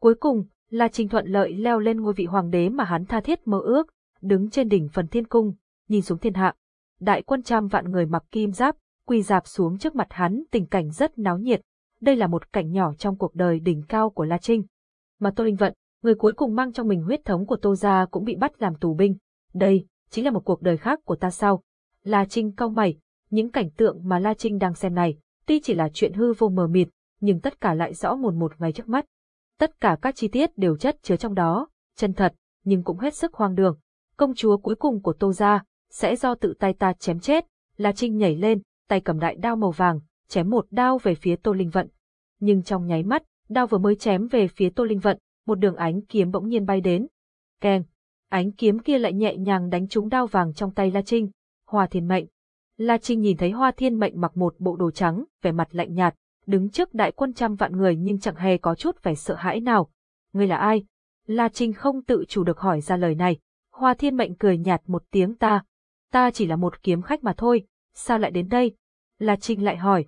Cuối cùng, La Trinh thuận lợi leo lên ngôi vị hoàng đế mà hắn tha thiết mơ ước, đứng trên đỉnh phần thiên cung, nhìn xuống thiên hạ. Đại quân trăm vạn người mặc kim giáp, quỳ dạp xuống trước mặt hắn tình cảnh rất náo nhiệt. Đây là một cảnh nhỏ trong cuộc đời đỉnh cao của La Trinh. Mà Tô Linh Vận, người cuối cùng mang trong mình huyết thống của Tô Gia cũng bị bắt làm tù binh. Đây, chính là một cuộc đời khác của ta sao? La Trinh cau mày, Những cảnh tượng mà La Trinh đang xem này, tuy chỉ là chuyện hư vô mờ mịt, nhưng tất cả lại rõ một một ngay trước mắt. Tất cả các chi tiết đều chất chứa trong đó, chân thật, nhưng cũng hết sức hoang đường. Công chúa cuối cùng của Tô Gia, sẽ do tự tay ta chém chết, La Trinh nhảy lên, tay cầm đại đao màu vàng, chém một đao về phía Tô Linh Vận. Nhưng trong nháy mắt, đao vừa mới chém về phía Tô Linh Vận, một đường ánh kiếm bỗng nhiên bay đến. Keng, ánh kiếm kia lại nhẹ nhàng đánh trúng đao vàng trong tay La Trinh. Hoa Thiên Mệnh. La Trinh nhìn thấy Hoa Thiên Mệnh mặc một bộ đồ trắng, vẻ mặt lạnh nhạt, đứng trước đại quân trăm vạn người nhưng chẳng hề có chút vẻ sợ hãi nào. Ngươi là ai? La Trinh không tự chủ được hỏi ra lời này. Hoa Thiên Mệnh cười nhạt một tiếng ta. Ta chỉ là một kiếm khách mà thôi, sao lại đến đây? La Trinh lại hỏi.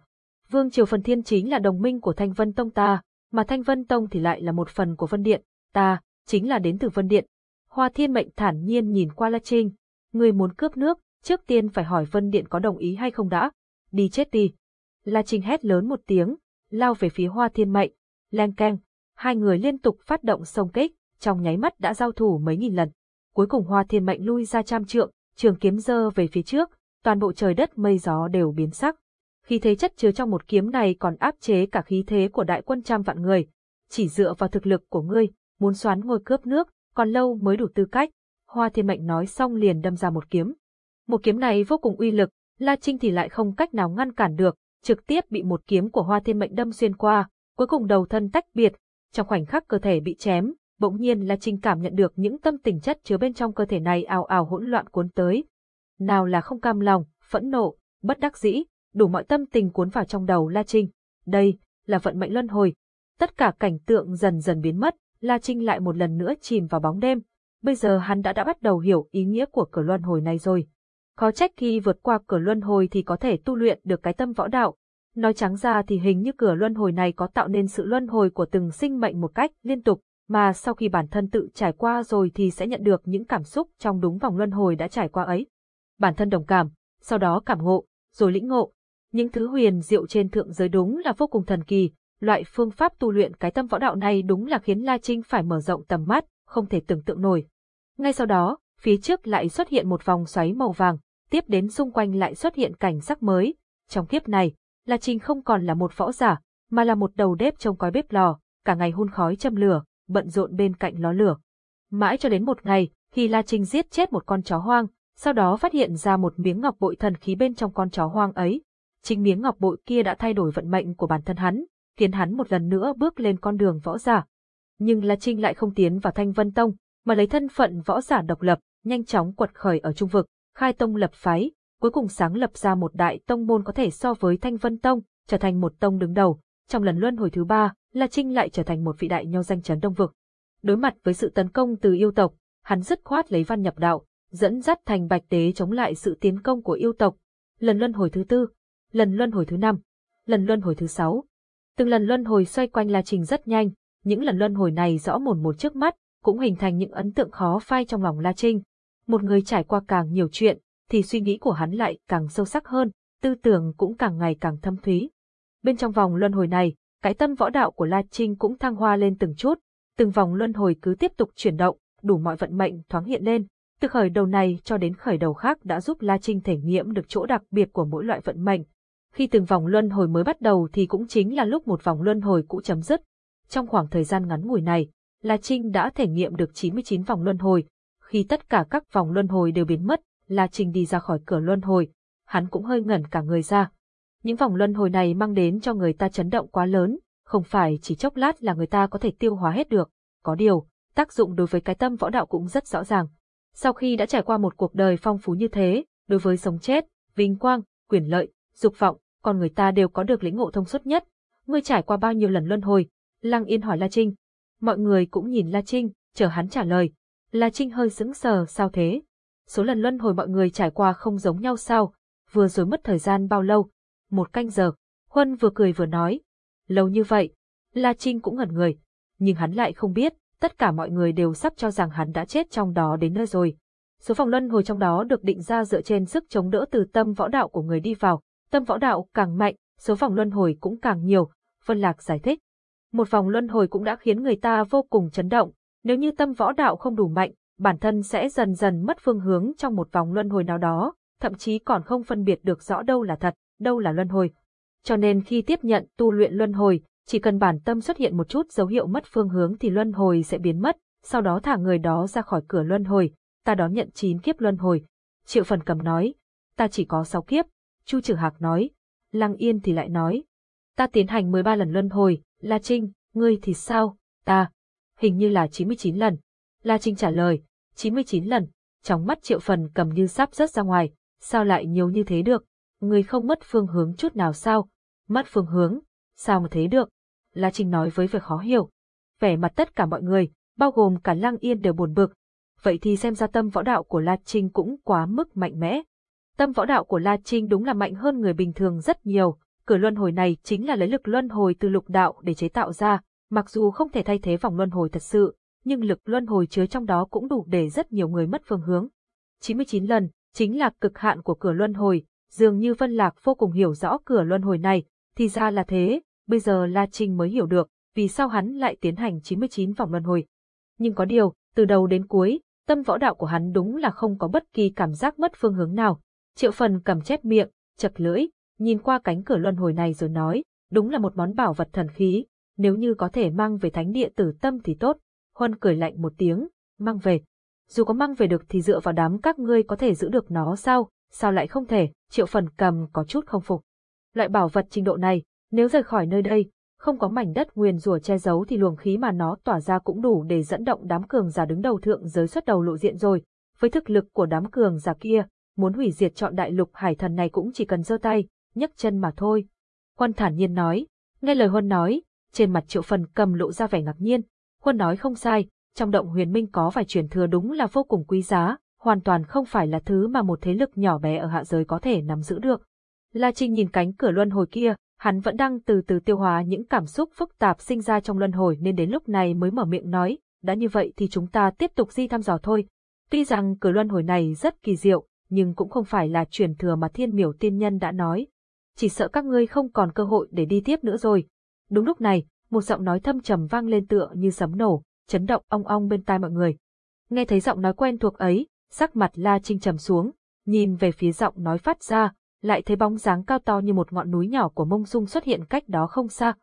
Vương Triều Phần Thiên chính là đồng minh của Thanh Vân Tông ta, mà Thanh Vân Tông thì lại là một phần của Vân Điện, ta, chính là đến từ Vân Điện. Hoa Thiên Mệnh thản nhiên nhìn qua La Trinh. Người muốn cướp nước, trước tiên phải hỏi Vân Điện có đồng ý hay không đã. Đi chết đi. La Trinh hét lớn một tiếng, lao về phía Hoa Thiên Mệnh. Len keng, hai người liên tục phát động xông kích, trong nháy mắt đã giao thủ mấy nghìn lần. Cuối cùng Hoa Thiên Mệnh lui ra trăm trượng, trường kiếm dơ về phía trước, toàn bộ trời đất mây gió đều biến sắc. Khí thế chất chứa trong một kiếm này còn áp chế cả khí thế của đại quân trăm vạn người. Chỉ dựa vào thực lực của ngươi, muốn xoán ngôi cướp nước, còn lâu mới đủ tư cách. Hoa Thiên Mệnh nói xong liền đâm ra một kiếm. Một kiếm này vô cùng uy lực, La Trinh thì lại không cách nào ngăn cản được, trực tiếp bị một kiếm của Hoa Thiên Mệnh đâm xuyên qua, cuối cùng đầu thân tách biệt, trong khoảnh khắc cơ thể bị chém, bỗng nhiên La Trinh cảm nhận được những tâm tình chất chứa bên trong cơ thể này ào ào hỗn loạn cuốn tới. Nào là không cam lòng, phẫn nộ, bất đắc dĩ, đủ mọi tâm tình cuốn vào trong đầu La Trinh. Đây, là vận mệnh luân hồi. Tất cả cảnh tượng dần dần biến mất, La Trinh lại một lần nữa chìm vào bóng đêm. Bây giờ hắn đã đã bắt đầu hiểu ý nghĩa của cửa luân hồi này rồi. Khó trách khi vượt qua cửa luân hồi thì có thể tu luyện được cái tâm võ đạo. Nói trắng ra thì hình như cửa luân hồi này có tạo nên sự luân hồi của từng sinh mệnh một cách liên tục, mà sau khi bản thân tự trải qua rồi thì sẽ nhận được những cảm xúc trong đúng vòng luân hồi đã trải qua ấy. Bản thân đồng cảm, sau đó cảm ngộ, rồi lĩnh ngộ. Những thứ huyền diệu trên thượng giới đúng là vô cùng thần kỳ, loại phương pháp tu luyện cái tâm võ đạo này đúng là khiến La Trinh phải mở rộng tầm mắt, không thể tưởng tượng nổi. Ngay sau đó, phía trước lại xuất hiện một vòng xoáy màu vàng, tiếp đến xung quanh lại xuất hiện cảnh sắc mới. Trong kiếp này, La Trinh không còn là một võ giả, mà là một đầu đếp trong cói bếp lò, cả ngày hun khói châm lửa, bận rộn bên cạnh ló lửa. Mãi cho đến một ngày, khi La Trinh giết chết một con chó hoang, sau đó phát hiện ra một miếng ngọc bội thần khí bên trong con chó hoang ấy. Chính miếng ngọc bội kia đã thay đổi vận mệnh của bản thân hắn, khiến hắn một lần nữa bước lên con đường võ giả. Nhưng La Trinh lại không tiến vào Thanh Vân Tông, mà lấy thân phận võ giả độc lập, nhanh chóng quật khởi ở trung vực, khai tông lập phái, cuối cùng sáng lập ra một đại tông môn có thể so với Thanh Vân Tông, trở thành một tông đứng đầu. Trong lần luân hồi thứ ba, La Trinh lại trở thành một vị đại nho danh chấn đông vực. Đối mặt với sự tấn công từ yêu tộc, hắn dứt khoát lấy văn nhập đạo, dẫn dắt thành bạch tế chống lại sự tiến công của yêu tộc. Lần luân hồi thứ tư, lần luân hồi thứ năm, lần luân hồi thứ sáu. Từng lần luân hồi xoay quanh La Trình rất nhanh, những lần luân hồi này rõ mồn một trước mắt, cũng hình thành những ấn tượng khó phai trong lòng La Trinh. Một người trải qua càng nhiều chuyện, thì suy nghĩ của hắn lại càng sâu sắc hơn, tư tưởng cũng càng ngày càng thâm thúy. Bên trong vòng luân hồi này, cái tâm võ đạo của La Trinh cũng thăng hoa lên từng chút, từng vòng luân hồi cứ tiếp tục chuyển động, đủ mọi vận mệnh thoáng hiện lên. Từ khởi đầu này cho đến khởi đầu khác đã giúp La Trinh thể nghiệm được chỗ đặc biệt của mỗi loại vận mệnh. Khi từng vòng luân hồi mới bắt đầu thì cũng chính là lúc một vòng luân hồi cũ chấm dứt. Trong khoảng thời gian ngắn ngủi này, La Trinh đã thể nghiệm được 99 vòng luân hồi. Khi tất cả các vòng luân hồi đều biến mất, La Trinh đi ra khỏi cửa luân hồi. Hắn cũng hơi ngẩn cả người ra. Những vòng luân hồi này mang đến cho người ta chấn động quá lớn, không phải chỉ chốc lát là người ta có thể tiêu hóa hết được. Có điều, tác dụng đối với cái tâm võ đạo cũng rất rõ ràng. Sau khi đã trải qua một cuộc đời phong phú như thế, đối với sống chết, vinh quang, quyền lợi, dục vọng, con người ta đều có được lĩnh ngộ thông suốt nhất. Ngươi trải qua bao nhiêu lần luân hồi? Lăng Yên hỏi La Trinh. Mọi người cũng nhìn La Trinh, chờ hắn trả lời. La Trinh hơi sững sờ, sao thế? Số lần luân hồi mọi người trải qua không giống nhau sao? Vừa rồi mất thời gian bao lâu? Một canh giờ. Huân vừa cười vừa nói. Lâu như vậy. La Trinh cũng ngẩn người. Nhưng hắn lại không biết, tất cả mọi người đều sắp cho rằng hắn đã chết trong đó đến nơi rồi. Số phòng luân hồi trong đó được định ra dựa trên sức chống đỡ từ tâm võ đạo của người đi vào. Tâm võ đạo càng mạnh, số vòng luân hồi cũng càng nhiều. Vân Lạc giải thích. Một vòng luân hồi cũng đã khiến người ta vô cùng chấn động. Nếu như tâm võ đạo không đủ mạnh, bản thân sẽ dần dần mất phương hướng trong một vòng luân hồi nào đó, thậm chí còn không phân biệt được rõ đâu là thật, đâu là luân hồi. Cho nên khi tiếp nhận tu luyện luân hồi, chỉ cần bản tâm xuất hiện một chút dấu hiệu mất phương hướng thì luân hồi sẽ biến mất, sau đó thả người đó ra khỏi cửa luân hồi, ta đón nhận chín kiếp luân hồi. Triệu phần cầm nói, ta chỉ có sáu kiếp. Chu Trử Hạc nói, Lăng Yên thì lại nói, ta tiến hành 13 lần luân hồi, La Trinh, ngươi thì sao, ta, hình như là 99 lần. La Trinh trả lời, 99 lần, trong mắt triệu phần cầm như sắp rớt ra ngoài, sao lại nhiều như thế được, ngươi không mất phương hướng chút nào sao, mất phương hướng, sao mà thế được, La Trinh nói với vẻ khó hiểu. Vẻ mặt tất cả mọi người, bao gồm cả Lăng Yên đều buồn bực, vậy thì xem ra tâm võ đạo của La Trinh cũng quá mức mạnh mẽ. Tâm võ đạo của La Trinh đúng là mạnh hơn người bình thường rất nhiều, cửa luân hồi này chính là lấy lực luân hồi từ lục đạo để chế tạo ra, mặc dù không thể thay thế vòng luân hồi thật sự, nhưng lực luân hồi chứa trong đó cũng đủ để rất nhiều người mất phương hướng. 99 lần, chính là cực hạn của cửa luân hồi, dường như Vân Lạc vô cùng hiểu rõ cửa luân hồi này, thì ra là thế, bây giờ La Trinh mới hiểu được, vì sao hắn lại tiến hành 99 vòng luân hồi. Nhưng có điều, từ đầu đến cuối, tâm võ đạo của hắn đúng là không có bất kỳ cảm giác mất phương hướng nào. Triệu phần cầm chép miệng, chật lưỡi, nhìn qua cánh cửa luân hồi này rồi nói, đúng là một món bảo vật thần khí, nếu như có thể mang về thánh địa tử tâm thì tốt. Huân cười lạnh một tiếng, mang về. Dù có mang về được thì dựa vào đám các ngươi có thể giữ được nó sao, sao lại không thể, triệu phần cầm có chút không phục. Loại bảo vật trình độ này, nếu rời khỏi nơi đây, không có mảnh đất nguyền rủa che giấu thì luồng khí mà nó tỏa ra cũng đủ để dẫn động đám cường giả đứng đầu thượng giới xuất đầu lộ diện rồi. Với thực lực của đám cường giả kia, muốn hủy diệt chọn đại lục hải thần này cũng chỉ cần giơ tay, nhấc chân mà thôi. Huân thản nhiên nói, nghe lời Huân nói, trên mặt triệu phần cầm lộ ra vẻ ngạc nhiên. Huân nói không sai, trong động huyền minh có vài truyền thừa đúng là vô cùng quý giá, hoàn toàn không phải là thứ mà một thế lực nhỏ bé ở hạ giới có thể nắm giữ được. La Trinh nhìn cánh cửa luân hồi kia, hắn vẫn đang từ từ tiêu hóa những cảm xúc phức tạp sinh ra trong luân hồi nên đến lúc này mới mở miệng nói, đã như vậy thì chúng ta tiếp tục di thăm dò thôi. Tuy rằng cửa luân hồi này rất kỳ diệu, nhưng cũng không phải là truyền thừa mà thiên miểu tiên nhân đã nói. Chỉ sợ các ngươi không còn cơ hội để đi tiếp nữa rồi. Đúng lúc này, một giọng nói thâm trầm vang lên tựa như sấm nổ, chấn động ong ong bên tai mọi người. Nghe thấy giọng nói quen thuộc ấy, sắc mặt La Trinh trầm xuống, nhìn về phía giọng nói phát ra, lại thấy bóng dáng cao to như một ngọn núi nhỏ của mông dung xuất hiện cách đó không xa.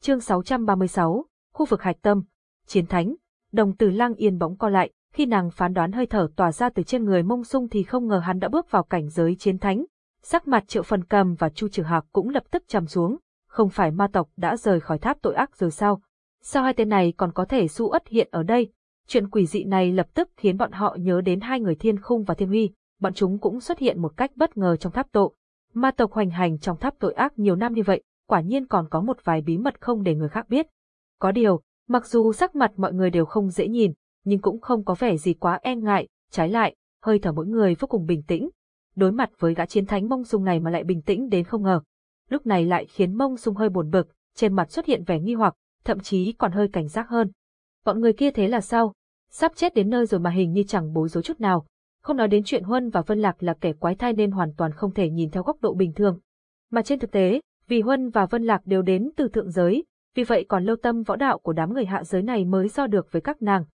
Chương 636, khu vực hạch tâm, chiến thánh, đồng tử lang yên bỗng co lại, khi nàng phán đoán hơi thở tỏa ra từ trên người mông sung thì không ngờ hắn đã bước vào cảnh giới chiến thánh. Sắc mặt triệu phần cầm và chu trừ hạc cũng lập tức trầm xuống, không phải ma tộc đã rời khỏi tháp tội ác rồi sao? Sao hai tên này còn có thể su ất hiện ở đây? Chuyện quỷ dị này lập tức khiến bọn họ nhớ đến hai người thiên khung và thiên huy, bọn chúng cũng xuất hiện một cách bất ngờ trong tháp tội. Ma tộc hoành hành trong tháp tội ác nhiều năm như vậy, quả nhiên còn có một vài bí mật không để người khác biết. Có điều, mặc dù sắc mặt mọi người đều không dễ nhìn, nhưng cũng không có vẻ gì quá e ngại, trái lại, hơi thở mỗi người vô cùng bình tĩnh. Đối mặt với gã chiến thánh mông sung này mà lại bình tĩnh đến không ngờ. Lúc này lại khiến mông sung hơi buồn bực, trên mặt xuất hiện vẻ nghi hoặc, thậm chí còn hơi cảnh giác hơn. Bọn người kia thế là sao? Sắp chết đến nơi rồi mà hình như chẳng bối rối chút nào, không nói đến chuyện Huân và Vân Lạc là kẻ quái thai nên hoàn toàn không thể nhìn theo góc độ bình thường. Mà trên thực tế, vì Huân và Vân Lạc đều đến từ thượng giới, vì vậy còn lâu tâm võ đạo của đám người hạ giới này mới so được với các nàng.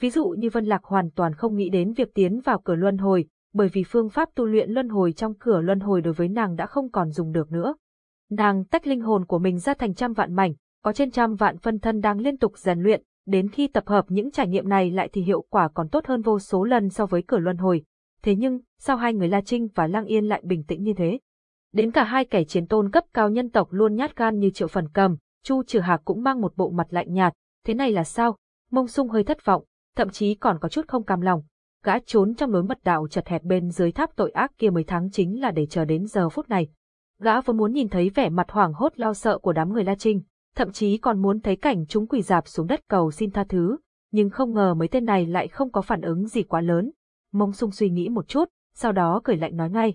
Ví dụ như Vân Lạc hoàn toàn không nghĩ đến việc tiến vào cửa luân hồi, bởi vì phương pháp tu luyện luân hồi trong cửa luân hồi đối với nàng đã không còn dùng được nữa. Nàng tách linh hồn của mình ra thành trăm vạn mảnh, có trên trăm vạn phân thân đang liên tục rèn luyện, đến khi tập hợp những trải nghiệm này lại thì hiệu quả còn tốt hơn vô số lần so với cửa luân hồi. Thế nhưng, sao hai người La Trinh và Lang Yên lại bình tĩnh như thế? Đến cả hai kẻ chiến tôn cấp cao nhân tộc luôn nhát gan như Triệu Phần Cầm, Chu Trừ Hạc cũng mang một bộ mặt lạnh nhạt, thế này là sao? Mông Sung hơi thất vọng, thậm chí còn có chút không cam lòng. Gã trốn trong lối mật đạo chật hẹp bên dưới tháp tội ác kia mấy tháng chính là để chờ đến giờ phút này. Gã vốn muốn nhìn thấy vẻ mặt hoảng hốt lo sợ của đám người La Trinh, thậm chí còn muốn thấy cảnh chúng quỳ dạp xuống đất cầu xin tha thứ, nhưng không ngờ mấy tên này lại không có phản ứng gì quá lớn. Mông sung suy nghĩ một chút, sau đó cười lạnh nói ngay.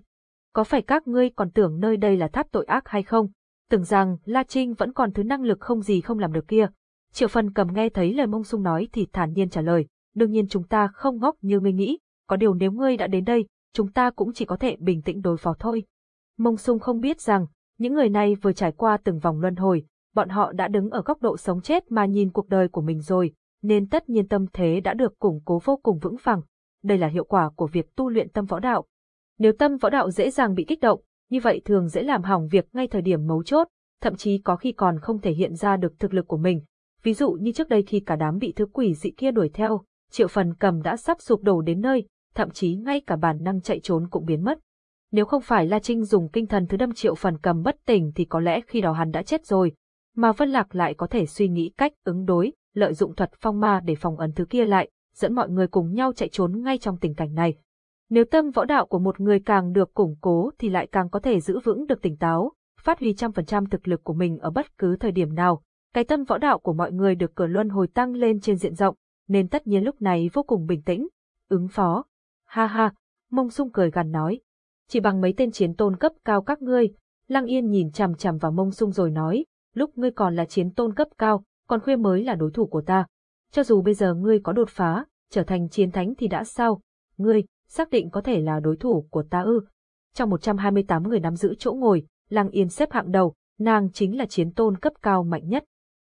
Có phải các ngươi còn tưởng nơi đây là tháp tội ác hay không? Tưởng rằng La Trinh vẫn còn thứ năng lực không gì không làm được kia. Triệu phần cầm nghe thấy lời mông sung nói thì thản nhiên trả lời, đương nhiên chúng ta không ngốc như ngươi nghĩ, có điều nếu ngươi đã đến đây, chúng ta cũng chỉ có thể bình tĩnh đối phó thôi. Mông sung không biết rằng, những người này vừa trải qua từng vòng luân hồi, bọn họ đã đứng ở góc độ sống chết mà nhìn cuộc đời của mình rồi, nên tất nhiên tâm thế đã được củng cố vô cùng vững vàng. Đây là hiệu quả của việc tu luyện tâm võ đạo. Nếu tâm võ đạo dễ dàng bị kích động, như vậy thường dễ làm hỏng việc ngay thời điểm mấu chốt, thậm chí có khi còn không thể hiện ra được thực lực của mình. Ví dụ như trước đây khi cả đám bị thứ quỷ dị kia đuổi theo, triệu phần cầm đã sắp sụp đổ đến nơi, thậm chí ngay cả bản năng chạy trốn cũng biến mất. Nếu không phải La Trinh dùng kinh thần thứ đâm triệu phần cầm bất tỉnh thì có lẽ khi đó hắn đã chết rồi, mà Vân Lạc lại có thể suy nghĩ cách ứng đối, lợi dụng thuật phong ma để phòng ấn thứ kia lại, dẫn mọi người cùng nhau chạy trốn ngay trong tình cảnh này. Nếu tâm võ đạo của một người càng được củng cố thì lại càng có thể giữ vững được tỉnh táo, phát huy trăm phần trăm thực lực của mình ở bất cứ thời điểm nào. Cái tâm võ đạo của mọi người được cửa luân hồi tăng lên trên diện rộng, nên tất nhiên lúc này vô cùng bình tĩnh. Ứng phó. Ha ha, mông sung cười gằn nói. Chỉ bằng mấy tên chiến tôn cấp cao các ngươi, Lăng Yên nhìn chằm chằm vào mông sung rồi nói, lúc ngươi còn là chiến tôn cấp cao, còn khuya mới là đối thủ của ta. Cho dù bây giờ ngươi có đột phá, trở thành chiến thánh thì đã sao? Ngươi, xác định có thể là đối thủ của ta ư? Trong 128 người nắm giữ chỗ ngồi, Lăng Yên xếp hạng đầu, nàng chính là chiến tôn cấp cao mạnh nhất.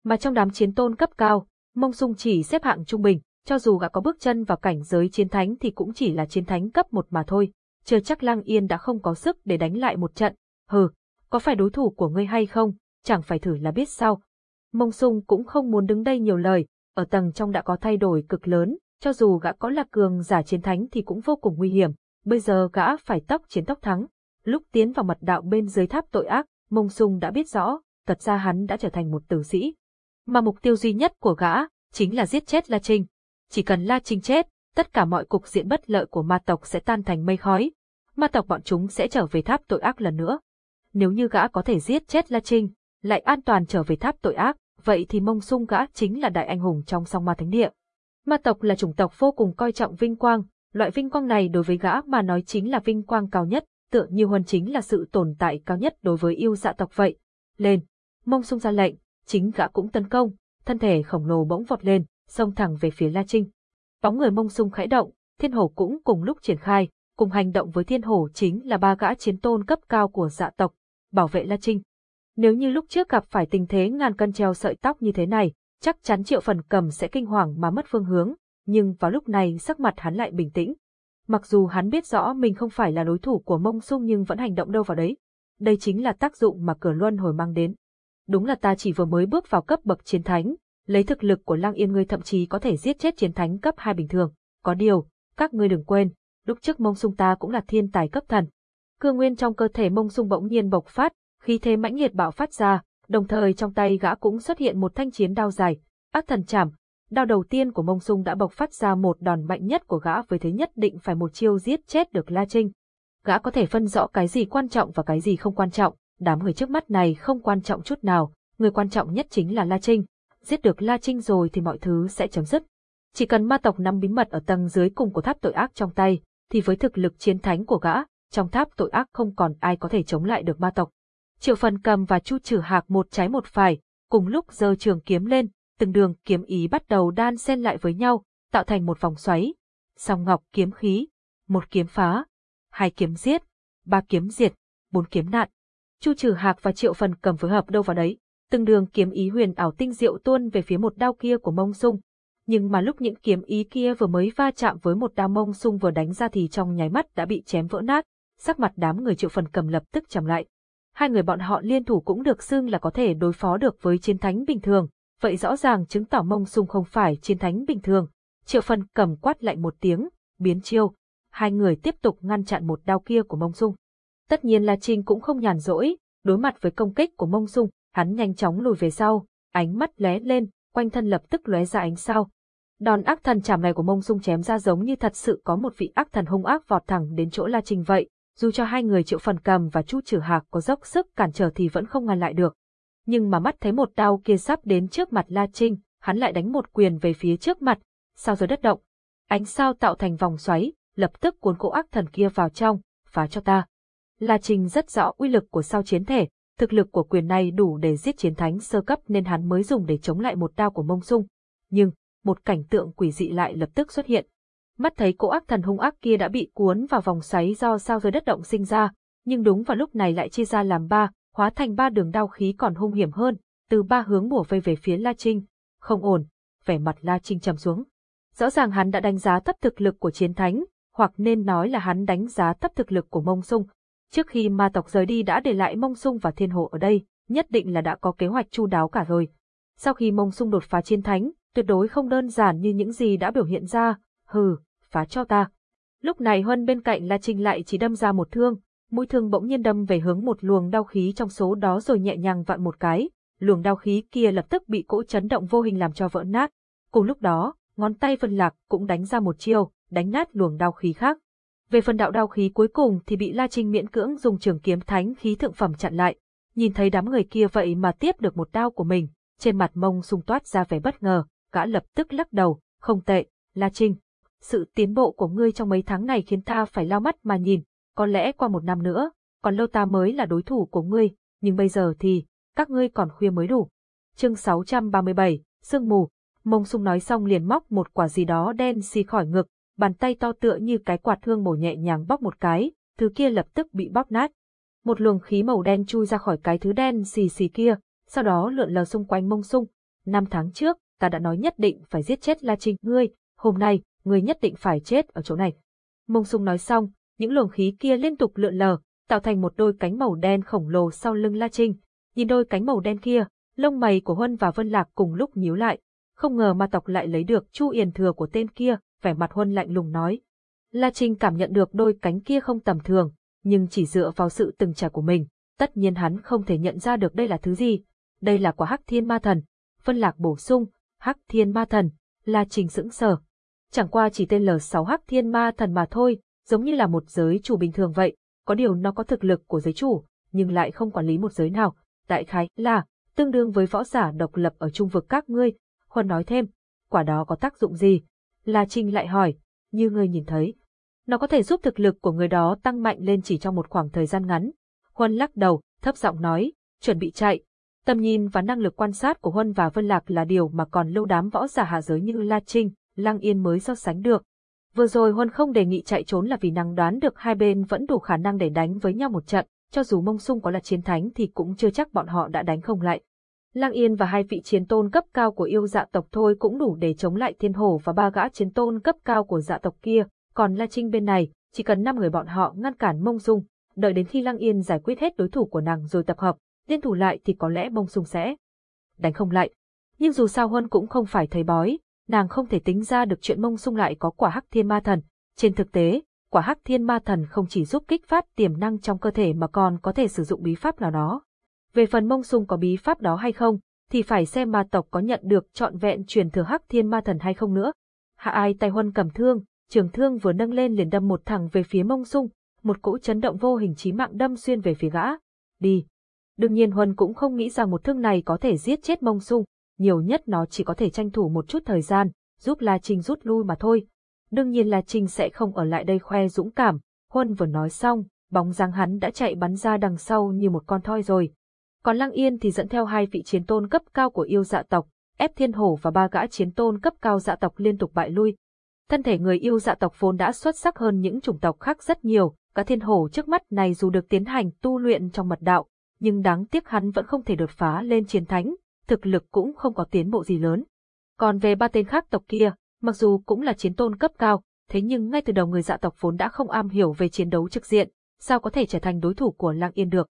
Mà trong đám chiến tôn cấp cao, Mông Sung chỉ xếp hạng trung bình, cho dù gã có bước chân vào cảnh giới chiến thánh thì cũng chỉ là chiến thánh cấp một mà thôi. Chưa chắc Lăng Yên đã không có sức để đánh lại một trận. Hừ, có phải đối thủ của ngươi hay không, chẳng phải thử là biết sao. Mông Sung cũng không muốn đứng đây nhiều lời, ở tầng trong đã có thay đổi cực lớn, cho dù gã có là cường giả chiến thánh thì cũng vô cùng nguy hiểm, bây giờ gã phải tóc chiến tóc thắng. Lúc tiến vào mật đạo bên dưới tháp tội ác, Mông Sung đã biết rõ, thật ra hắn đã trở thành một tử sĩ. Mà mục tiêu duy nhất của gã, chính là giết chết La Trinh. Chỉ cần La Trinh chết, tất cả mọi cục diện bất lợi của ma tộc sẽ tan thành mây khói. Ma tộc bọn chúng sẽ trở về tháp tội ác lần nữa. Nếu như gã có thể giết chết La Trinh, lại an toàn trở về tháp tội ác, vậy thì mông sung gã chính là đại anh hùng trong song ma thánh địa. Ma tộc là chủng tộc vô cùng coi trọng vinh quang, loại vinh quang này đối với gã mà nói chính là vinh quang cao nhất, tựa như huân chính là sự tồn tại cao nhất đối với yêu dạ tộc vậy. Lên, mông sung ra lệnh, chính gã cũng tấn công, thân thể khổng lồ bỗng vọt lên, xông thẳng về phía La Trinh. Bóng người mông sung khẽ động, thiên hổ cũng cùng lúc triển khai, cùng hành động với thiên hổ chính là ba gã chiến tôn cấp cao của dạ tộc, bảo vệ La Trinh. Nếu như lúc trước gặp phải tình thế ngàn cân treo sợi tóc như thế này, chắc chắn triệu phần cầm sẽ kinh hoàng mà mất phương hướng, nhưng vào lúc này sắc mặt hắn lại bình tĩnh. Mặc dù hắn biết rõ mình không phải là đối thủ của mông sung nhưng vẫn hành động đâu vào đấy. Đây chính là tác dụng mà cửa luân hồi mang đến. Đúng là ta chỉ vừa mới bước vào cấp bậc chiến thánh, lấy thực lực của Lăng Yên ngươi thậm chí có thể giết chết chiến thánh cấp 2 bình thường. Có điều, các ngươi đừng quên, lúc trước mông sung ta cũng là thiên tài cấp thần. Cương nguyên trong cơ thể mông sung bỗng nhiên bộc phát, khí thế mãnh liệt bạo phát ra, đồng thời trong tay gã cũng xuất hiện một thanh chiến đao dài, ác thần chảm. Đao đầu tiên của mông sung đã bộc phát ra một đòn mạnh nhất của gã với thế nhất định phải một chiêu giết chết được La Trinh. Gã có thể phân rõ cái gì quan trọng và cái gì không quan trọng, đám người trước mắt này không quan trọng chút nào, người quan trọng nhất chính là La Trinh. Giết được La Trinh rồi thì mọi thứ sẽ chấm dứt. Chỉ cần ma tộc nắm bí mật ở tầng dưới cùng của tháp tội ác trong tay, thì với thực lực chiến thánh của gã, trong tháp tội ác không còn ai có thể chống lại được ma tộc. Triệu Phần Cầm và Chu Trử Hạc một trái một phải, cùng lúc giơ trường kiếm lên, từng đường kiếm ý bắt đầu đan xen lại với nhau, tạo thành một vòng xoáy. Song ngọc kiếm khí, một kiếm phá, hai kiếm giết, ba kiếm diệt, bốn kiếm nạn. Chu trừ Hạc và Triệu Phần Cầm phối hợp đâu vào đấy, từng đường kiếm ý huyền ảo tinh diệu tuôn về phía một đao kia của Mông Sung. Nhưng mà lúc những kiếm ý kia vừa mới va chạm với một đao Mông Sung vừa đánh ra thì trong nháy mắt đã bị chém vỡ nát, sắc mặt đám người Triệu Phần Cầm lập tức trầm lại hai người bọn họ liên thủ cũng được xưng là có thể đối phó được với chiến thánh bình thường, vậy rõ ràng chứng tỏ mông sung không phải chiến thánh bình thường. Triệu phần cầm quát lạnh một tiếng, biến chiêu, hai người tiếp tục ngăn chặn một đao kia của mông sung. Tất nhiên là Trinh cũng không nhàn rỗi, đối mặt với công kích của mông Dung, hắn nhanh chóng lùi về sau, ánh mắt lóe lên, quanh thân lập tức lóe ra ánh sao. Đòn ác thần chảm này của mông Dung chém ra giống như thật sự có một vị ác thần hung ác vọt thẳng đến chỗ La Trinh vậy, dù cho hai người triệu phần cầm và chu trừ hạc có dốc sức cản trở thì vẫn không ngăn lại được. Nhưng mà mắt thấy một đao kia sắp đến trước mặt La Trinh, hắn lại đánh một quyền về phía trước mặt, sao rồi đất động. Ánh sao tạo thành vòng xoáy, lập tức cuốn cỗ ác thần kia vào trong, phá cho ta. La Trinh rất rõ uy lực của sao chiến thể, thực lực của quyền này đủ để giết chiến thánh sơ cấp nên hắn mới dùng để chống lại một đao của mông sung. Nhưng, một cảnh tượng quỷ dị lại lập tức xuất hiện mắt thấy cỗ ác thần hung ác kia đã bị cuốn vào vòng xoáy do sao rơi đất động sinh ra, nhưng đúng vào lúc này lại chia ra làm ba, hóa thành ba đường đao khí còn hung hiểm hơn, từ ba hướng bổ vây về phía La Trinh. Không ổn, vẻ mặt La Trinh trầm xuống. Rõ ràng hắn đã đánh giá thấp thực lực của chiến thánh, hoặc nên nói là hắn đánh giá thấp thực lực của Mông Sung. Trước khi ma tộc rời đi đã để lại Mông Sung và Thiên Hồ ở đây, nhất định là đã có kế hoạch chu đáo cả rồi. Sau khi Mông Sung đột phá chiến thánh, tuyệt đối không đơn giản như những gì đã biểu hiện ra, hừ, phá cho ta. Lúc này Huân bên cạnh La Trinh lại chỉ đâm ra một thương, mũi thương bỗng nhiên đâm về hướng một luồng đau khí trong số đó rồi nhẹ nhàng vặn một cái, luồng đau khí kia lập tức bị cỗ chấn động vô hình làm cho vỡ nát. Cùng lúc đó, ngón tay Vân Lạc cũng đánh ra một chiêu, đánh nát luồng đau khí khác. Về phần đạo đao khí cuối cùng thì bị La Trinh miễn cưỡng dùng trường kiếm thánh khí thượng phẩm chặn lại. Nhìn thấy đám người kia vậy mà tiếp được một đao của mình, trên mặt mông sung toát ra vẻ bất ngờ, gã lập tức lắc đầu, không tệ, La Trinh. Sự tiến bộ của ngươi trong mấy tháng này khiến ta phải lao mắt mà nhìn, có lẽ qua một năm nữa, còn lâu ta mới là đối thủ của ngươi, nhưng bây giờ thì, các ngươi còn khuya mới đủ. Chương 637, Sương mù, Mông Sung nói xong liền móc một quả gì đó đen xì khỏi ngực, bàn tay to tựa như cái quạt thương bổ nhẹ nhàng bóc một cái, thứ kia lập tức bị bóp nát. Một luồng khí màu đen chui ra khỏi cái thứ đen xì xì kia, sau đó lượn lờ xung quanh Mông Sung. Năm tháng trước, ta đã nói nhất định phải giết chết La Trinh ngươi, hôm nay, ngươi nhất định phải chết ở chỗ này. Mông Sung nói xong, những luồng khí kia liên tục lượn lờ, tạo thành một đôi cánh màu đen khổng lồ sau lưng La Trinh. Nhìn đôi cánh màu đen kia, lông mày của Huân và Vân Lạc cùng lúc nhíu lại, không ngờ ma tộc lại lấy được Chu Yền thừa của tên kia, vẻ mặt Huân lạnh lùng nói. La Trinh cảm nhận được đôi cánh kia không tầm thường, nhưng chỉ dựa vào sự từng trải của mình, tất nhiên hắn không thể nhận ra được đây là thứ gì. Đây là quả hắc thiên ma thần. Vân Lạc bổ sung, hắc thiên ma thần, La Trinh sững sờ. Chẳng qua chỉ tên L6 hắc thiên ma thần mà thôi, giống như là một giới chủ bình thường vậy, có điều nó có thực lực của giới chủ, nhưng lại không quản lý một giới nào, đại khái là tương đương với võ giả độc lập ở trung vực các ngươi. Huân nói thêm, quả đó có tác dụng gì? La Trinh lại hỏi, như ngươi nhìn thấy. Nó có thể giúp thực lực của người đó tăng mạnh lên chỉ trong một khoảng thời gian ngắn. Huân lắc đầu, thấp giọng nói, chuẩn bị chạy. Tầm nhìn và năng lực quan sát của Huân và Vân Lạc là điều mà còn lâu đám võ giả hạ giới như La Trinh, Lăng Yên mới so sánh được. Vừa rồi Huân không đề nghị chạy trốn là vì năng đoán được hai bên vẫn đủ khả năng để đánh với nhau một trận, cho dù mông sung có là chiến thánh thì cũng chưa chắc bọn họ đã đánh không lại. Lăng Yên và hai vị chiến tôn cấp cao của yêu dạ tộc thôi cũng đủ để chống lại thiên hổ và ba gã chiến tôn cấp cao của dạ tộc kia, còn La Trinh bên này, chỉ cần năm người bọn họ ngăn cản mông dung, đợi đến khi Lăng Yên giải quyết hết đối thủ của nàng rồi tập hợp, liên thủ lại thì có lẽ mông dung sẽ đánh không lại. Nhưng dù sao Huân cũng không phải thầy bói, nàng không thể tính ra được chuyện mông Dung lại có quả hắc thiên ma thần. Trên thực tế, quả hắc thiên ma thần không chỉ giúp kích phát tiềm năng trong cơ thể mà còn có thể sử dụng bí pháp nào đó. Về phần mông sung có bí pháp đó hay không, thì phải xem ma tộc có nhận được trọn vẹn truyền thừa hắc thiên ma thần hay không nữa. Hạ ai tay huân cầm thương, trường thương vừa nâng lên liền đâm một thẳng về phía mông sung, một cỗ chấn động vô hình chí mạng đâm xuyên về phía gã. Đi. Đương nhiên Huân cũng không nghĩ rằng một thương này có thể giết chết mông sung, nhiều nhất nó chỉ có thể tranh thủ một chút thời gian, giúp La Trinh rút lui mà thôi. Đương nhiên La Trinh sẽ không ở lại đây khoe dũng cảm, Huân vừa nói xong, bóng dáng hắn đã chạy bắn ra đằng sau như một con thoi rồi. Còn Lăng Yên thì dẫn theo hai vị chiến tôn cấp cao của yêu dạ tộc, ép thiên hổ và ba gã chiến tôn cấp cao dạ tộc liên tục bại lui. Thân thể người yêu dạ tộc vốn đã xuất sắc hơn những chủng tộc khác rất nhiều, cả thiên hổ trước mắt này dù được tiến hành tu luyện trong mật đạo, nhưng đáng tiếc hắn vẫn không thể đột phá lên chiến thánh, thực lực cũng không có tiến bộ gì lớn. Còn về ba tên khác tộc kia, mặc dù cũng là chiến tôn cấp cao, thế nhưng ngay từ đầu người dạ tộc vốn đã không am hiểu về chiến đấu trực diện, sao có thể trở thành đối thủ của Lăng Yên được.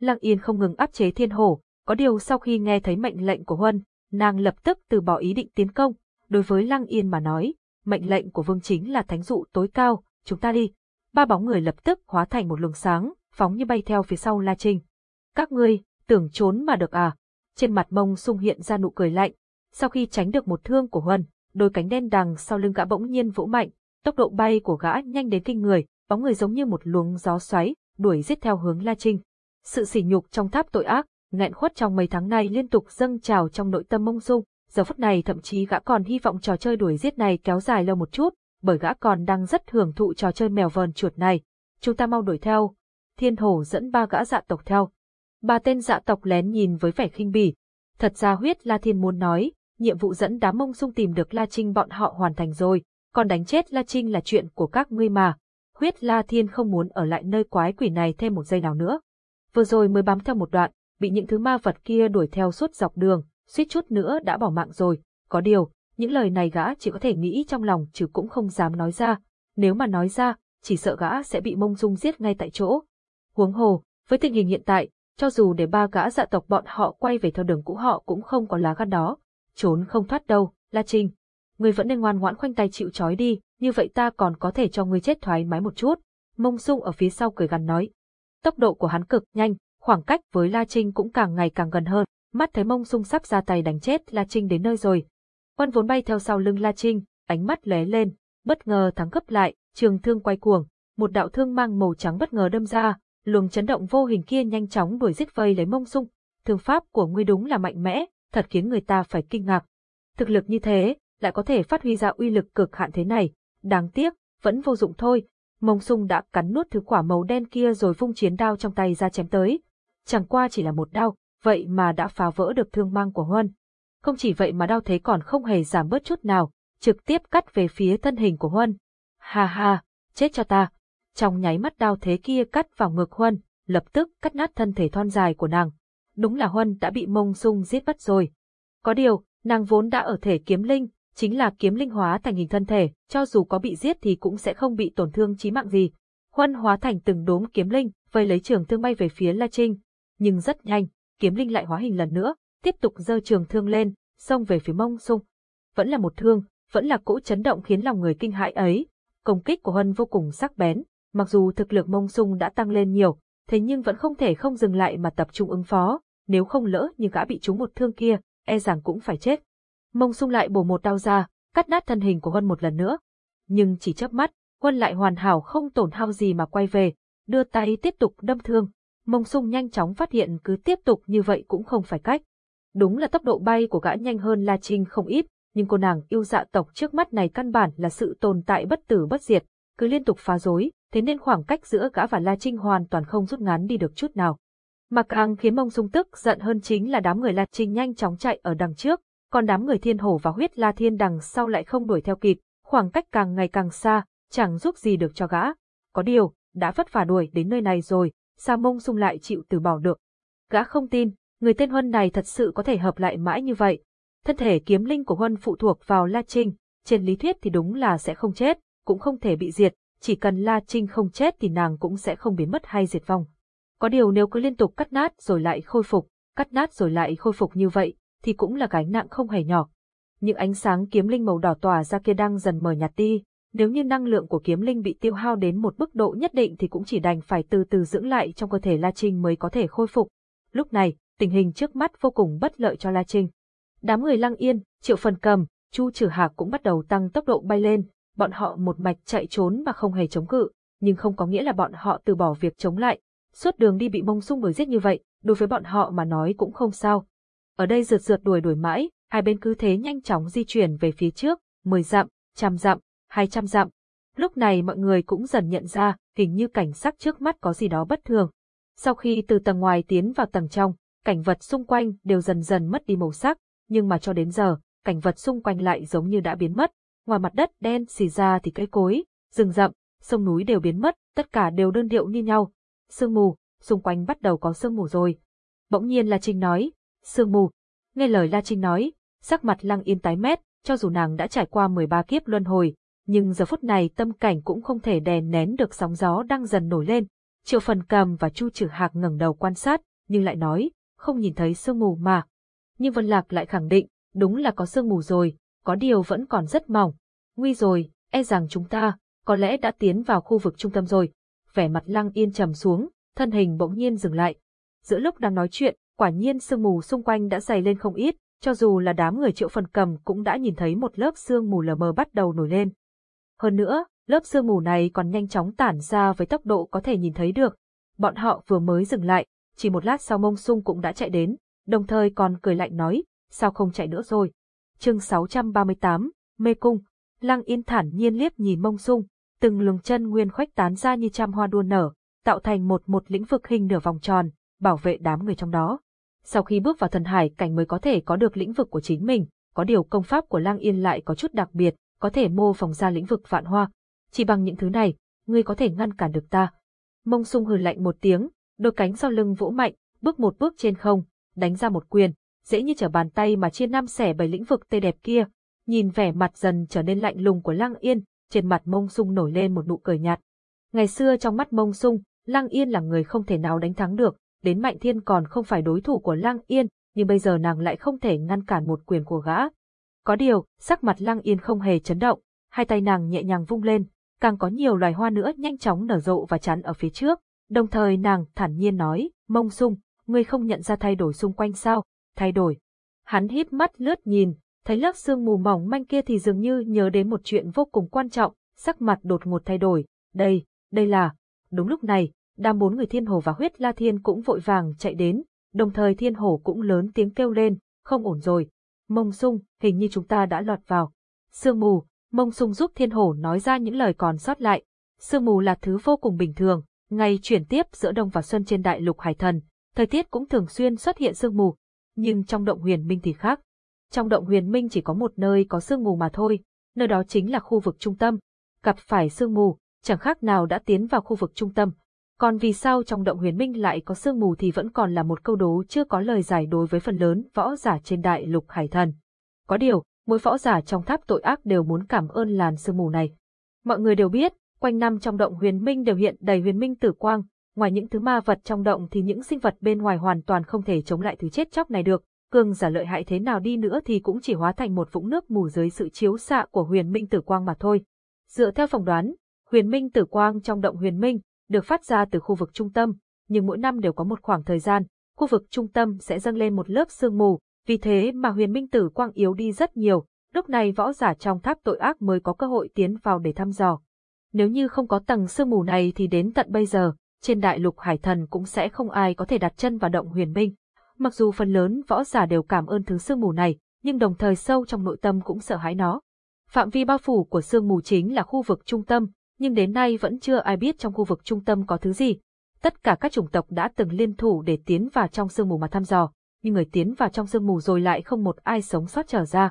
Lăng Yên không ngừng áp chế thiên hổ, có điều sau khi nghe thấy mệnh lệnh của Huân, nàng lập tức từ bỏ ý định tiến công, đối với Lăng Yên mà nói, mệnh lệnh của vương chính là thánh dụ tối cao, chúng ta đi. Ba bóng người lập tức hóa thành một luồng sáng, phóng như bay theo phía sau La Trinh. Các ngươi, tưởng trốn mà được à? trên mặt mông sung hiện ra nụ cười lạnh. Sau khi tránh được một thương của Huân, đôi cánh đen đằng sau lưng gã bỗng nhiên vũ mạnh, tốc độ bay của gã nhanh đến kinh người, bóng người giống như một luồng gió xoáy, đuổi giết theo hướng La Trinh. Sự sỉ nhục trong tháp tội ác, nghẹn khuất trong mấy tháng nay liên tục dâng trào trong nội tâm mông dung, giờ phút này thậm chí gã còn hy vọng trò chơi đuổi giết này kéo dài lâu một chút, bởi gã còn đang rất hưởng thụ trò chơi mèo vờn chuột này. Chúng ta mau đuổi theo. Thiên hổ dẫn ba gã dạ tộc theo, Ba tên dạ tộc lén nhìn với vẻ khinh bỉ. Thật ra huyết La Thiên muốn nói, nhiệm vụ dẫn đám mông sung tìm được La Trinh bọn họ hoàn thành rồi, còn đánh chết La Trinh là chuyện của các ngươi mà. Huyết La Thiên không muốn ở lại nơi quái quỷ này thêm một giây nào nữa. Vừa rồi mới bám theo một đoạn, bị những thứ ma vật kia đuổi theo suốt dọc đường, suýt chút nữa đã bỏ mạng rồi. Có điều, những lời này gã chỉ có thể nghĩ trong lòng chứ cũng không dám nói ra. nếu mà nói ra, chỉ sợ gã sẽ bị mông dung giết ngay tại chỗ. Huống hồ, với tình hình hiện tại, cho dù để ba gã dạ tộc bọn họ quay về theo đường cũ họ cũng không có lá gan đó. Trốn không thoát đâu, La Trinh. Ngươi vẫn nên ngoan ngoãn khoanh tay chịu trói đi, như vậy ta còn có thể cho ngươi chết thoải mái một chút. Mông Dung ở phía sau cười gằn nói. Tốc độ của hắn cực nhanh, khoảng cách với La Trinh cũng càng ngày càng gần hơn. Mắt thấy Mông sung sắp ra tay đánh chết La Trinh đến nơi rồi. Quân vốn bay theo sau lưng La Trinh, ánh mắt lóe lên, bất ngờ thắng gấp lại, trường thương quay cuồng, một đạo thương mang màu trắng bất ngờ đâm ra, luồng chấn động vô hình kia nhanh chóng đuổi giết vây lấy Mông sung. Thương pháp của ngươi đúng là mạnh mẽ, thật khiến người ta phải kinh ngạc. Thực lực như thế, lại có thể phát huy ra uy lực cực hạn thế này, đáng tiếc, vẫn vô dụng thôi. Mông Sung đã cắn nuốt thứ quả màu đen kia rồi vung chiến đao trong tay ra chém tới. Chẳng qua chỉ là một đao, vậy mà đã phá vỡ được thương mang của Huân. Không chỉ vậy mà đao thế còn không hề giảm bớt chút nào, trực tiếp cắt về phía thân hình của Huân. Ha ha, chết cho ta. Trong nháy mắt đao thế kia cắt vào ngực Huân, lập tức cắt nát thân thể thon dài của nàng. Đúng là Huân đã bị mông sung giết bắt rồi. Có điều, nàng vốn đã ở thể kiếm linh, chính là kiếm linh hóa thành hình thân thể, cho dù có bị giết thì cũng sẽ không bị tổn thương chí mạng gì. Huân hóa thành từng đốm kiếm linh, vây lấy trường thương bay về phía La Trinh. Nhưng rất nhanh, kiếm linh lại hóa hình lần nữa, tiếp tục giơ trường thương lên, xông về phía mông sung. Vẫn là một thương, vẫn là cỗ chấn động khiến lòng người kinh hãi ấy. Công kích của Huân vô cùng sắc bén, mặc dù thực lực mông sung đã tăng lên nhiều, thế nhưng vẫn không thể không dừng lại mà tập trung ứng phó, nếu không lỡ như gã bị trúng một thương kia, e rằng cũng phải chết. Mông sung lại bổ một đao ra, cắt nát thân hình của Huân một lần nữa. Nhưng chỉ chớp mắt, Huân lại hoàn hảo không tổn hao gì mà quay về, đưa tay tiếp tục đâm thương. Mông sung nhanh chóng phát hiện cứ tiếp tục như vậy cũng không phải cách. Đúng là tốc độ bay của gã nhanh hơn La Trinh không ít, nhưng cô nàng yêu dạ tộc trước mắt này căn bản là sự tồn tại bất tử bất diệt, cứ liên tục phá rối, thế nên khoảng cách giữa gã và La Trinh hoàn toàn không rút ngắn đi được chút nào. Mà càng khiến mông sung tức giận hơn chính là đám người La Trinh nhanh chóng chạy ở đằng trước, còn đám người thiên hổ và huyết La Thiên đằng sau lại không đuổi theo kịp, khoảng cách càng ngày càng xa, chẳng giúp gì được cho gã. Có điều, đã vất vả đuổi đến nơi này rồi, sa mông sung lại chịu từ bỏ được. Gã không tin, người tên Huân này thật sự có thể hợp lại mãi như vậy. Thân thể kiếm linh của Huân phụ thuộc vào La Trinh, trên lý thuyết thì đúng là sẽ không chết, cũng không thể bị diệt, chỉ cần La Trinh không chết thì nàng cũng sẽ không biến mất hay diệt vong. Có điều nếu cứ liên tục cắt nát rồi lại khôi phục, cắt nát rồi lại khôi phục như vậy, thì cũng là gánh nặng không hề nhỏ. Những ánh sáng kiếm linh màu đỏ tỏa ra kia đang dần mờ nhạt đi, nếu như năng lượng của kiếm linh bị tiêu hao đến một mức độ nhất định thì cũng chỉ đành phải từ từ dưỡng lại trong cơ thể La Trinh mới có thể khôi phục. Lúc này, tình hình trước mắt vô cùng bất lợi cho La Trinh. Đám người lăng yên, triệu phần cầm, chu Trử hạc cũng bắt đầu tăng tốc độ bay lên, bọn họ một mạch chạy trốn mà không hề chống cự, nhưng không có nghĩa là bọn họ từ bỏ việc chống lại. Suốt đường đi bị mông sung đuổi giết như vậy, đối với bọn họ mà nói cũng không sao. Ở đây rượt rượt đuổi đuổi mãi, hai bên cứ thế nhanh chóng di chuyển về phía trước, 10 dặm, trăm dặm, 200 dặm. Lúc này mọi người cũng dần nhận ra, hình như cảnh sắc trước mắt có gì đó bất thường. Sau khi từ tầng ngoài tiến vào tầng trong, cảnh vật xung quanh đều dần dần mất đi màu sắc, nhưng mà cho đến giờ, cảnh vật xung quanh lại giống như đã biến mất. Ngoài mặt đất đen xì ra thì cây cối, rừng rậm, sông núi đều biến mất, tất cả đều đơn điệu như nhau. Sương mù, xung quanh bắt đầu có sương mù rồi. Bỗng nhiên là Trinh nói, sương mù. Nghe lời La Trinh nói, sắc mặt lăng yên tái mét, cho dù nàng đã trải qua 13 kiếp luân hồi, nhưng giờ phút này tâm cảnh cũng không thể đè nén được sóng gió đang dần nổi lên. Triệu phần cầm và chu trừ hạc ngẩng đầu quan sát, nhưng lại nói, không nhìn thấy sương mù mà. Nhưng Vân Lạc lại khẳng định, đúng là có sương mù rồi, có điều vẫn còn rất mỏng. Nguy rồi, e rằng chúng ta, có lẽ đã tiến vào khu vực trung tâm rồi. Vẻ mặt lăng yên trầm xuống, thân hình bỗng nhiên dừng lại. Giữa lúc đang nói chuyện, quả nhiên sương mù xung quanh đã dày lên không ít, cho dù là đám người triệu phần cầm cũng đã nhìn thấy một lớp sương mù lờ mờ bắt đầu nổi lên. Hơn nữa, lớp sương mù này còn nhanh chóng tản ra với tốc độ có thể nhìn thấy được. Bọn họ vừa mới dừng lại, chỉ một lát sau mông sung cũng đã chạy đến, đồng thời còn cười lạnh nói, sao không chạy nữa rồi. chương 638, Mê Cung, Lăng Yên thản nhiên liếc nhìn mông sung, từng luồng chân nguyên khoách tán ra như trăm hoa đua nở, tạo thành một một lĩnh vực hình nửa vòng tròn, bảo vệ đám người trong đó. Sau khi bước vào thần hải cảnh mới có thể có được lĩnh vực của chính mình, có điều công pháp của Lang Yên lại có chút đặc biệt, có thể mô phỏng ra lĩnh vực vạn hoa. Chỉ bằng những thứ này, ngươi có thể ngăn cản được ta. Mông sung hừ lạnh một tiếng, đôi cánh sau lưng vỗ mạnh, bước một bước trên không, đánh ra một quyền, dễ như trở bàn tay mà chia năm xẻ bảy lĩnh vực tê đẹp kia. Nhìn vẻ mặt dần trở nên lạnh lùng của Lăng Yên, trên mặt mông sung nổi lên một nụ cười nhạt. Ngày xưa trong mắt mông sung, Lăng Yên là người không thể nào đánh thắng được, đến Mạnh Thiên còn không phải đối thủ của Lăng Yên, nhưng bây giờ nàng lại không thể ngăn cản một quyền của gã. Có điều, sắc mặt Lăng Yên không hề chấn động, hai tay nàng nhẹ nhàng vung lên, càng có nhiều loài hoa nữa nhanh chóng nở rộ và chắn ở phía trước. Đồng thời nàng thản nhiên nói, mông sung, ngươi không nhận ra thay đổi xung quanh sao, thay đổi. Hắn híp mắt lướt nhìn, thấy lớp sương mù mỏng manh kia thì dường như nhớ đến một chuyện vô cùng quan trọng, sắc mặt đột ngột thay đổi, đây, đây là... Đúng lúc này, đám bốn người thiên hồ và huyết la thiên cũng vội vàng chạy đến, đồng thời thiên hồ cũng lớn tiếng kêu lên, không ổn rồi. Mông sung, hình như chúng ta đã lọt vào. Sương mù, mông sung giúp thiên hồ nói ra những lời còn sót lại. Sương mù là thứ vô cùng bình thường, ngày chuyển tiếp giữa đông và xuân trên đại lục hải thần, thời tiết cũng thường xuyên xuất hiện sương mù. Nhưng trong động huyền minh thì khác. Trong động huyền minh chỉ có một nơi có sương mù mà thôi, nơi đó chính là khu vực trung tâm. Gặp phải sương mù, chẳng khác nào đã tiến vào khu vực trung tâm, còn vì sao trong động huyền minh lại có sương mù thì vẫn còn là một câu đố chưa có lời giải đối với phần lớn võ giả trên đại lục hải thần. Có điều, mỗi võ giả trong tháp tội ác đều muốn cảm ơn làn sương mù này. Mọi người đều biết, quanh năm trong động huyền minh đều hiện đầy huyền minh tử quang, ngoài những thứ ma vật trong động thì những sinh vật bên ngoài hoàn toàn không thể chống lại thứ chết chóc này được, cường giả lợi hại thế nào đi nữa thì cũng chỉ hóa thành một vũng nước mù dưới sự chiếu xạ của huyền minh tử quang mà thôi. Dựa theo phỏng đoán, huyền minh tử quang trong động huyền minh được phát ra từ khu vực trung tâm, nhưng mỗi năm đều có một khoảng thời gian, khu vực trung tâm sẽ dâng lên một lớp sương mù, vì thế mà huyền minh tử quang yếu đi rất nhiều, lúc này võ giả trong tháp tội ác mới có cơ hội tiến vào để thăm dò. Nếu như không có tầng sương mù này thì đến tận bây giờ, trên đại lục hải thần cũng sẽ không ai có thể đặt chân vào động huyền minh. Mặc dù phần lớn võ giả đều cảm ơn thứ sương mù này, nhưng đồng thời sâu trong nội tâm cũng sợ hãi nó. Phạm vi bao phủ của sương mù chính là khu vực trung tâm, nhưng đến nay vẫn chưa ai biết trong khu vực trung tâm có thứ gì. Tất cả các chủng tộc đã từng liên thủ để tiến vào trong sương mù mà thăm dò, nhưng người tiến vào trong sương mù rồi lại không một ai sống sót trở ra.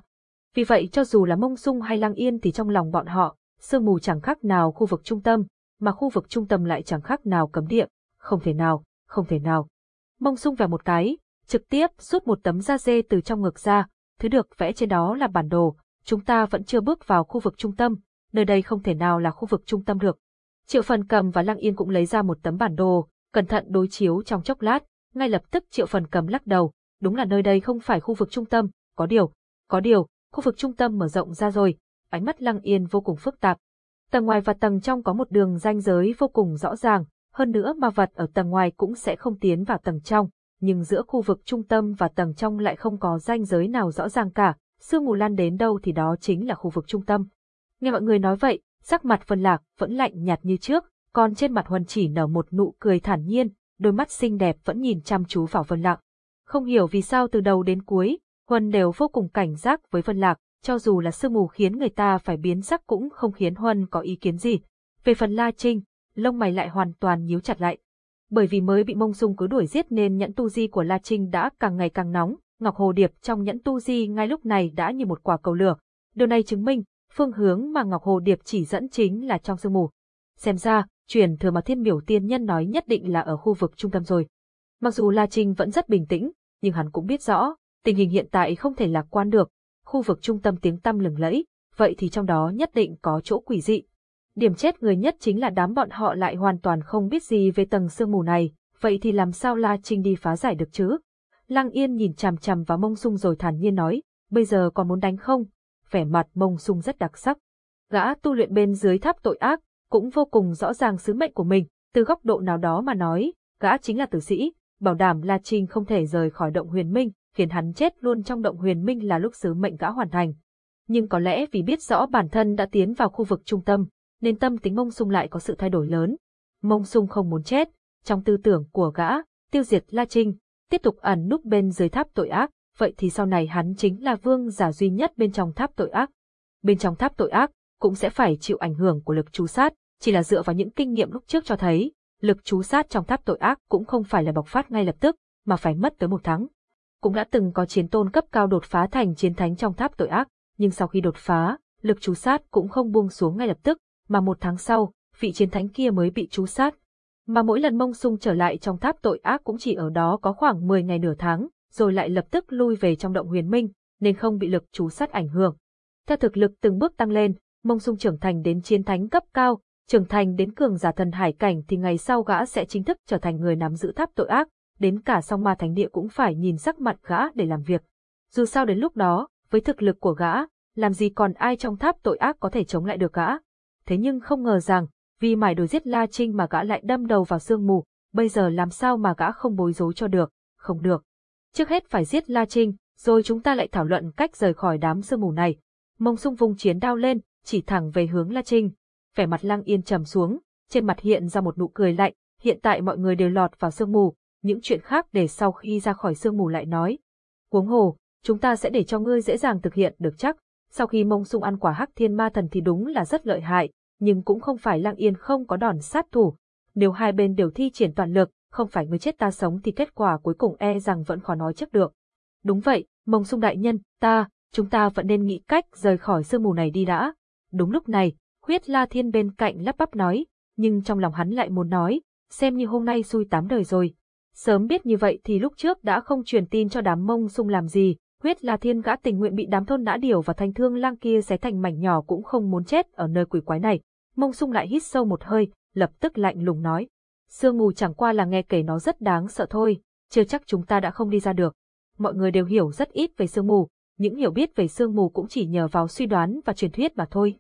Vì vậy cho dù là mông sung hay lang yên thì trong lòng bọn họ, sương mù chẳng khác nào khu vực trung tâm, mà khu vực trung tâm lại chẳng khác nào cấm địa, không thể nào, không thể nào. Mông sung vào một cái, trực tiếp rút một tấm da dê từ trong ngực ra, thứ được vẽ trên đó là bản đồ, chúng ta vẫn chưa bước vào khu vực trung tâm, nơi đây không thể nào là khu vực trung tâm được. Triệu Phần Cầm và Lăng Yên cũng lấy ra một tấm bản đồ, cẩn thận đối chiếu trong chốc lát, ngay lập tức Triệu Phần Cầm lắc đầu, đúng là nơi đây không phải khu vực trung tâm, có điều, có điều, khu vực trung tâm mở rộng ra rồi, ánh mắt Lăng Yên vô cùng phức tạp. Tầng ngoài và tầng trong có một đường ranh giới vô cùng rõ ràng, hơn nữa ma vật ở tầng ngoài cũng sẽ không tiến vào tầng trong, nhưng giữa khu vực trung tâm và tầng trong lại không có ranh giới nào rõ ràng cả, sương mù lan đến đâu thì đó chính là khu vực trung tâm. Nghe mọi người nói vậy, sắc mặt Vân Lạc vẫn lạnh nhạt như trước, còn trên mặt Huân chỉ nở một nụ cười thản nhiên, đôi mắt xinh đẹp vẫn nhìn chăm chú vào Vân Lạc. Không hiểu vì sao từ đầu đến cuối, Huân đều vô cùng cảnh giác với Vân Lạc, cho dù là sương mù khiến người ta phải biến sắc cũng không khiến Huân có ý kiến gì. Về phần La Trinh, lông mày lại hoàn toàn nhíu chặt lại. Bởi vì mới bị mông Dung cứ đuổi giết nên nhẫn tu di của La Trinh đã càng ngày càng nóng, Ngọc Hồ Điệp trong nhẫn tu di ngay lúc này đã như một quả cầu lửa. Điều này chứng minh, phương hướng mà Ngọc Hồ Điệp chỉ dẫn chính là trong sương mù. Xem ra, truyền thừa mà thiên miểu tiên nhân nói nhất định là ở khu vực trung tâm rồi. Mặc dù La Trinh vẫn rất bình tĩnh, nhưng hắn cũng biết rõ, tình hình hiện tại không thể lạc quan được, khu vực trung tâm tiếng tăm lừng lẫy, vậy thì trong đó nhất định có chỗ quỷ dị. Điểm chết người nhất chính là đám bọn họ lại hoàn toàn không biết gì về tầng sương mù này, vậy thì làm sao La Trinh đi phá giải được chứ? Lăng Yên nhìn chằm chằm vào mông sung rồi thản nhiên nói, bây giờ còn muốn đánh không? Vẻ mặt mông sung rất đặc sắc. Gã tu luyện bên dưới tháp tội ác, cũng vô cùng rõ ràng sứ mệnh của mình, từ góc độ nào đó mà nói, gã chính là tử sĩ, bảo đảm La Trinh không thể rời khỏi động huyền minh, khiến hắn chết luôn trong động huyền minh là lúc sứ mệnh gã hoàn thành. Nhưng có lẽ vì biết rõ bản thân đã tiến vào khu vực trung tâm, nên tâm tính mông sung lại có sự thay đổi lớn. Mông sung không muốn chết, trong tư tưởng của gã, tiêu diệt La Trinh, tiếp tục ẩn núp bên dưới tháp tội ác, vậy thì sau này hắn chính là vương giả duy nhất bên trong tháp tội ác. Bên trong tháp tội ác, cũng sẽ phải chịu ảnh hưởng của lực chú sát, chỉ là dựa vào những kinh nghiệm lúc trước cho thấy, lực chú sát trong tháp tội ác cũng không phải là bộc phát ngay lập tức, mà phải mất tới một tháng. Cũng đã từng có chiến tôn cấp cao đột phá thành chiến thánh trong tháp tội ác, nhưng sau khi đột phá, lực chú sát cũng không buông xuống ngay lập tức, mà một tháng sau, vị chiến thánh kia mới bị chú sát. Mà mỗi lần mông sung trở lại trong tháp tội ác cũng chỉ ở đó có khoảng 10 ngày nửa tháng, rồi lại lập tức lui về trong động huyền minh, nên không bị lực chú sát ảnh hưởng. Theo thực lực từng bước tăng lên, Mông Sung trưởng thành đến chiến thánh cấp cao, trưởng thành đến cường giả thần hải cảnh thì ngày sau gã sẽ chính thức trở thành người nắm giữ tháp tội ác, đến cả song ma thánh địa cũng phải nhìn sắc mặt gã để làm việc. Dù sao đến lúc đó, với thực lực của gã, làm gì còn ai trong tháp tội ác có thể chống lại được gã. Thế nhưng không ngờ rằng, vì mải đuổi giết La Trinh mà gã lại đâm đầu vào sương mù, bây giờ làm sao mà gã không bối rối cho được, không được. Trước hết phải giết La Trinh, rồi chúng ta lại thảo luận cách rời khỏi đám sương mù này. Mông sung vung chiến đao lên, chỉ thẳng về hướng La Trinh. Vẻ mặt lăng yên trầm xuống, trên mặt hiện ra một nụ cười lạnh, hiện tại mọi người đều lọt vào sương mù, những chuyện khác để sau khi ra khỏi sương mù lại nói. Huống hồ, chúng ta sẽ để cho ngươi dễ dàng thực hiện được chắc. Sau khi mông sung ăn quả hắc thiên ma thần thì đúng là rất lợi hại, nhưng cũng không phải lăng yên không có đòn sát thủ. Nếu hai bên đều thi triển toàn lực, không phải người chết ta sống thì kết quả cuối cùng e rằng vẫn khó nói chắc được. Đúng vậy, mông sung đại nhân, ta, chúng ta vẫn nên nghĩ cách rời khỏi sương mù này đi đã. Đúng lúc này, huyết la thiên bên cạnh lắp bắp nói, nhưng trong lòng hắn lại muốn nói, xem như hôm nay xui tám đời rồi. Sớm biết như vậy thì lúc trước đã không truyền tin cho đám mông sung làm gì, huyết la thiên gã tình nguyện bị đám thôn nã điều và thanh thương lang kia xé thành mảnh nhỏ cũng không muốn chết ở nơi quỷ quái này. Mông sung lại hít sâu một hơi, lập tức lạnh lùng nói. Sương mù chẳng qua là nghe kể nó rất đáng sợ thôi, chưa chắc chúng ta đã không đi ra được. Mọi người đều hiểu rất ít về sương mù, những hiểu biết về sương mù cũng chỉ nhờ vào suy đoán và truyền thuyết mà thôi.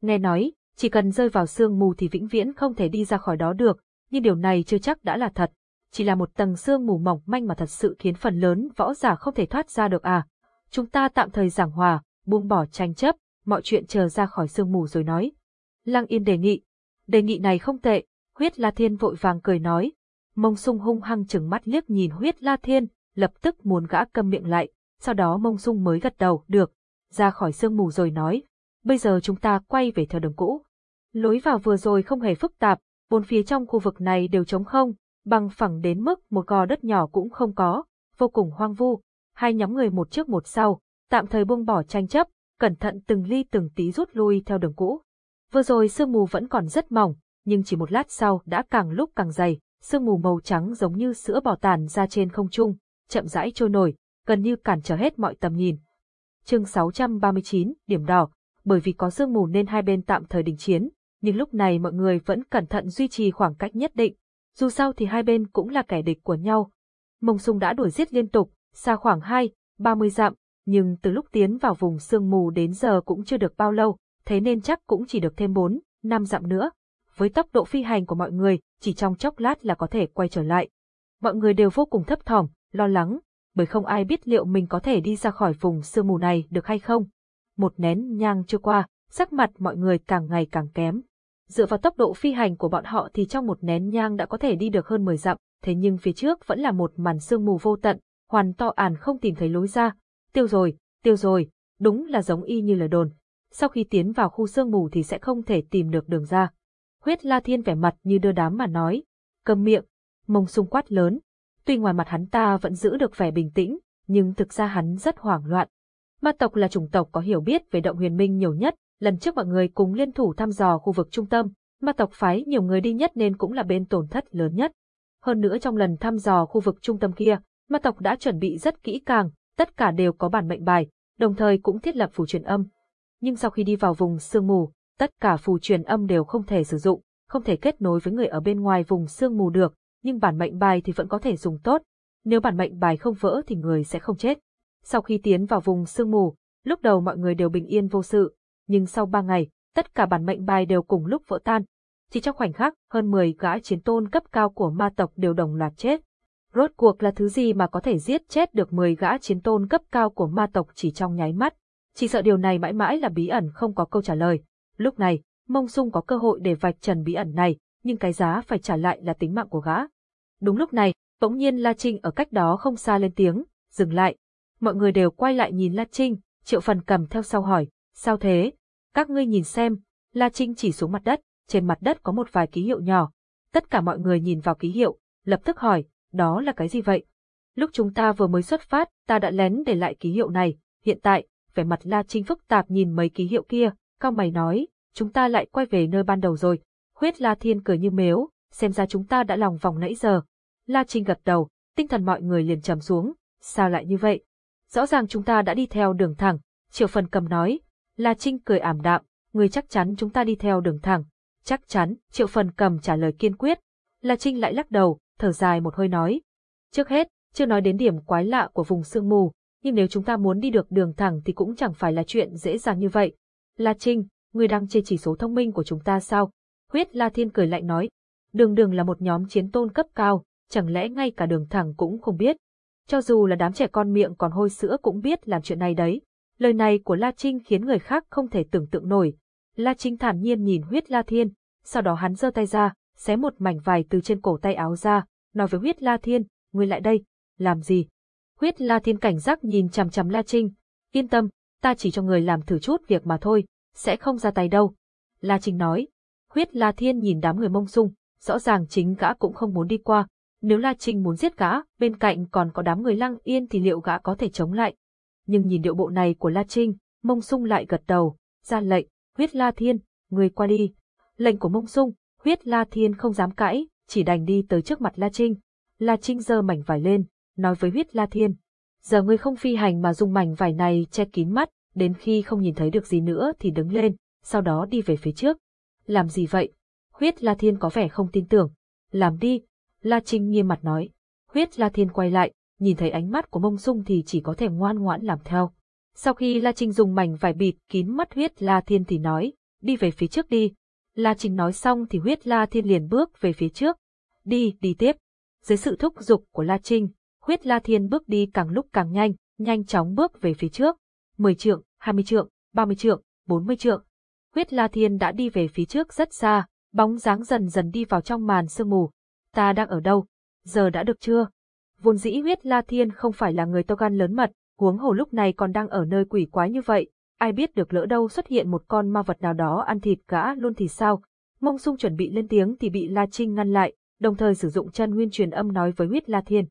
Nghe nói, chỉ cần rơi vào sương mù thì vĩnh viễn không thể đi ra khỏi đó được, nhưng điều này chưa chắc đã là thật. Chỉ là một tầng sương mù mỏng manh mà thật sự khiến phần lớn võ giả không thể thoát ra được à. Chúng ta tạm thời giảng hòa, buông bỏ tranh chấp, mọi chuyện chờ ra khỏi sương mù rồi nói. Lăng Yên đề nghị. Đề nghị này không tệ, huyết La Thiên vội vàng cười nói. Mông sung hung hăng chừng mắt liếc nhìn huyết La Thiên, lập tức muốn gã câm miệng lại, sau đó mông sung mới gật đầu, được, ra khỏi sương mù rồi nói. Bây giờ chúng ta quay về theo đường cũ. Lối vào vừa rồi không hề phức tạp, bốn phía trong khu vực này đều trống không, bằng phẳng đến mức một gò đất nhỏ cũng không có, vô cùng hoang vu. Hai nhóm người một trước một sau, tạm thời buông bỏ tranh chấp, cẩn thận từng ly từng tí rút lui theo đường cũ. Vừa rồi sương mù vẫn còn rất mỏng, nhưng chỉ một lát sau đã càng lúc càng dày, sương mù màu trắng giống như sữa bò tàn ra trên không trung, chậm rãi trôi nổi, gần như cản trở hết mọi tầm nhìn. Chương 639, điểm đỏ, bởi vì có sương mù nên hai bên tạm thời đình chiến, nhưng lúc này mọi người vẫn cẩn thận duy trì khoảng cách nhất định, dù sao thì hai bên cũng là kẻ địch của nhau. Mông Sung đã đuổi giết liên tục, xa khoảng 2, 30 dặm, nhưng từ lúc tiến vào vùng sương mù đến giờ cũng chưa được bao lâu, thế nên chắc cũng chỉ được thêm 4, 5 dặm nữa. Với tốc độ phi hành của mọi người, chỉ trong chốc lát là có thể quay trở lại. Mọi người đều vô cùng thấp thỏm, lo lắng, bởi không ai biết liệu mình có thể đi ra khỏi vùng sương mù này được hay không. Một nén nhang chưa qua, sắc mặt mọi người càng ngày càng kém. Dựa vào tốc độ phi hành của bọn họ thì trong một nén nhang đã có thể đi được hơn 10 dặm, thế nhưng phía trước vẫn là một màn sương mù vô tận, hoàn to ản không tìm thấy lối ra. Tiêu rồi, tiêu rồi, đúng là giống y như lời đồn. Sau khi tiến vào khu sương mù thì sẽ không thể tìm được đường ra. Huyết La Thiên vẻ mặt như đưa đám mà nói, cầm miệng, mông sung quát lớn. Tuy ngoài mặt hắn ta vẫn giữ được vẻ bình tĩnh, nhưng thực ra hắn rất hoảng loạn. Ma tộc là chủng tộc có hiểu biết về động huyền minh nhiều nhất, lần trước mọi người cùng liên thủ thăm dò khu vực trung tâm, ma tộc phái nhiều người đi nhất nên cũng là bên tổn thất lớn nhất. Hơn nữa trong lần thăm dò khu vực trung tâm kia, ma tộc đã chuẩn bị rất kỹ càng, tất cả đều có bản mệnh bài, đồng thời cũng thiết lập phù truyền âm. Nhưng sau khi đi vào vùng sương mù, tất cả phù truyền âm đều không thể sử dụng, không thể kết nối với người ở bên ngoài vùng sương mù được, nhưng bản mệnh bài thì vẫn có thể dùng tốt. Nếu bản mệnh bài không vỡ thì người sẽ không chết. Sau khi tiến vào vùng sương mù, lúc đầu mọi người đều bình yên vô sự, nhưng sau ba ngày, tất cả bản mệnh bài đều cùng lúc vỡ tan. Chỉ trong khoảnh khắc, hơn 10 gã chiến tôn cấp cao của ma tộc đều đồng loạt chết. Rốt cuộc là thứ gì mà có thể giết chết được 10 gã chiến tôn cấp cao của ma tộc chỉ trong nháy mắt? Chỉ sợ điều này mãi mãi là bí ẩn không có câu trả lời. Lúc này, Mông Sung có cơ hội để vạch trần bí ẩn này, nhưng cái giá phải trả lại là tính mạng của gã. Đúng lúc này, bỗng nhiên La Trinh ở cách đó không xa lên tiếng, dừng lại. Mọi người đều quay lại nhìn La Trinh, Triệu Phần cầm theo sau hỏi, sao thế? Các ngươi nhìn xem, La Trinh chỉ xuống mặt đất, trên mặt đất có một vài ký hiệu nhỏ. Tất cả mọi người nhìn vào ký hiệu, lập tức hỏi, đó là cái gì vậy? Lúc chúng ta vừa mới xuất phát, ta đã lén để lại ký hiệu này, hiện tại, vẻ mặt La Trinh phức tạp nhìn mấy ký hiệu kia, cao mày nói, chúng ta lại quay về nơi ban đầu rồi. Huyết La Thiên cười như mếu, xem ra chúng ta đã lòng vòng nãy giờ. La Trinh gật đầu, tinh thần mọi người liền trầm xuống, sao lại như vậy? Rõ ràng chúng ta đã đi theo đường thẳng, Triệu Phần cầm nói, La Trinh cười ảm đạm, người chắc chắn chúng ta đi theo đường thẳng. Chắc chắn, Triệu Phần cầm trả lời kiên quyết. La Trinh lại lắc đầu, thở dài một hơi nói. Trước hết, chưa nói đến điểm quái lạ của vùng sương mù, nhưng nếu chúng ta muốn đi được đường thẳng thì cũng chẳng phải là chuyện dễ dàng như vậy. La Trinh, người đang chê chỉ số thông minh của chúng ta sao? Huyết La Thiên cười lạnh nói. Đường đường là một nhóm chiến tôn cấp cao, chẳng lẽ ngay cả đường thẳng cũng không biết. Cho dù là đám trẻ con miệng còn hôi sữa cũng biết làm chuyện này đấy. Lời này của La Trinh khiến người khác không thể tưởng tượng nổi. La Trinh thản nhiên nhìn huyết La Thiên, sau đó hắn giơ tay ra, xé một mảnh vải từ trên cổ tay áo ra, nói với huyết La Thiên, ngươi lại đây, làm gì? Huyết La Thiên cảnh giác nhìn chằm chằm La Trinh, yên tâm, ta chỉ cho người làm thử chút việc mà thôi, sẽ không ra tay đâu. La Trinh nói, huyết La Thiên nhìn đám người mông sung, rõ ràng chính gã cũng không muốn đi qua, nếu La Trinh muốn giết gã, bên cạnh còn có đám người lăng yên thì liệu gã có thể chống lại. Nhưng nhìn điệu bộ này của La Trinh, mông sung lại gật đầu, ra lệnh, huyết La Thiên, người qua đi. Lệnh của mông sung, huyết La Thiên không dám cãi, chỉ đành đi tới trước mặt La Trinh. La Trinh giơ mảnh vải lên, nói với huyết La Thiên. Giờ ngươi không phi hành mà dùng mảnh vải này che kín mắt, đến khi không nhìn thấy được gì nữa thì đứng lên, sau đó đi về phía trước. Làm gì vậy? Huyết La Thiên có vẻ không tin tưởng. Làm đi, La Trinh nghiêm mặt nói. Huyết La Thiên quay lại, nhìn thấy ánh mắt của mông sung thì chỉ có thể ngoan ngoãn làm theo. Sau khi La Trinh dùng mảnh vải bịt kín mắt huyết La Thiên thì nói, đi về phía trước đi. La Trinh nói xong thì huyết La Thiên liền bước về phía trước. Đi, đi tiếp. Dưới sự thúc giục của La Trinh, huyết La Thiên bước đi càng lúc càng nhanh, nhanh chóng bước về phía trước. 10 trượng, 20 trượng, 30 trượng, 40 trượng. Huyết La Thiên đã đi về phía trước rất xa, bóng dáng dần dần đi vào trong màn sương mù. Ta đang ở đâu? Giờ đã được chưa? Vốn dĩ huyết La Thiên không phải là người to gan lớn mật, huống hồ lúc này còn đang ở nơi quỷ quái như vậy, ai biết được lỡ đâu xuất hiện một con ma vật nào đó ăn thịt gã luôn thì sao. Mông sung chuẩn bị lên tiếng thì bị La Trinh ngăn lại, đồng thời sử dụng chân nguyên truyền âm nói với huyết La Thiên.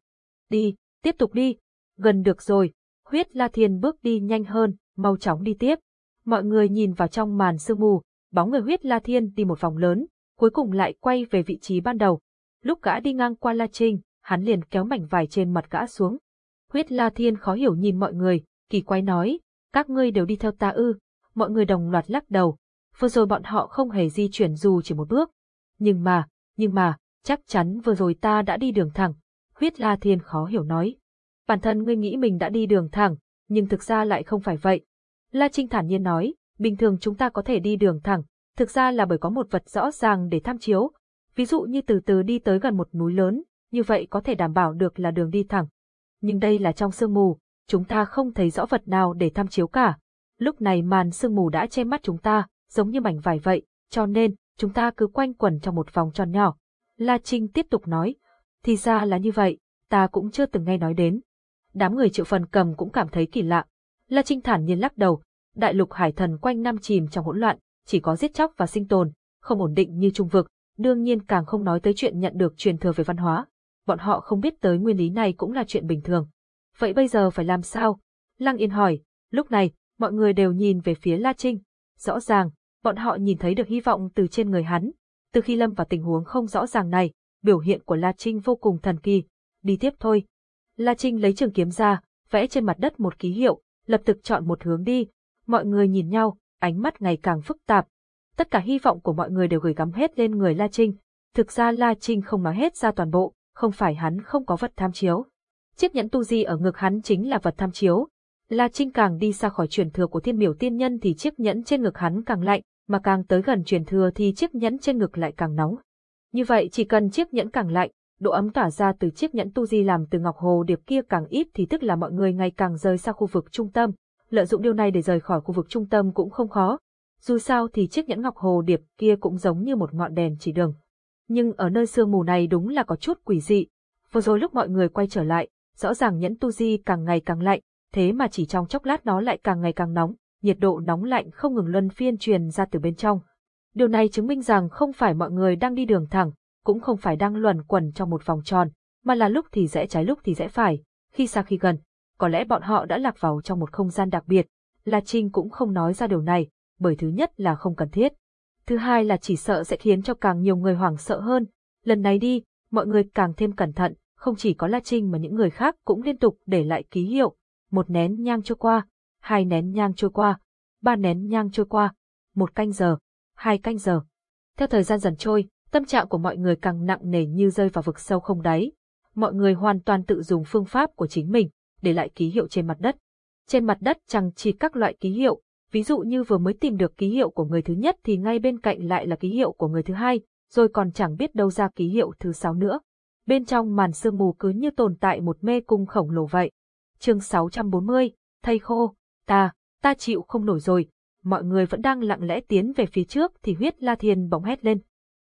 Đi, tiếp tục đi, gần được rồi. Huyết La Thiên bước đi nhanh hơn, mau chóng đi tiếp. Mọi người nhìn vào trong màn sương mù, bóng người huyết La Thiên đi một vòng lớn, cuối cùng lại quay về vị trí ban đầu. Lúc gã đi ngang qua La Trinh, hắn liền kéo mảnh vải trên mặt gã xuống. Huyết La Thiên khó hiểu nhìn mọi người, kỳ quái nói, các ngươi đều đi theo ta ư. Mọi người đồng loạt lắc đầu, vừa rồi bọn họ không hề di chuyển dù chỉ một bước. Nhưng mà, nhưng mà, chắc chắn vừa rồi ta đã đi đường thẳng. Huyết La Thiên khó hiểu nói. Bản thân ngươi nghĩ mình đã đi đường thẳng, nhưng thực ra lại không phải vậy. La Trinh thản nhiên nói, bình thường chúng ta có thể đi đường thẳng, thực ra là bởi có một vật rõ ràng để tham chiếu. Ví dụ như từ từ đi tới gần một núi lớn, như vậy có thể đảm bảo được là đường đi thẳng. Nhưng đây là trong sương mù, chúng ta không thấy rõ vật nào để tham chiếu cả. Lúc này màn sương mù đã che mắt chúng ta, giống như mảnh vải vậy, cho nên, chúng ta cứ quanh quẩn trong một vòng tròn nhỏ. La Trinh tiếp tục nói, thì ra là như vậy, ta cũng chưa từng nghe nói đến. Đám người triệu phần cầm cũng cảm thấy kỳ lạ. La Trinh thản nhiên lắc đầu, đại lục hải thần quanh năm chìm trong hỗn loạn, chỉ có giết chóc và sinh tồn, không ổn định như trung vực, đương nhiên càng không nói tới chuyện nhận được truyền thừa về văn hóa. Bọn họ không biết tới nguyên lý này cũng là chuyện bình thường. Vậy bây giờ phải làm sao? Lăng Yên hỏi, lúc này, mọi người đều nhìn về phía La Trinh. Rõ ràng, bọn họ nhìn thấy được hy vọng từ trên người hắn. Từ khi lâm vào tình huống không rõ ràng này, biểu hiện của La Trinh vô cùng thần kỳ. Đi tiếp thôi. La Trinh lấy trường kiếm ra, vẽ trên mặt đất một ký hiệu, lập tức chọn một hướng đi. Mọi người nhìn nhau, ánh mắt ngày càng phức tạp. Tất cả hy vọng của mọi người đều gửi gắm hết lên người La Trinh. Thực ra La Trinh không nói hết ra toàn bộ, không phải hắn không có vật tham chiếu. Chiếc nhẫn tu di ở ngực hắn chính là vật tham chiếu. La Trinh càng đi xa khỏi truyền thừa của thiên miểu tiên nhân thì chiếc nhẫn trên ngực hắn càng lạnh, mà càng tới gần truyền thừa thì chiếc nhẫn trên ngực lại càng nóng. Như vậy chỉ cần chiếc nhẫn càng lạnh, độ ấm tỏa ra từ chiếc nhẫn tu di làm từ ngọc hồ điệp kia càng ít thì tức là mọi người ngày càng rời xa khu vực trung tâm. Lợi dụng điều này để rời khỏi khu vực trung tâm cũng không khó. Dù sao thì chiếc nhẫn ngọc hồ điệp kia cũng giống như một ngọn đèn chỉ đường. Nhưng ở nơi sương mù này đúng là có chút quỷ dị. Vừa rồi lúc mọi người quay trở lại, rõ ràng nhẫn tu di càng ngày càng lạnh, thế mà chỉ trong chốc lát nó lại càng ngày càng nóng, nhiệt độ nóng lạnh không ngừng luân phiên truyền ra từ bên trong. Điều này chứng minh rằng không phải mọi người đang đi đường thẳng, cũng không phải đang luẩn quẩn trong một vòng tròn, mà là lúc thì rẽ trái lúc thì rẽ phải, khi xa khi gần. Có lẽ bọn họ đã lạc vào trong một không gian đặc biệt. La Trinh cũng không nói ra điều này, bởi thứ nhất là không cần thiết. Thứ hai là chỉ sợ sẽ khiến cho càng nhiều người hoảng sợ hơn. Lần này đi, mọi người càng thêm cẩn thận, không chỉ có La Trinh mà những người khác cũng liên tục để lại ký hiệu. Một nén nhang trôi qua, hai nén nhang trôi qua, ba nén nhang trôi qua, một canh giờ, hai canh giờ. Theo thời gian dần trôi, tâm trạng của mọi người càng nặng nề như rơi vào vực sâu không đáy. Mọi người hoàn toàn tự dùng phương pháp của chính mình, để lại ký hiệu trên mặt đất. Trên mặt đất chẳng chỉ các loại ký hiệu, ví dụ như vừa mới tìm được ký hiệu của người thứ nhất thì ngay bên cạnh lại là ký hiệu của người thứ hai, rồi còn chẳng biết đâu ra ký hiệu thứ sáu nữa. Bên trong màn sương mù cứ như tồn tại một mê cung khổng lồ vậy. chương 640, thầy khô, ta, ta chịu không nổi rồi. Mọi người vẫn đang lặng lẽ tiến về phía trước thì huyết la thiên bỗng hét lên.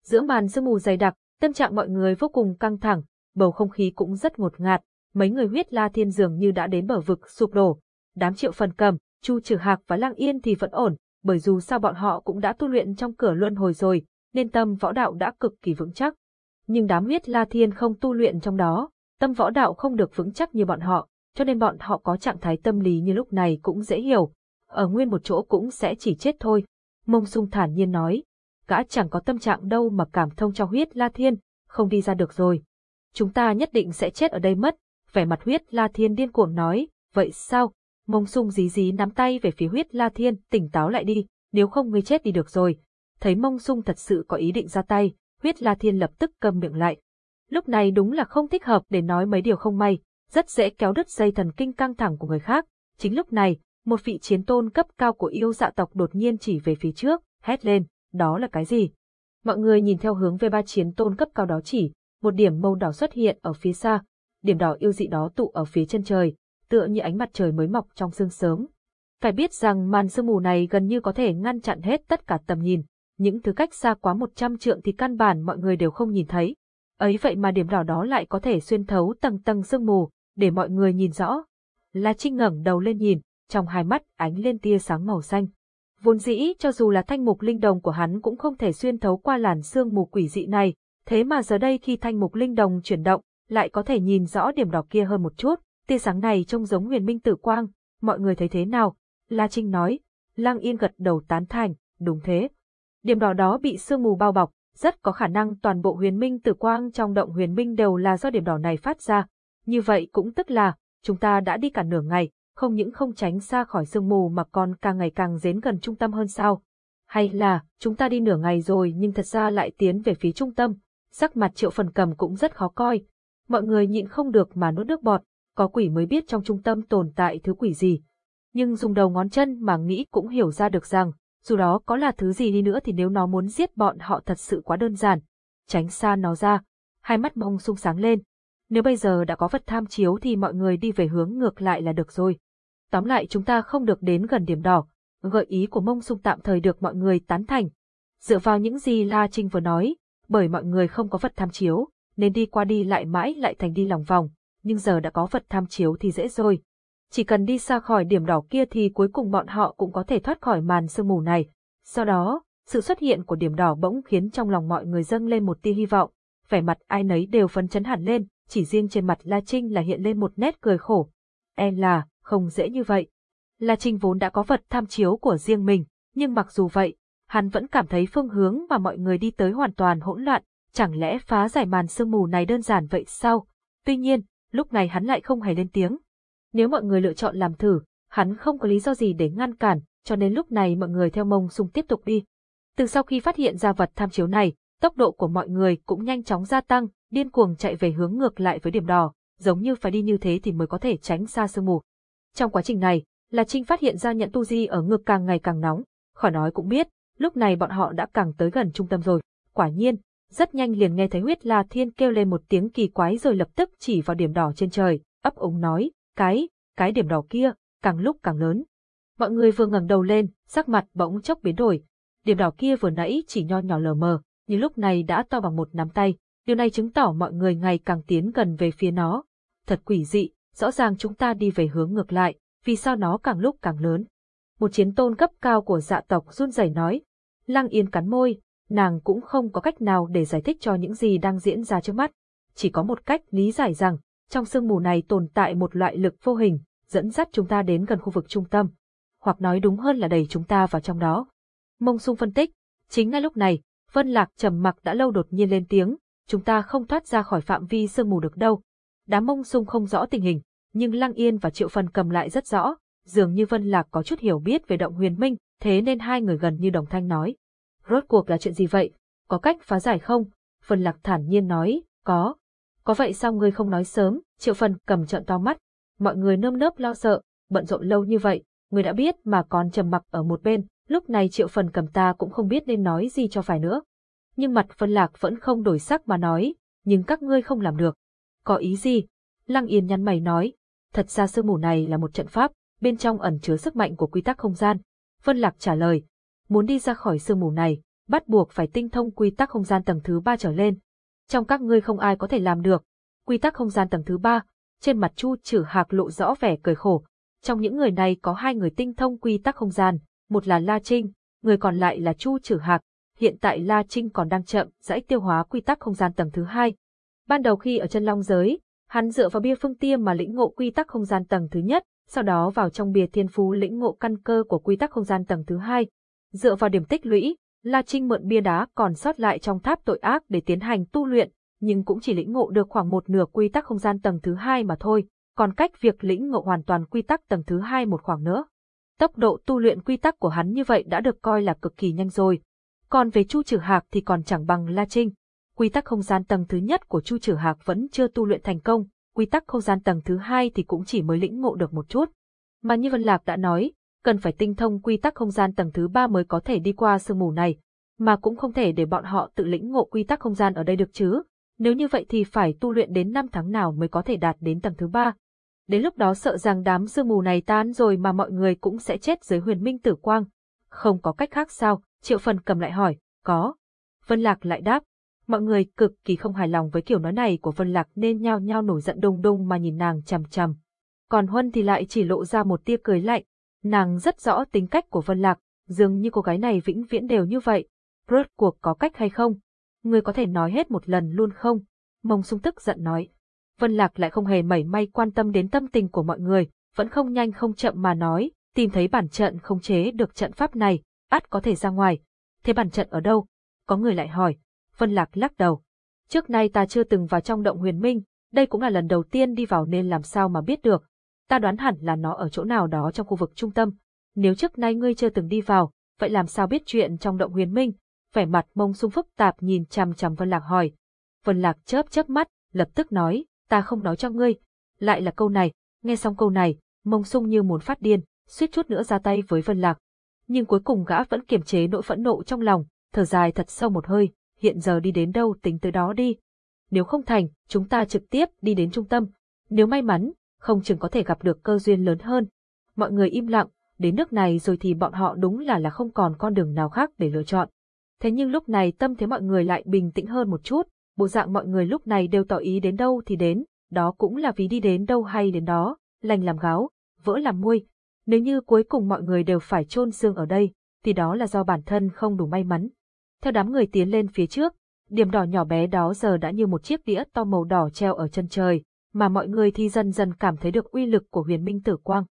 Giữa màn sương mù dày đặc, tâm trạng mọi người vô cùng căng thẳng, bầu không khí cũng rất ngột ngạt, mấy người huyết la thiên dường như đã đến bờ vực sụp đổ. Đám triệu phần cầm, chu trừ hạc và lang yên thì vẫn ổn, bởi dù sao bọn họ cũng đã tu luyện trong cửa luân hồi rồi, nên tâm võ đạo đã cực kỳ vững chắc. Nhưng đám huyết la thiên không tu luyện trong đó, tâm võ đạo không được vững chắc như bọn họ, cho nên bọn họ có trạng thái tâm lý như lúc này cũng dễ hiểu. Ở nguyên một chỗ cũng sẽ chỉ chết thôi. Mông sung thản nhiên nói, gã chẳng có tâm trạng đâu mà cảm thông cho huyết la thiên, không đi ra được rồi. Chúng ta nhất định sẽ chết ở đây mất, vẻ mặt huyết la thiên điên cuồng nói, vậy sao? Mông sung dí dí nắm tay về phía huyết la thiên, tỉnh táo lại đi, nếu không ngươi chết đi được rồi. Thấy mông sung thật sự có ý định ra tay, huyết la thiên lập tức cầm miệng lại. Lúc này đúng là không thích hợp để nói mấy điều không may, rất dễ kéo đứt dây thần kinh căng thẳng của người khác. Chính lúc này, một vị chiến tôn cấp cao của yêu dạ tộc đột nhiên chỉ về phía trước, hét lên, đó là cái gì? Mọi người nhìn theo hướng về ba chiến tôn cấp cao đó chỉ, một điểm màu đỏ xuất hiện ở phía xa, điểm đỏ yêu dị đó tụ ở phía chân trời, tựa như ánh mặt trời mới mọc trong sương sớm. Phải biết rằng màn sương mù này gần như có thể ngăn chặn hết tất cả tầm nhìn, những thứ cách xa quá 100 trượng thì căn bản mọi người đều không nhìn thấy. Ấy vậy mà điểm đỏ đó lại có thể xuyên thấu tầng tầng sương mù, để mọi người nhìn rõ. La Trinh ngẩng đầu lên nhìn, trong hai mắt ánh lên tia sáng màu xanh. Vốn dĩ cho dù là thanh mục linh đồng của hắn cũng không thể xuyên thấu qua làn sương mù quỷ dị này, thế mà giờ đây khi thanh mục linh đồng chuyển động, lại có thể nhìn rõ điểm đỏ kia hơn một chút, tia sáng này trông giống huyền minh tử quang, mọi người thấy thế nào? La Trinh nói, Lang Yên gật đầu tán thành, đúng thế. Điểm đỏ đó bị sương mù bao bọc, rất có khả năng toàn bộ huyền minh tử quang trong động huyền minh đều là do điểm đỏ này phát ra. Như vậy cũng tức là, chúng ta đã đi cả nửa ngày, không những không tránh xa khỏi sương mù mà còn càng ngày càng dến gần trung tâm hơn sao. Hay là, chúng ta đi nửa ngày rồi nhưng thật ra lại tiến về phía trung tâm, sắc mặt triệu phần cầm cũng rất khó coi. Mọi người nhịn không được mà nuốt nước bọt, có quỷ mới biết trong trung tâm tồn tại thứ quỷ gì. Nhưng dùng đầu ngón chân mà nghĩ cũng hiểu ra được rằng, dù đó có là thứ gì đi nữa thì nếu nó muốn giết bọn họ thật sự quá đơn giản. Tránh xa nó ra, hai mắt bông sung sáng lên. Nếu bây giờ đã có vật tham chiếu thì mọi người đi về hướng ngược lại là được rồi. Tóm lại chúng ta không được đến gần điểm đỏ, gợi ý của mông sung tạm thời được mọi người tán thành. Dựa vào những gì La Trinh vừa nói, bởi mọi người không có vật tham chiếu, nên đi qua đi lại mãi lại thành đi lòng vòng, nhưng giờ đã có vật tham chiếu thì dễ rồi. Chỉ cần đi xa khỏi điểm đỏ kia thì cuối cùng bọn họ cũng có thể thoát khỏi màn sương mù này. Sau đó, sự xuất hiện của điểm đỏ bỗng khiến trong lòng mọi người dâng lên một tia hy vọng, vẻ mặt ai nấy đều phấn chấn hẳn lên, chỉ riêng trên mặt La Trinh là hiện lên một nét cười khổ. E là, không dễ như vậy. La Trinh vốn đã có vật tham chiếu của riêng mình, nhưng mặc dù vậy, hắn vẫn cảm thấy phương hướng mà mọi người đi tới hoàn toàn hỗn loạn, chẳng lẽ phá giải màn sương mù này đơn giản vậy sao? Tuy nhiên, lúc này hắn lại không hề lên tiếng. Nếu mọi người lựa chọn làm thử, hắn không có lý do gì để ngăn cản, cho nên lúc này mọi người theo mông sung tiếp tục đi. Từ sau khi phát hiện ra vật tham chiếu này, tốc độ của mọi người cũng nhanh chóng gia tăng, điên cuồng chạy về hướng ngược lại với điểm đỏ, giống như phải đi như thế thì mới có thể tránh xa sương mù. Trong quá trình này, là Trinh phát hiện ra nhận tu di ở ngực càng ngày càng nóng, khỏi nói cũng biết, lúc này bọn họ đã càng tới gần trung tâm rồi. Quả nhiên, rất nhanh liền nghe thấy huyết la thiên kêu lên một tiếng kỳ quái rồi lập tức chỉ vào điểm đỏ trên trời, ấp ống nói, cái, cái điểm đỏ kia, càng lúc càng lớn. Mọi người vừa ngẩng đầu lên, sắc mặt bỗng chốc biến đổi. Điểm đỏ kia vừa nãy chỉ nho nhỏ lờ mờ, nhưng lúc này đã to bằng một nắm tay. Điều này chứng tỏ mọi người ngày càng tiến gần về phía nó. Thật quỷ dị, rõ ràng chúng ta đi về hướng ngược lại, vì sao nó càng lúc càng lớn. Một chiến tôn cấp cao của dạ tộc run rẩy nói. Lăng Yên cắn môi, nàng cũng không có cách nào để giải thích cho những gì đang diễn ra trước mắt. Chỉ có một cách lý giải rằng, trong sương mù này tồn tại một loại lực vô hình, dẫn dắt chúng ta đến gần khu vực trung tâm, hoặc nói đúng hơn là đẩy chúng ta vào trong đó. Mông sung phân tích, chính ngay lúc này, Vân Lạc trầm mặc đã lâu đột nhiên lên tiếng, chúng ta không thoát ra khỏi phạm vi sương mù được đâu. Đám mông sung không rõ tình hình, nhưng Lăng Yên và Triệu Phần cầm lại rất rõ, dường như Vân Lạc có chút hiểu biết về động huyền minh, thế nên hai người gần như đồng thanh nói. Rốt cuộc là chuyện gì vậy? Có cách phá giải không? Vân Lạc thản nhiên nói, có. Có vậy sao ngươi không nói sớm? Triệu Phần cầm trợn to mắt. Mọi người nơm nớp lo sợ, bận rộn lâu như vậy, người đã biết mà còn trầm mặc ở một bên, lúc này Triệu Phần cầm ta cũng không biết nên nói gì cho phải nữa. Nhưng mặt Vân Lạc vẫn không đổi sắc mà nói, nhưng các ngươi không làm được. Có ý gì? Lăng Yên nhăn mày nói, thật ra sương mù này là một trận pháp, bên trong ẩn chứa sức mạnh của quy tắc không gian. Vân Lạc trả lời, muốn đi ra khỏi sương mù này, bắt buộc phải tinh thông quy tắc không gian tầng thứ ba trở lên. Trong các ngươi không ai có thể làm được. Quy tắc không gian tầng thứ ba, trên mặt Chu Trử Hạc lộ rõ vẻ cười khổ. Trong những người này có hai người tinh thông quy tắc không gian, một là La Trinh, người còn lại là Chu Trử Hạc. Hiện tại La Trinh còn đang chậm dãy tiêu hóa quy tắc không gian tầng thứ hai. Ban đầu khi ở chân long giới, hắn dựa vào bia phương tiêm mà lĩnh ngộ quy tắc không gian tầng thứ nhất, sau đó vào trong bia thiên phú lĩnh ngộ căn cơ của quy tắc không gian tầng thứ hai. Dựa vào điểm tích lũy, La Trinh mượn bia đá còn sót lại trong tháp tội ác để tiến hành tu luyện, nhưng cũng chỉ lĩnh ngộ được khoảng một nửa quy tắc không gian tầng thứ hai mà thôi, còn cách việc lĩnh ngộ hoàn toàn quy tắc tầng thứ hai một khoảng nữa. Tốc độ tu luyện quy tắc của hắn như vậy đã được coi là cực kỳ nhanh rồi. Còn về Chu Trử Hạc thì còn chẳng bằng La Trinh. Quy tắc không gian tầng thứ nhất của Chu Trử Hạc vẫn chưa tu luyện thành công, quy tắc không gian tầng thứ hai thì cũng chỉ mới lĩnh ngộ được một chút. Mà như Vân Lạc đã nói, cần phải tinh thông quy tắc không gian tầng thứ ba mới có thể đi qua sương mù này, mà cũng không thể để bọn họ tự lĩnh ngộ quy tắc không gian ở đây được chứ. Nếu như vậy thì phải tu luyện đến năm tháng nào mới có thể đạt đến tầng thứ ba. Đến lúc đó sợ rằng đám sương mù này tan rồi mà mọi người cũng sẽ chết dưới huyền minh tử quang. Không có cách khác sao, Triệu Phần cầm lại hỏi, có. Vân Lạc lại đáp, mọi người cực kỳ không hài lòng với kiểu nói này của Vân Lạc nên nhao nhao nổi giận đùng đùng mà nhìn nàng chằm chằm. Còn Huân thì lại chỉ lộ ra một tia cười lạnh, nàng rất rõ tính cách của Vân Lạc, dường như cô gái này vĩnh viễn đều như vậy. Rốt cuộc có cách hay không? Người có thể nói hết một lần luôn không? Mông sung tức giận nói. Vân Lạc lại không hề mảy may quan tâm đến tâm tình của mọi người, vẫn không nhanh không chậm mà nói, tìm thấy bản trận không chế được trận pháp này, ắt có thể ra ngoài. Thế bản trận ở đâu? Có người lại hỏi. Vân Lạc lắc đầu. Trước nay ta chưa từng vào trong động huyền minh, đây cũng là lần đầu tiên đi vào nên làm sao mà biết được. Ta đoán hẳn là nó ở chỗ nào đó trong khu vực trung tâm. Nếu trước nay ngươi chưa từng đi vào, vậy làm sao biết chuyện trong động huyền minh? Vẻ mặt mông sung phức tạp nhìn chằm chằm Vân Lạc hỏi. Vân Lạc chớp chớp mắt, lập tức nói, ta không nói cho ngươi. Lại là câu này, nghe xong câu này, mông sung như muốn phát điên, suýt chút nữa ra tay với Vân Lạc. Nhưng cuối cùng gã vẫn kiềm chế nỗi phẫn nộ trong lòng, thở dài thật sâu một hơi, hiện giờ đi đến đâu tính tới đó đi. Nếu không thành, chúng ta trực tiếp đi đến trung tâm. Nếu may mắn, không chừng có thể gặp được cơ duyên lớn hơn. Mọi người im lặng, đến nước này rồi thì bọn họ đúng là là không còn con đường nào khác để lựa chọn. Thế nhưng lúc này tâm thế mọi người lại bình tĩnh hơn một chút, bộ dạng mọi người lúc này đều tỏ ý đến đâu thì đến, đó cũng là vì đi đến đâu hay đến đó, lành làm gáo, vỡ làm muôi. Nếu như cuối cùng mọi người đều phải chôn xương ở đây, thì đó là do bản thân không đủ may mắn. Theo đám người tiến lên phía trước, điểm đỏ nhỏ bé đó giờ đã như một chiếc đĩa to màu đỏ treo ở chân trời, mà mọi người thì dần dần cảm thấy được uy lực của huyền minh tử quang.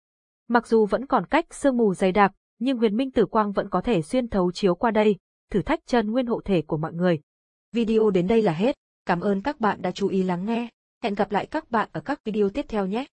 Mặc dù vẫn còn cách sương mù dày đặc, nhưng huyền minh tử quang vẫn có thể xuyên thấu chiếu qua đây, thử thách chân nguyên hộ thể của mọi người. Video đến đây là hết. Cảm ơn các bạn đã chú ý lắng nghe. Hẹn gặp lại các bạn ở các video tiếp theo nhé.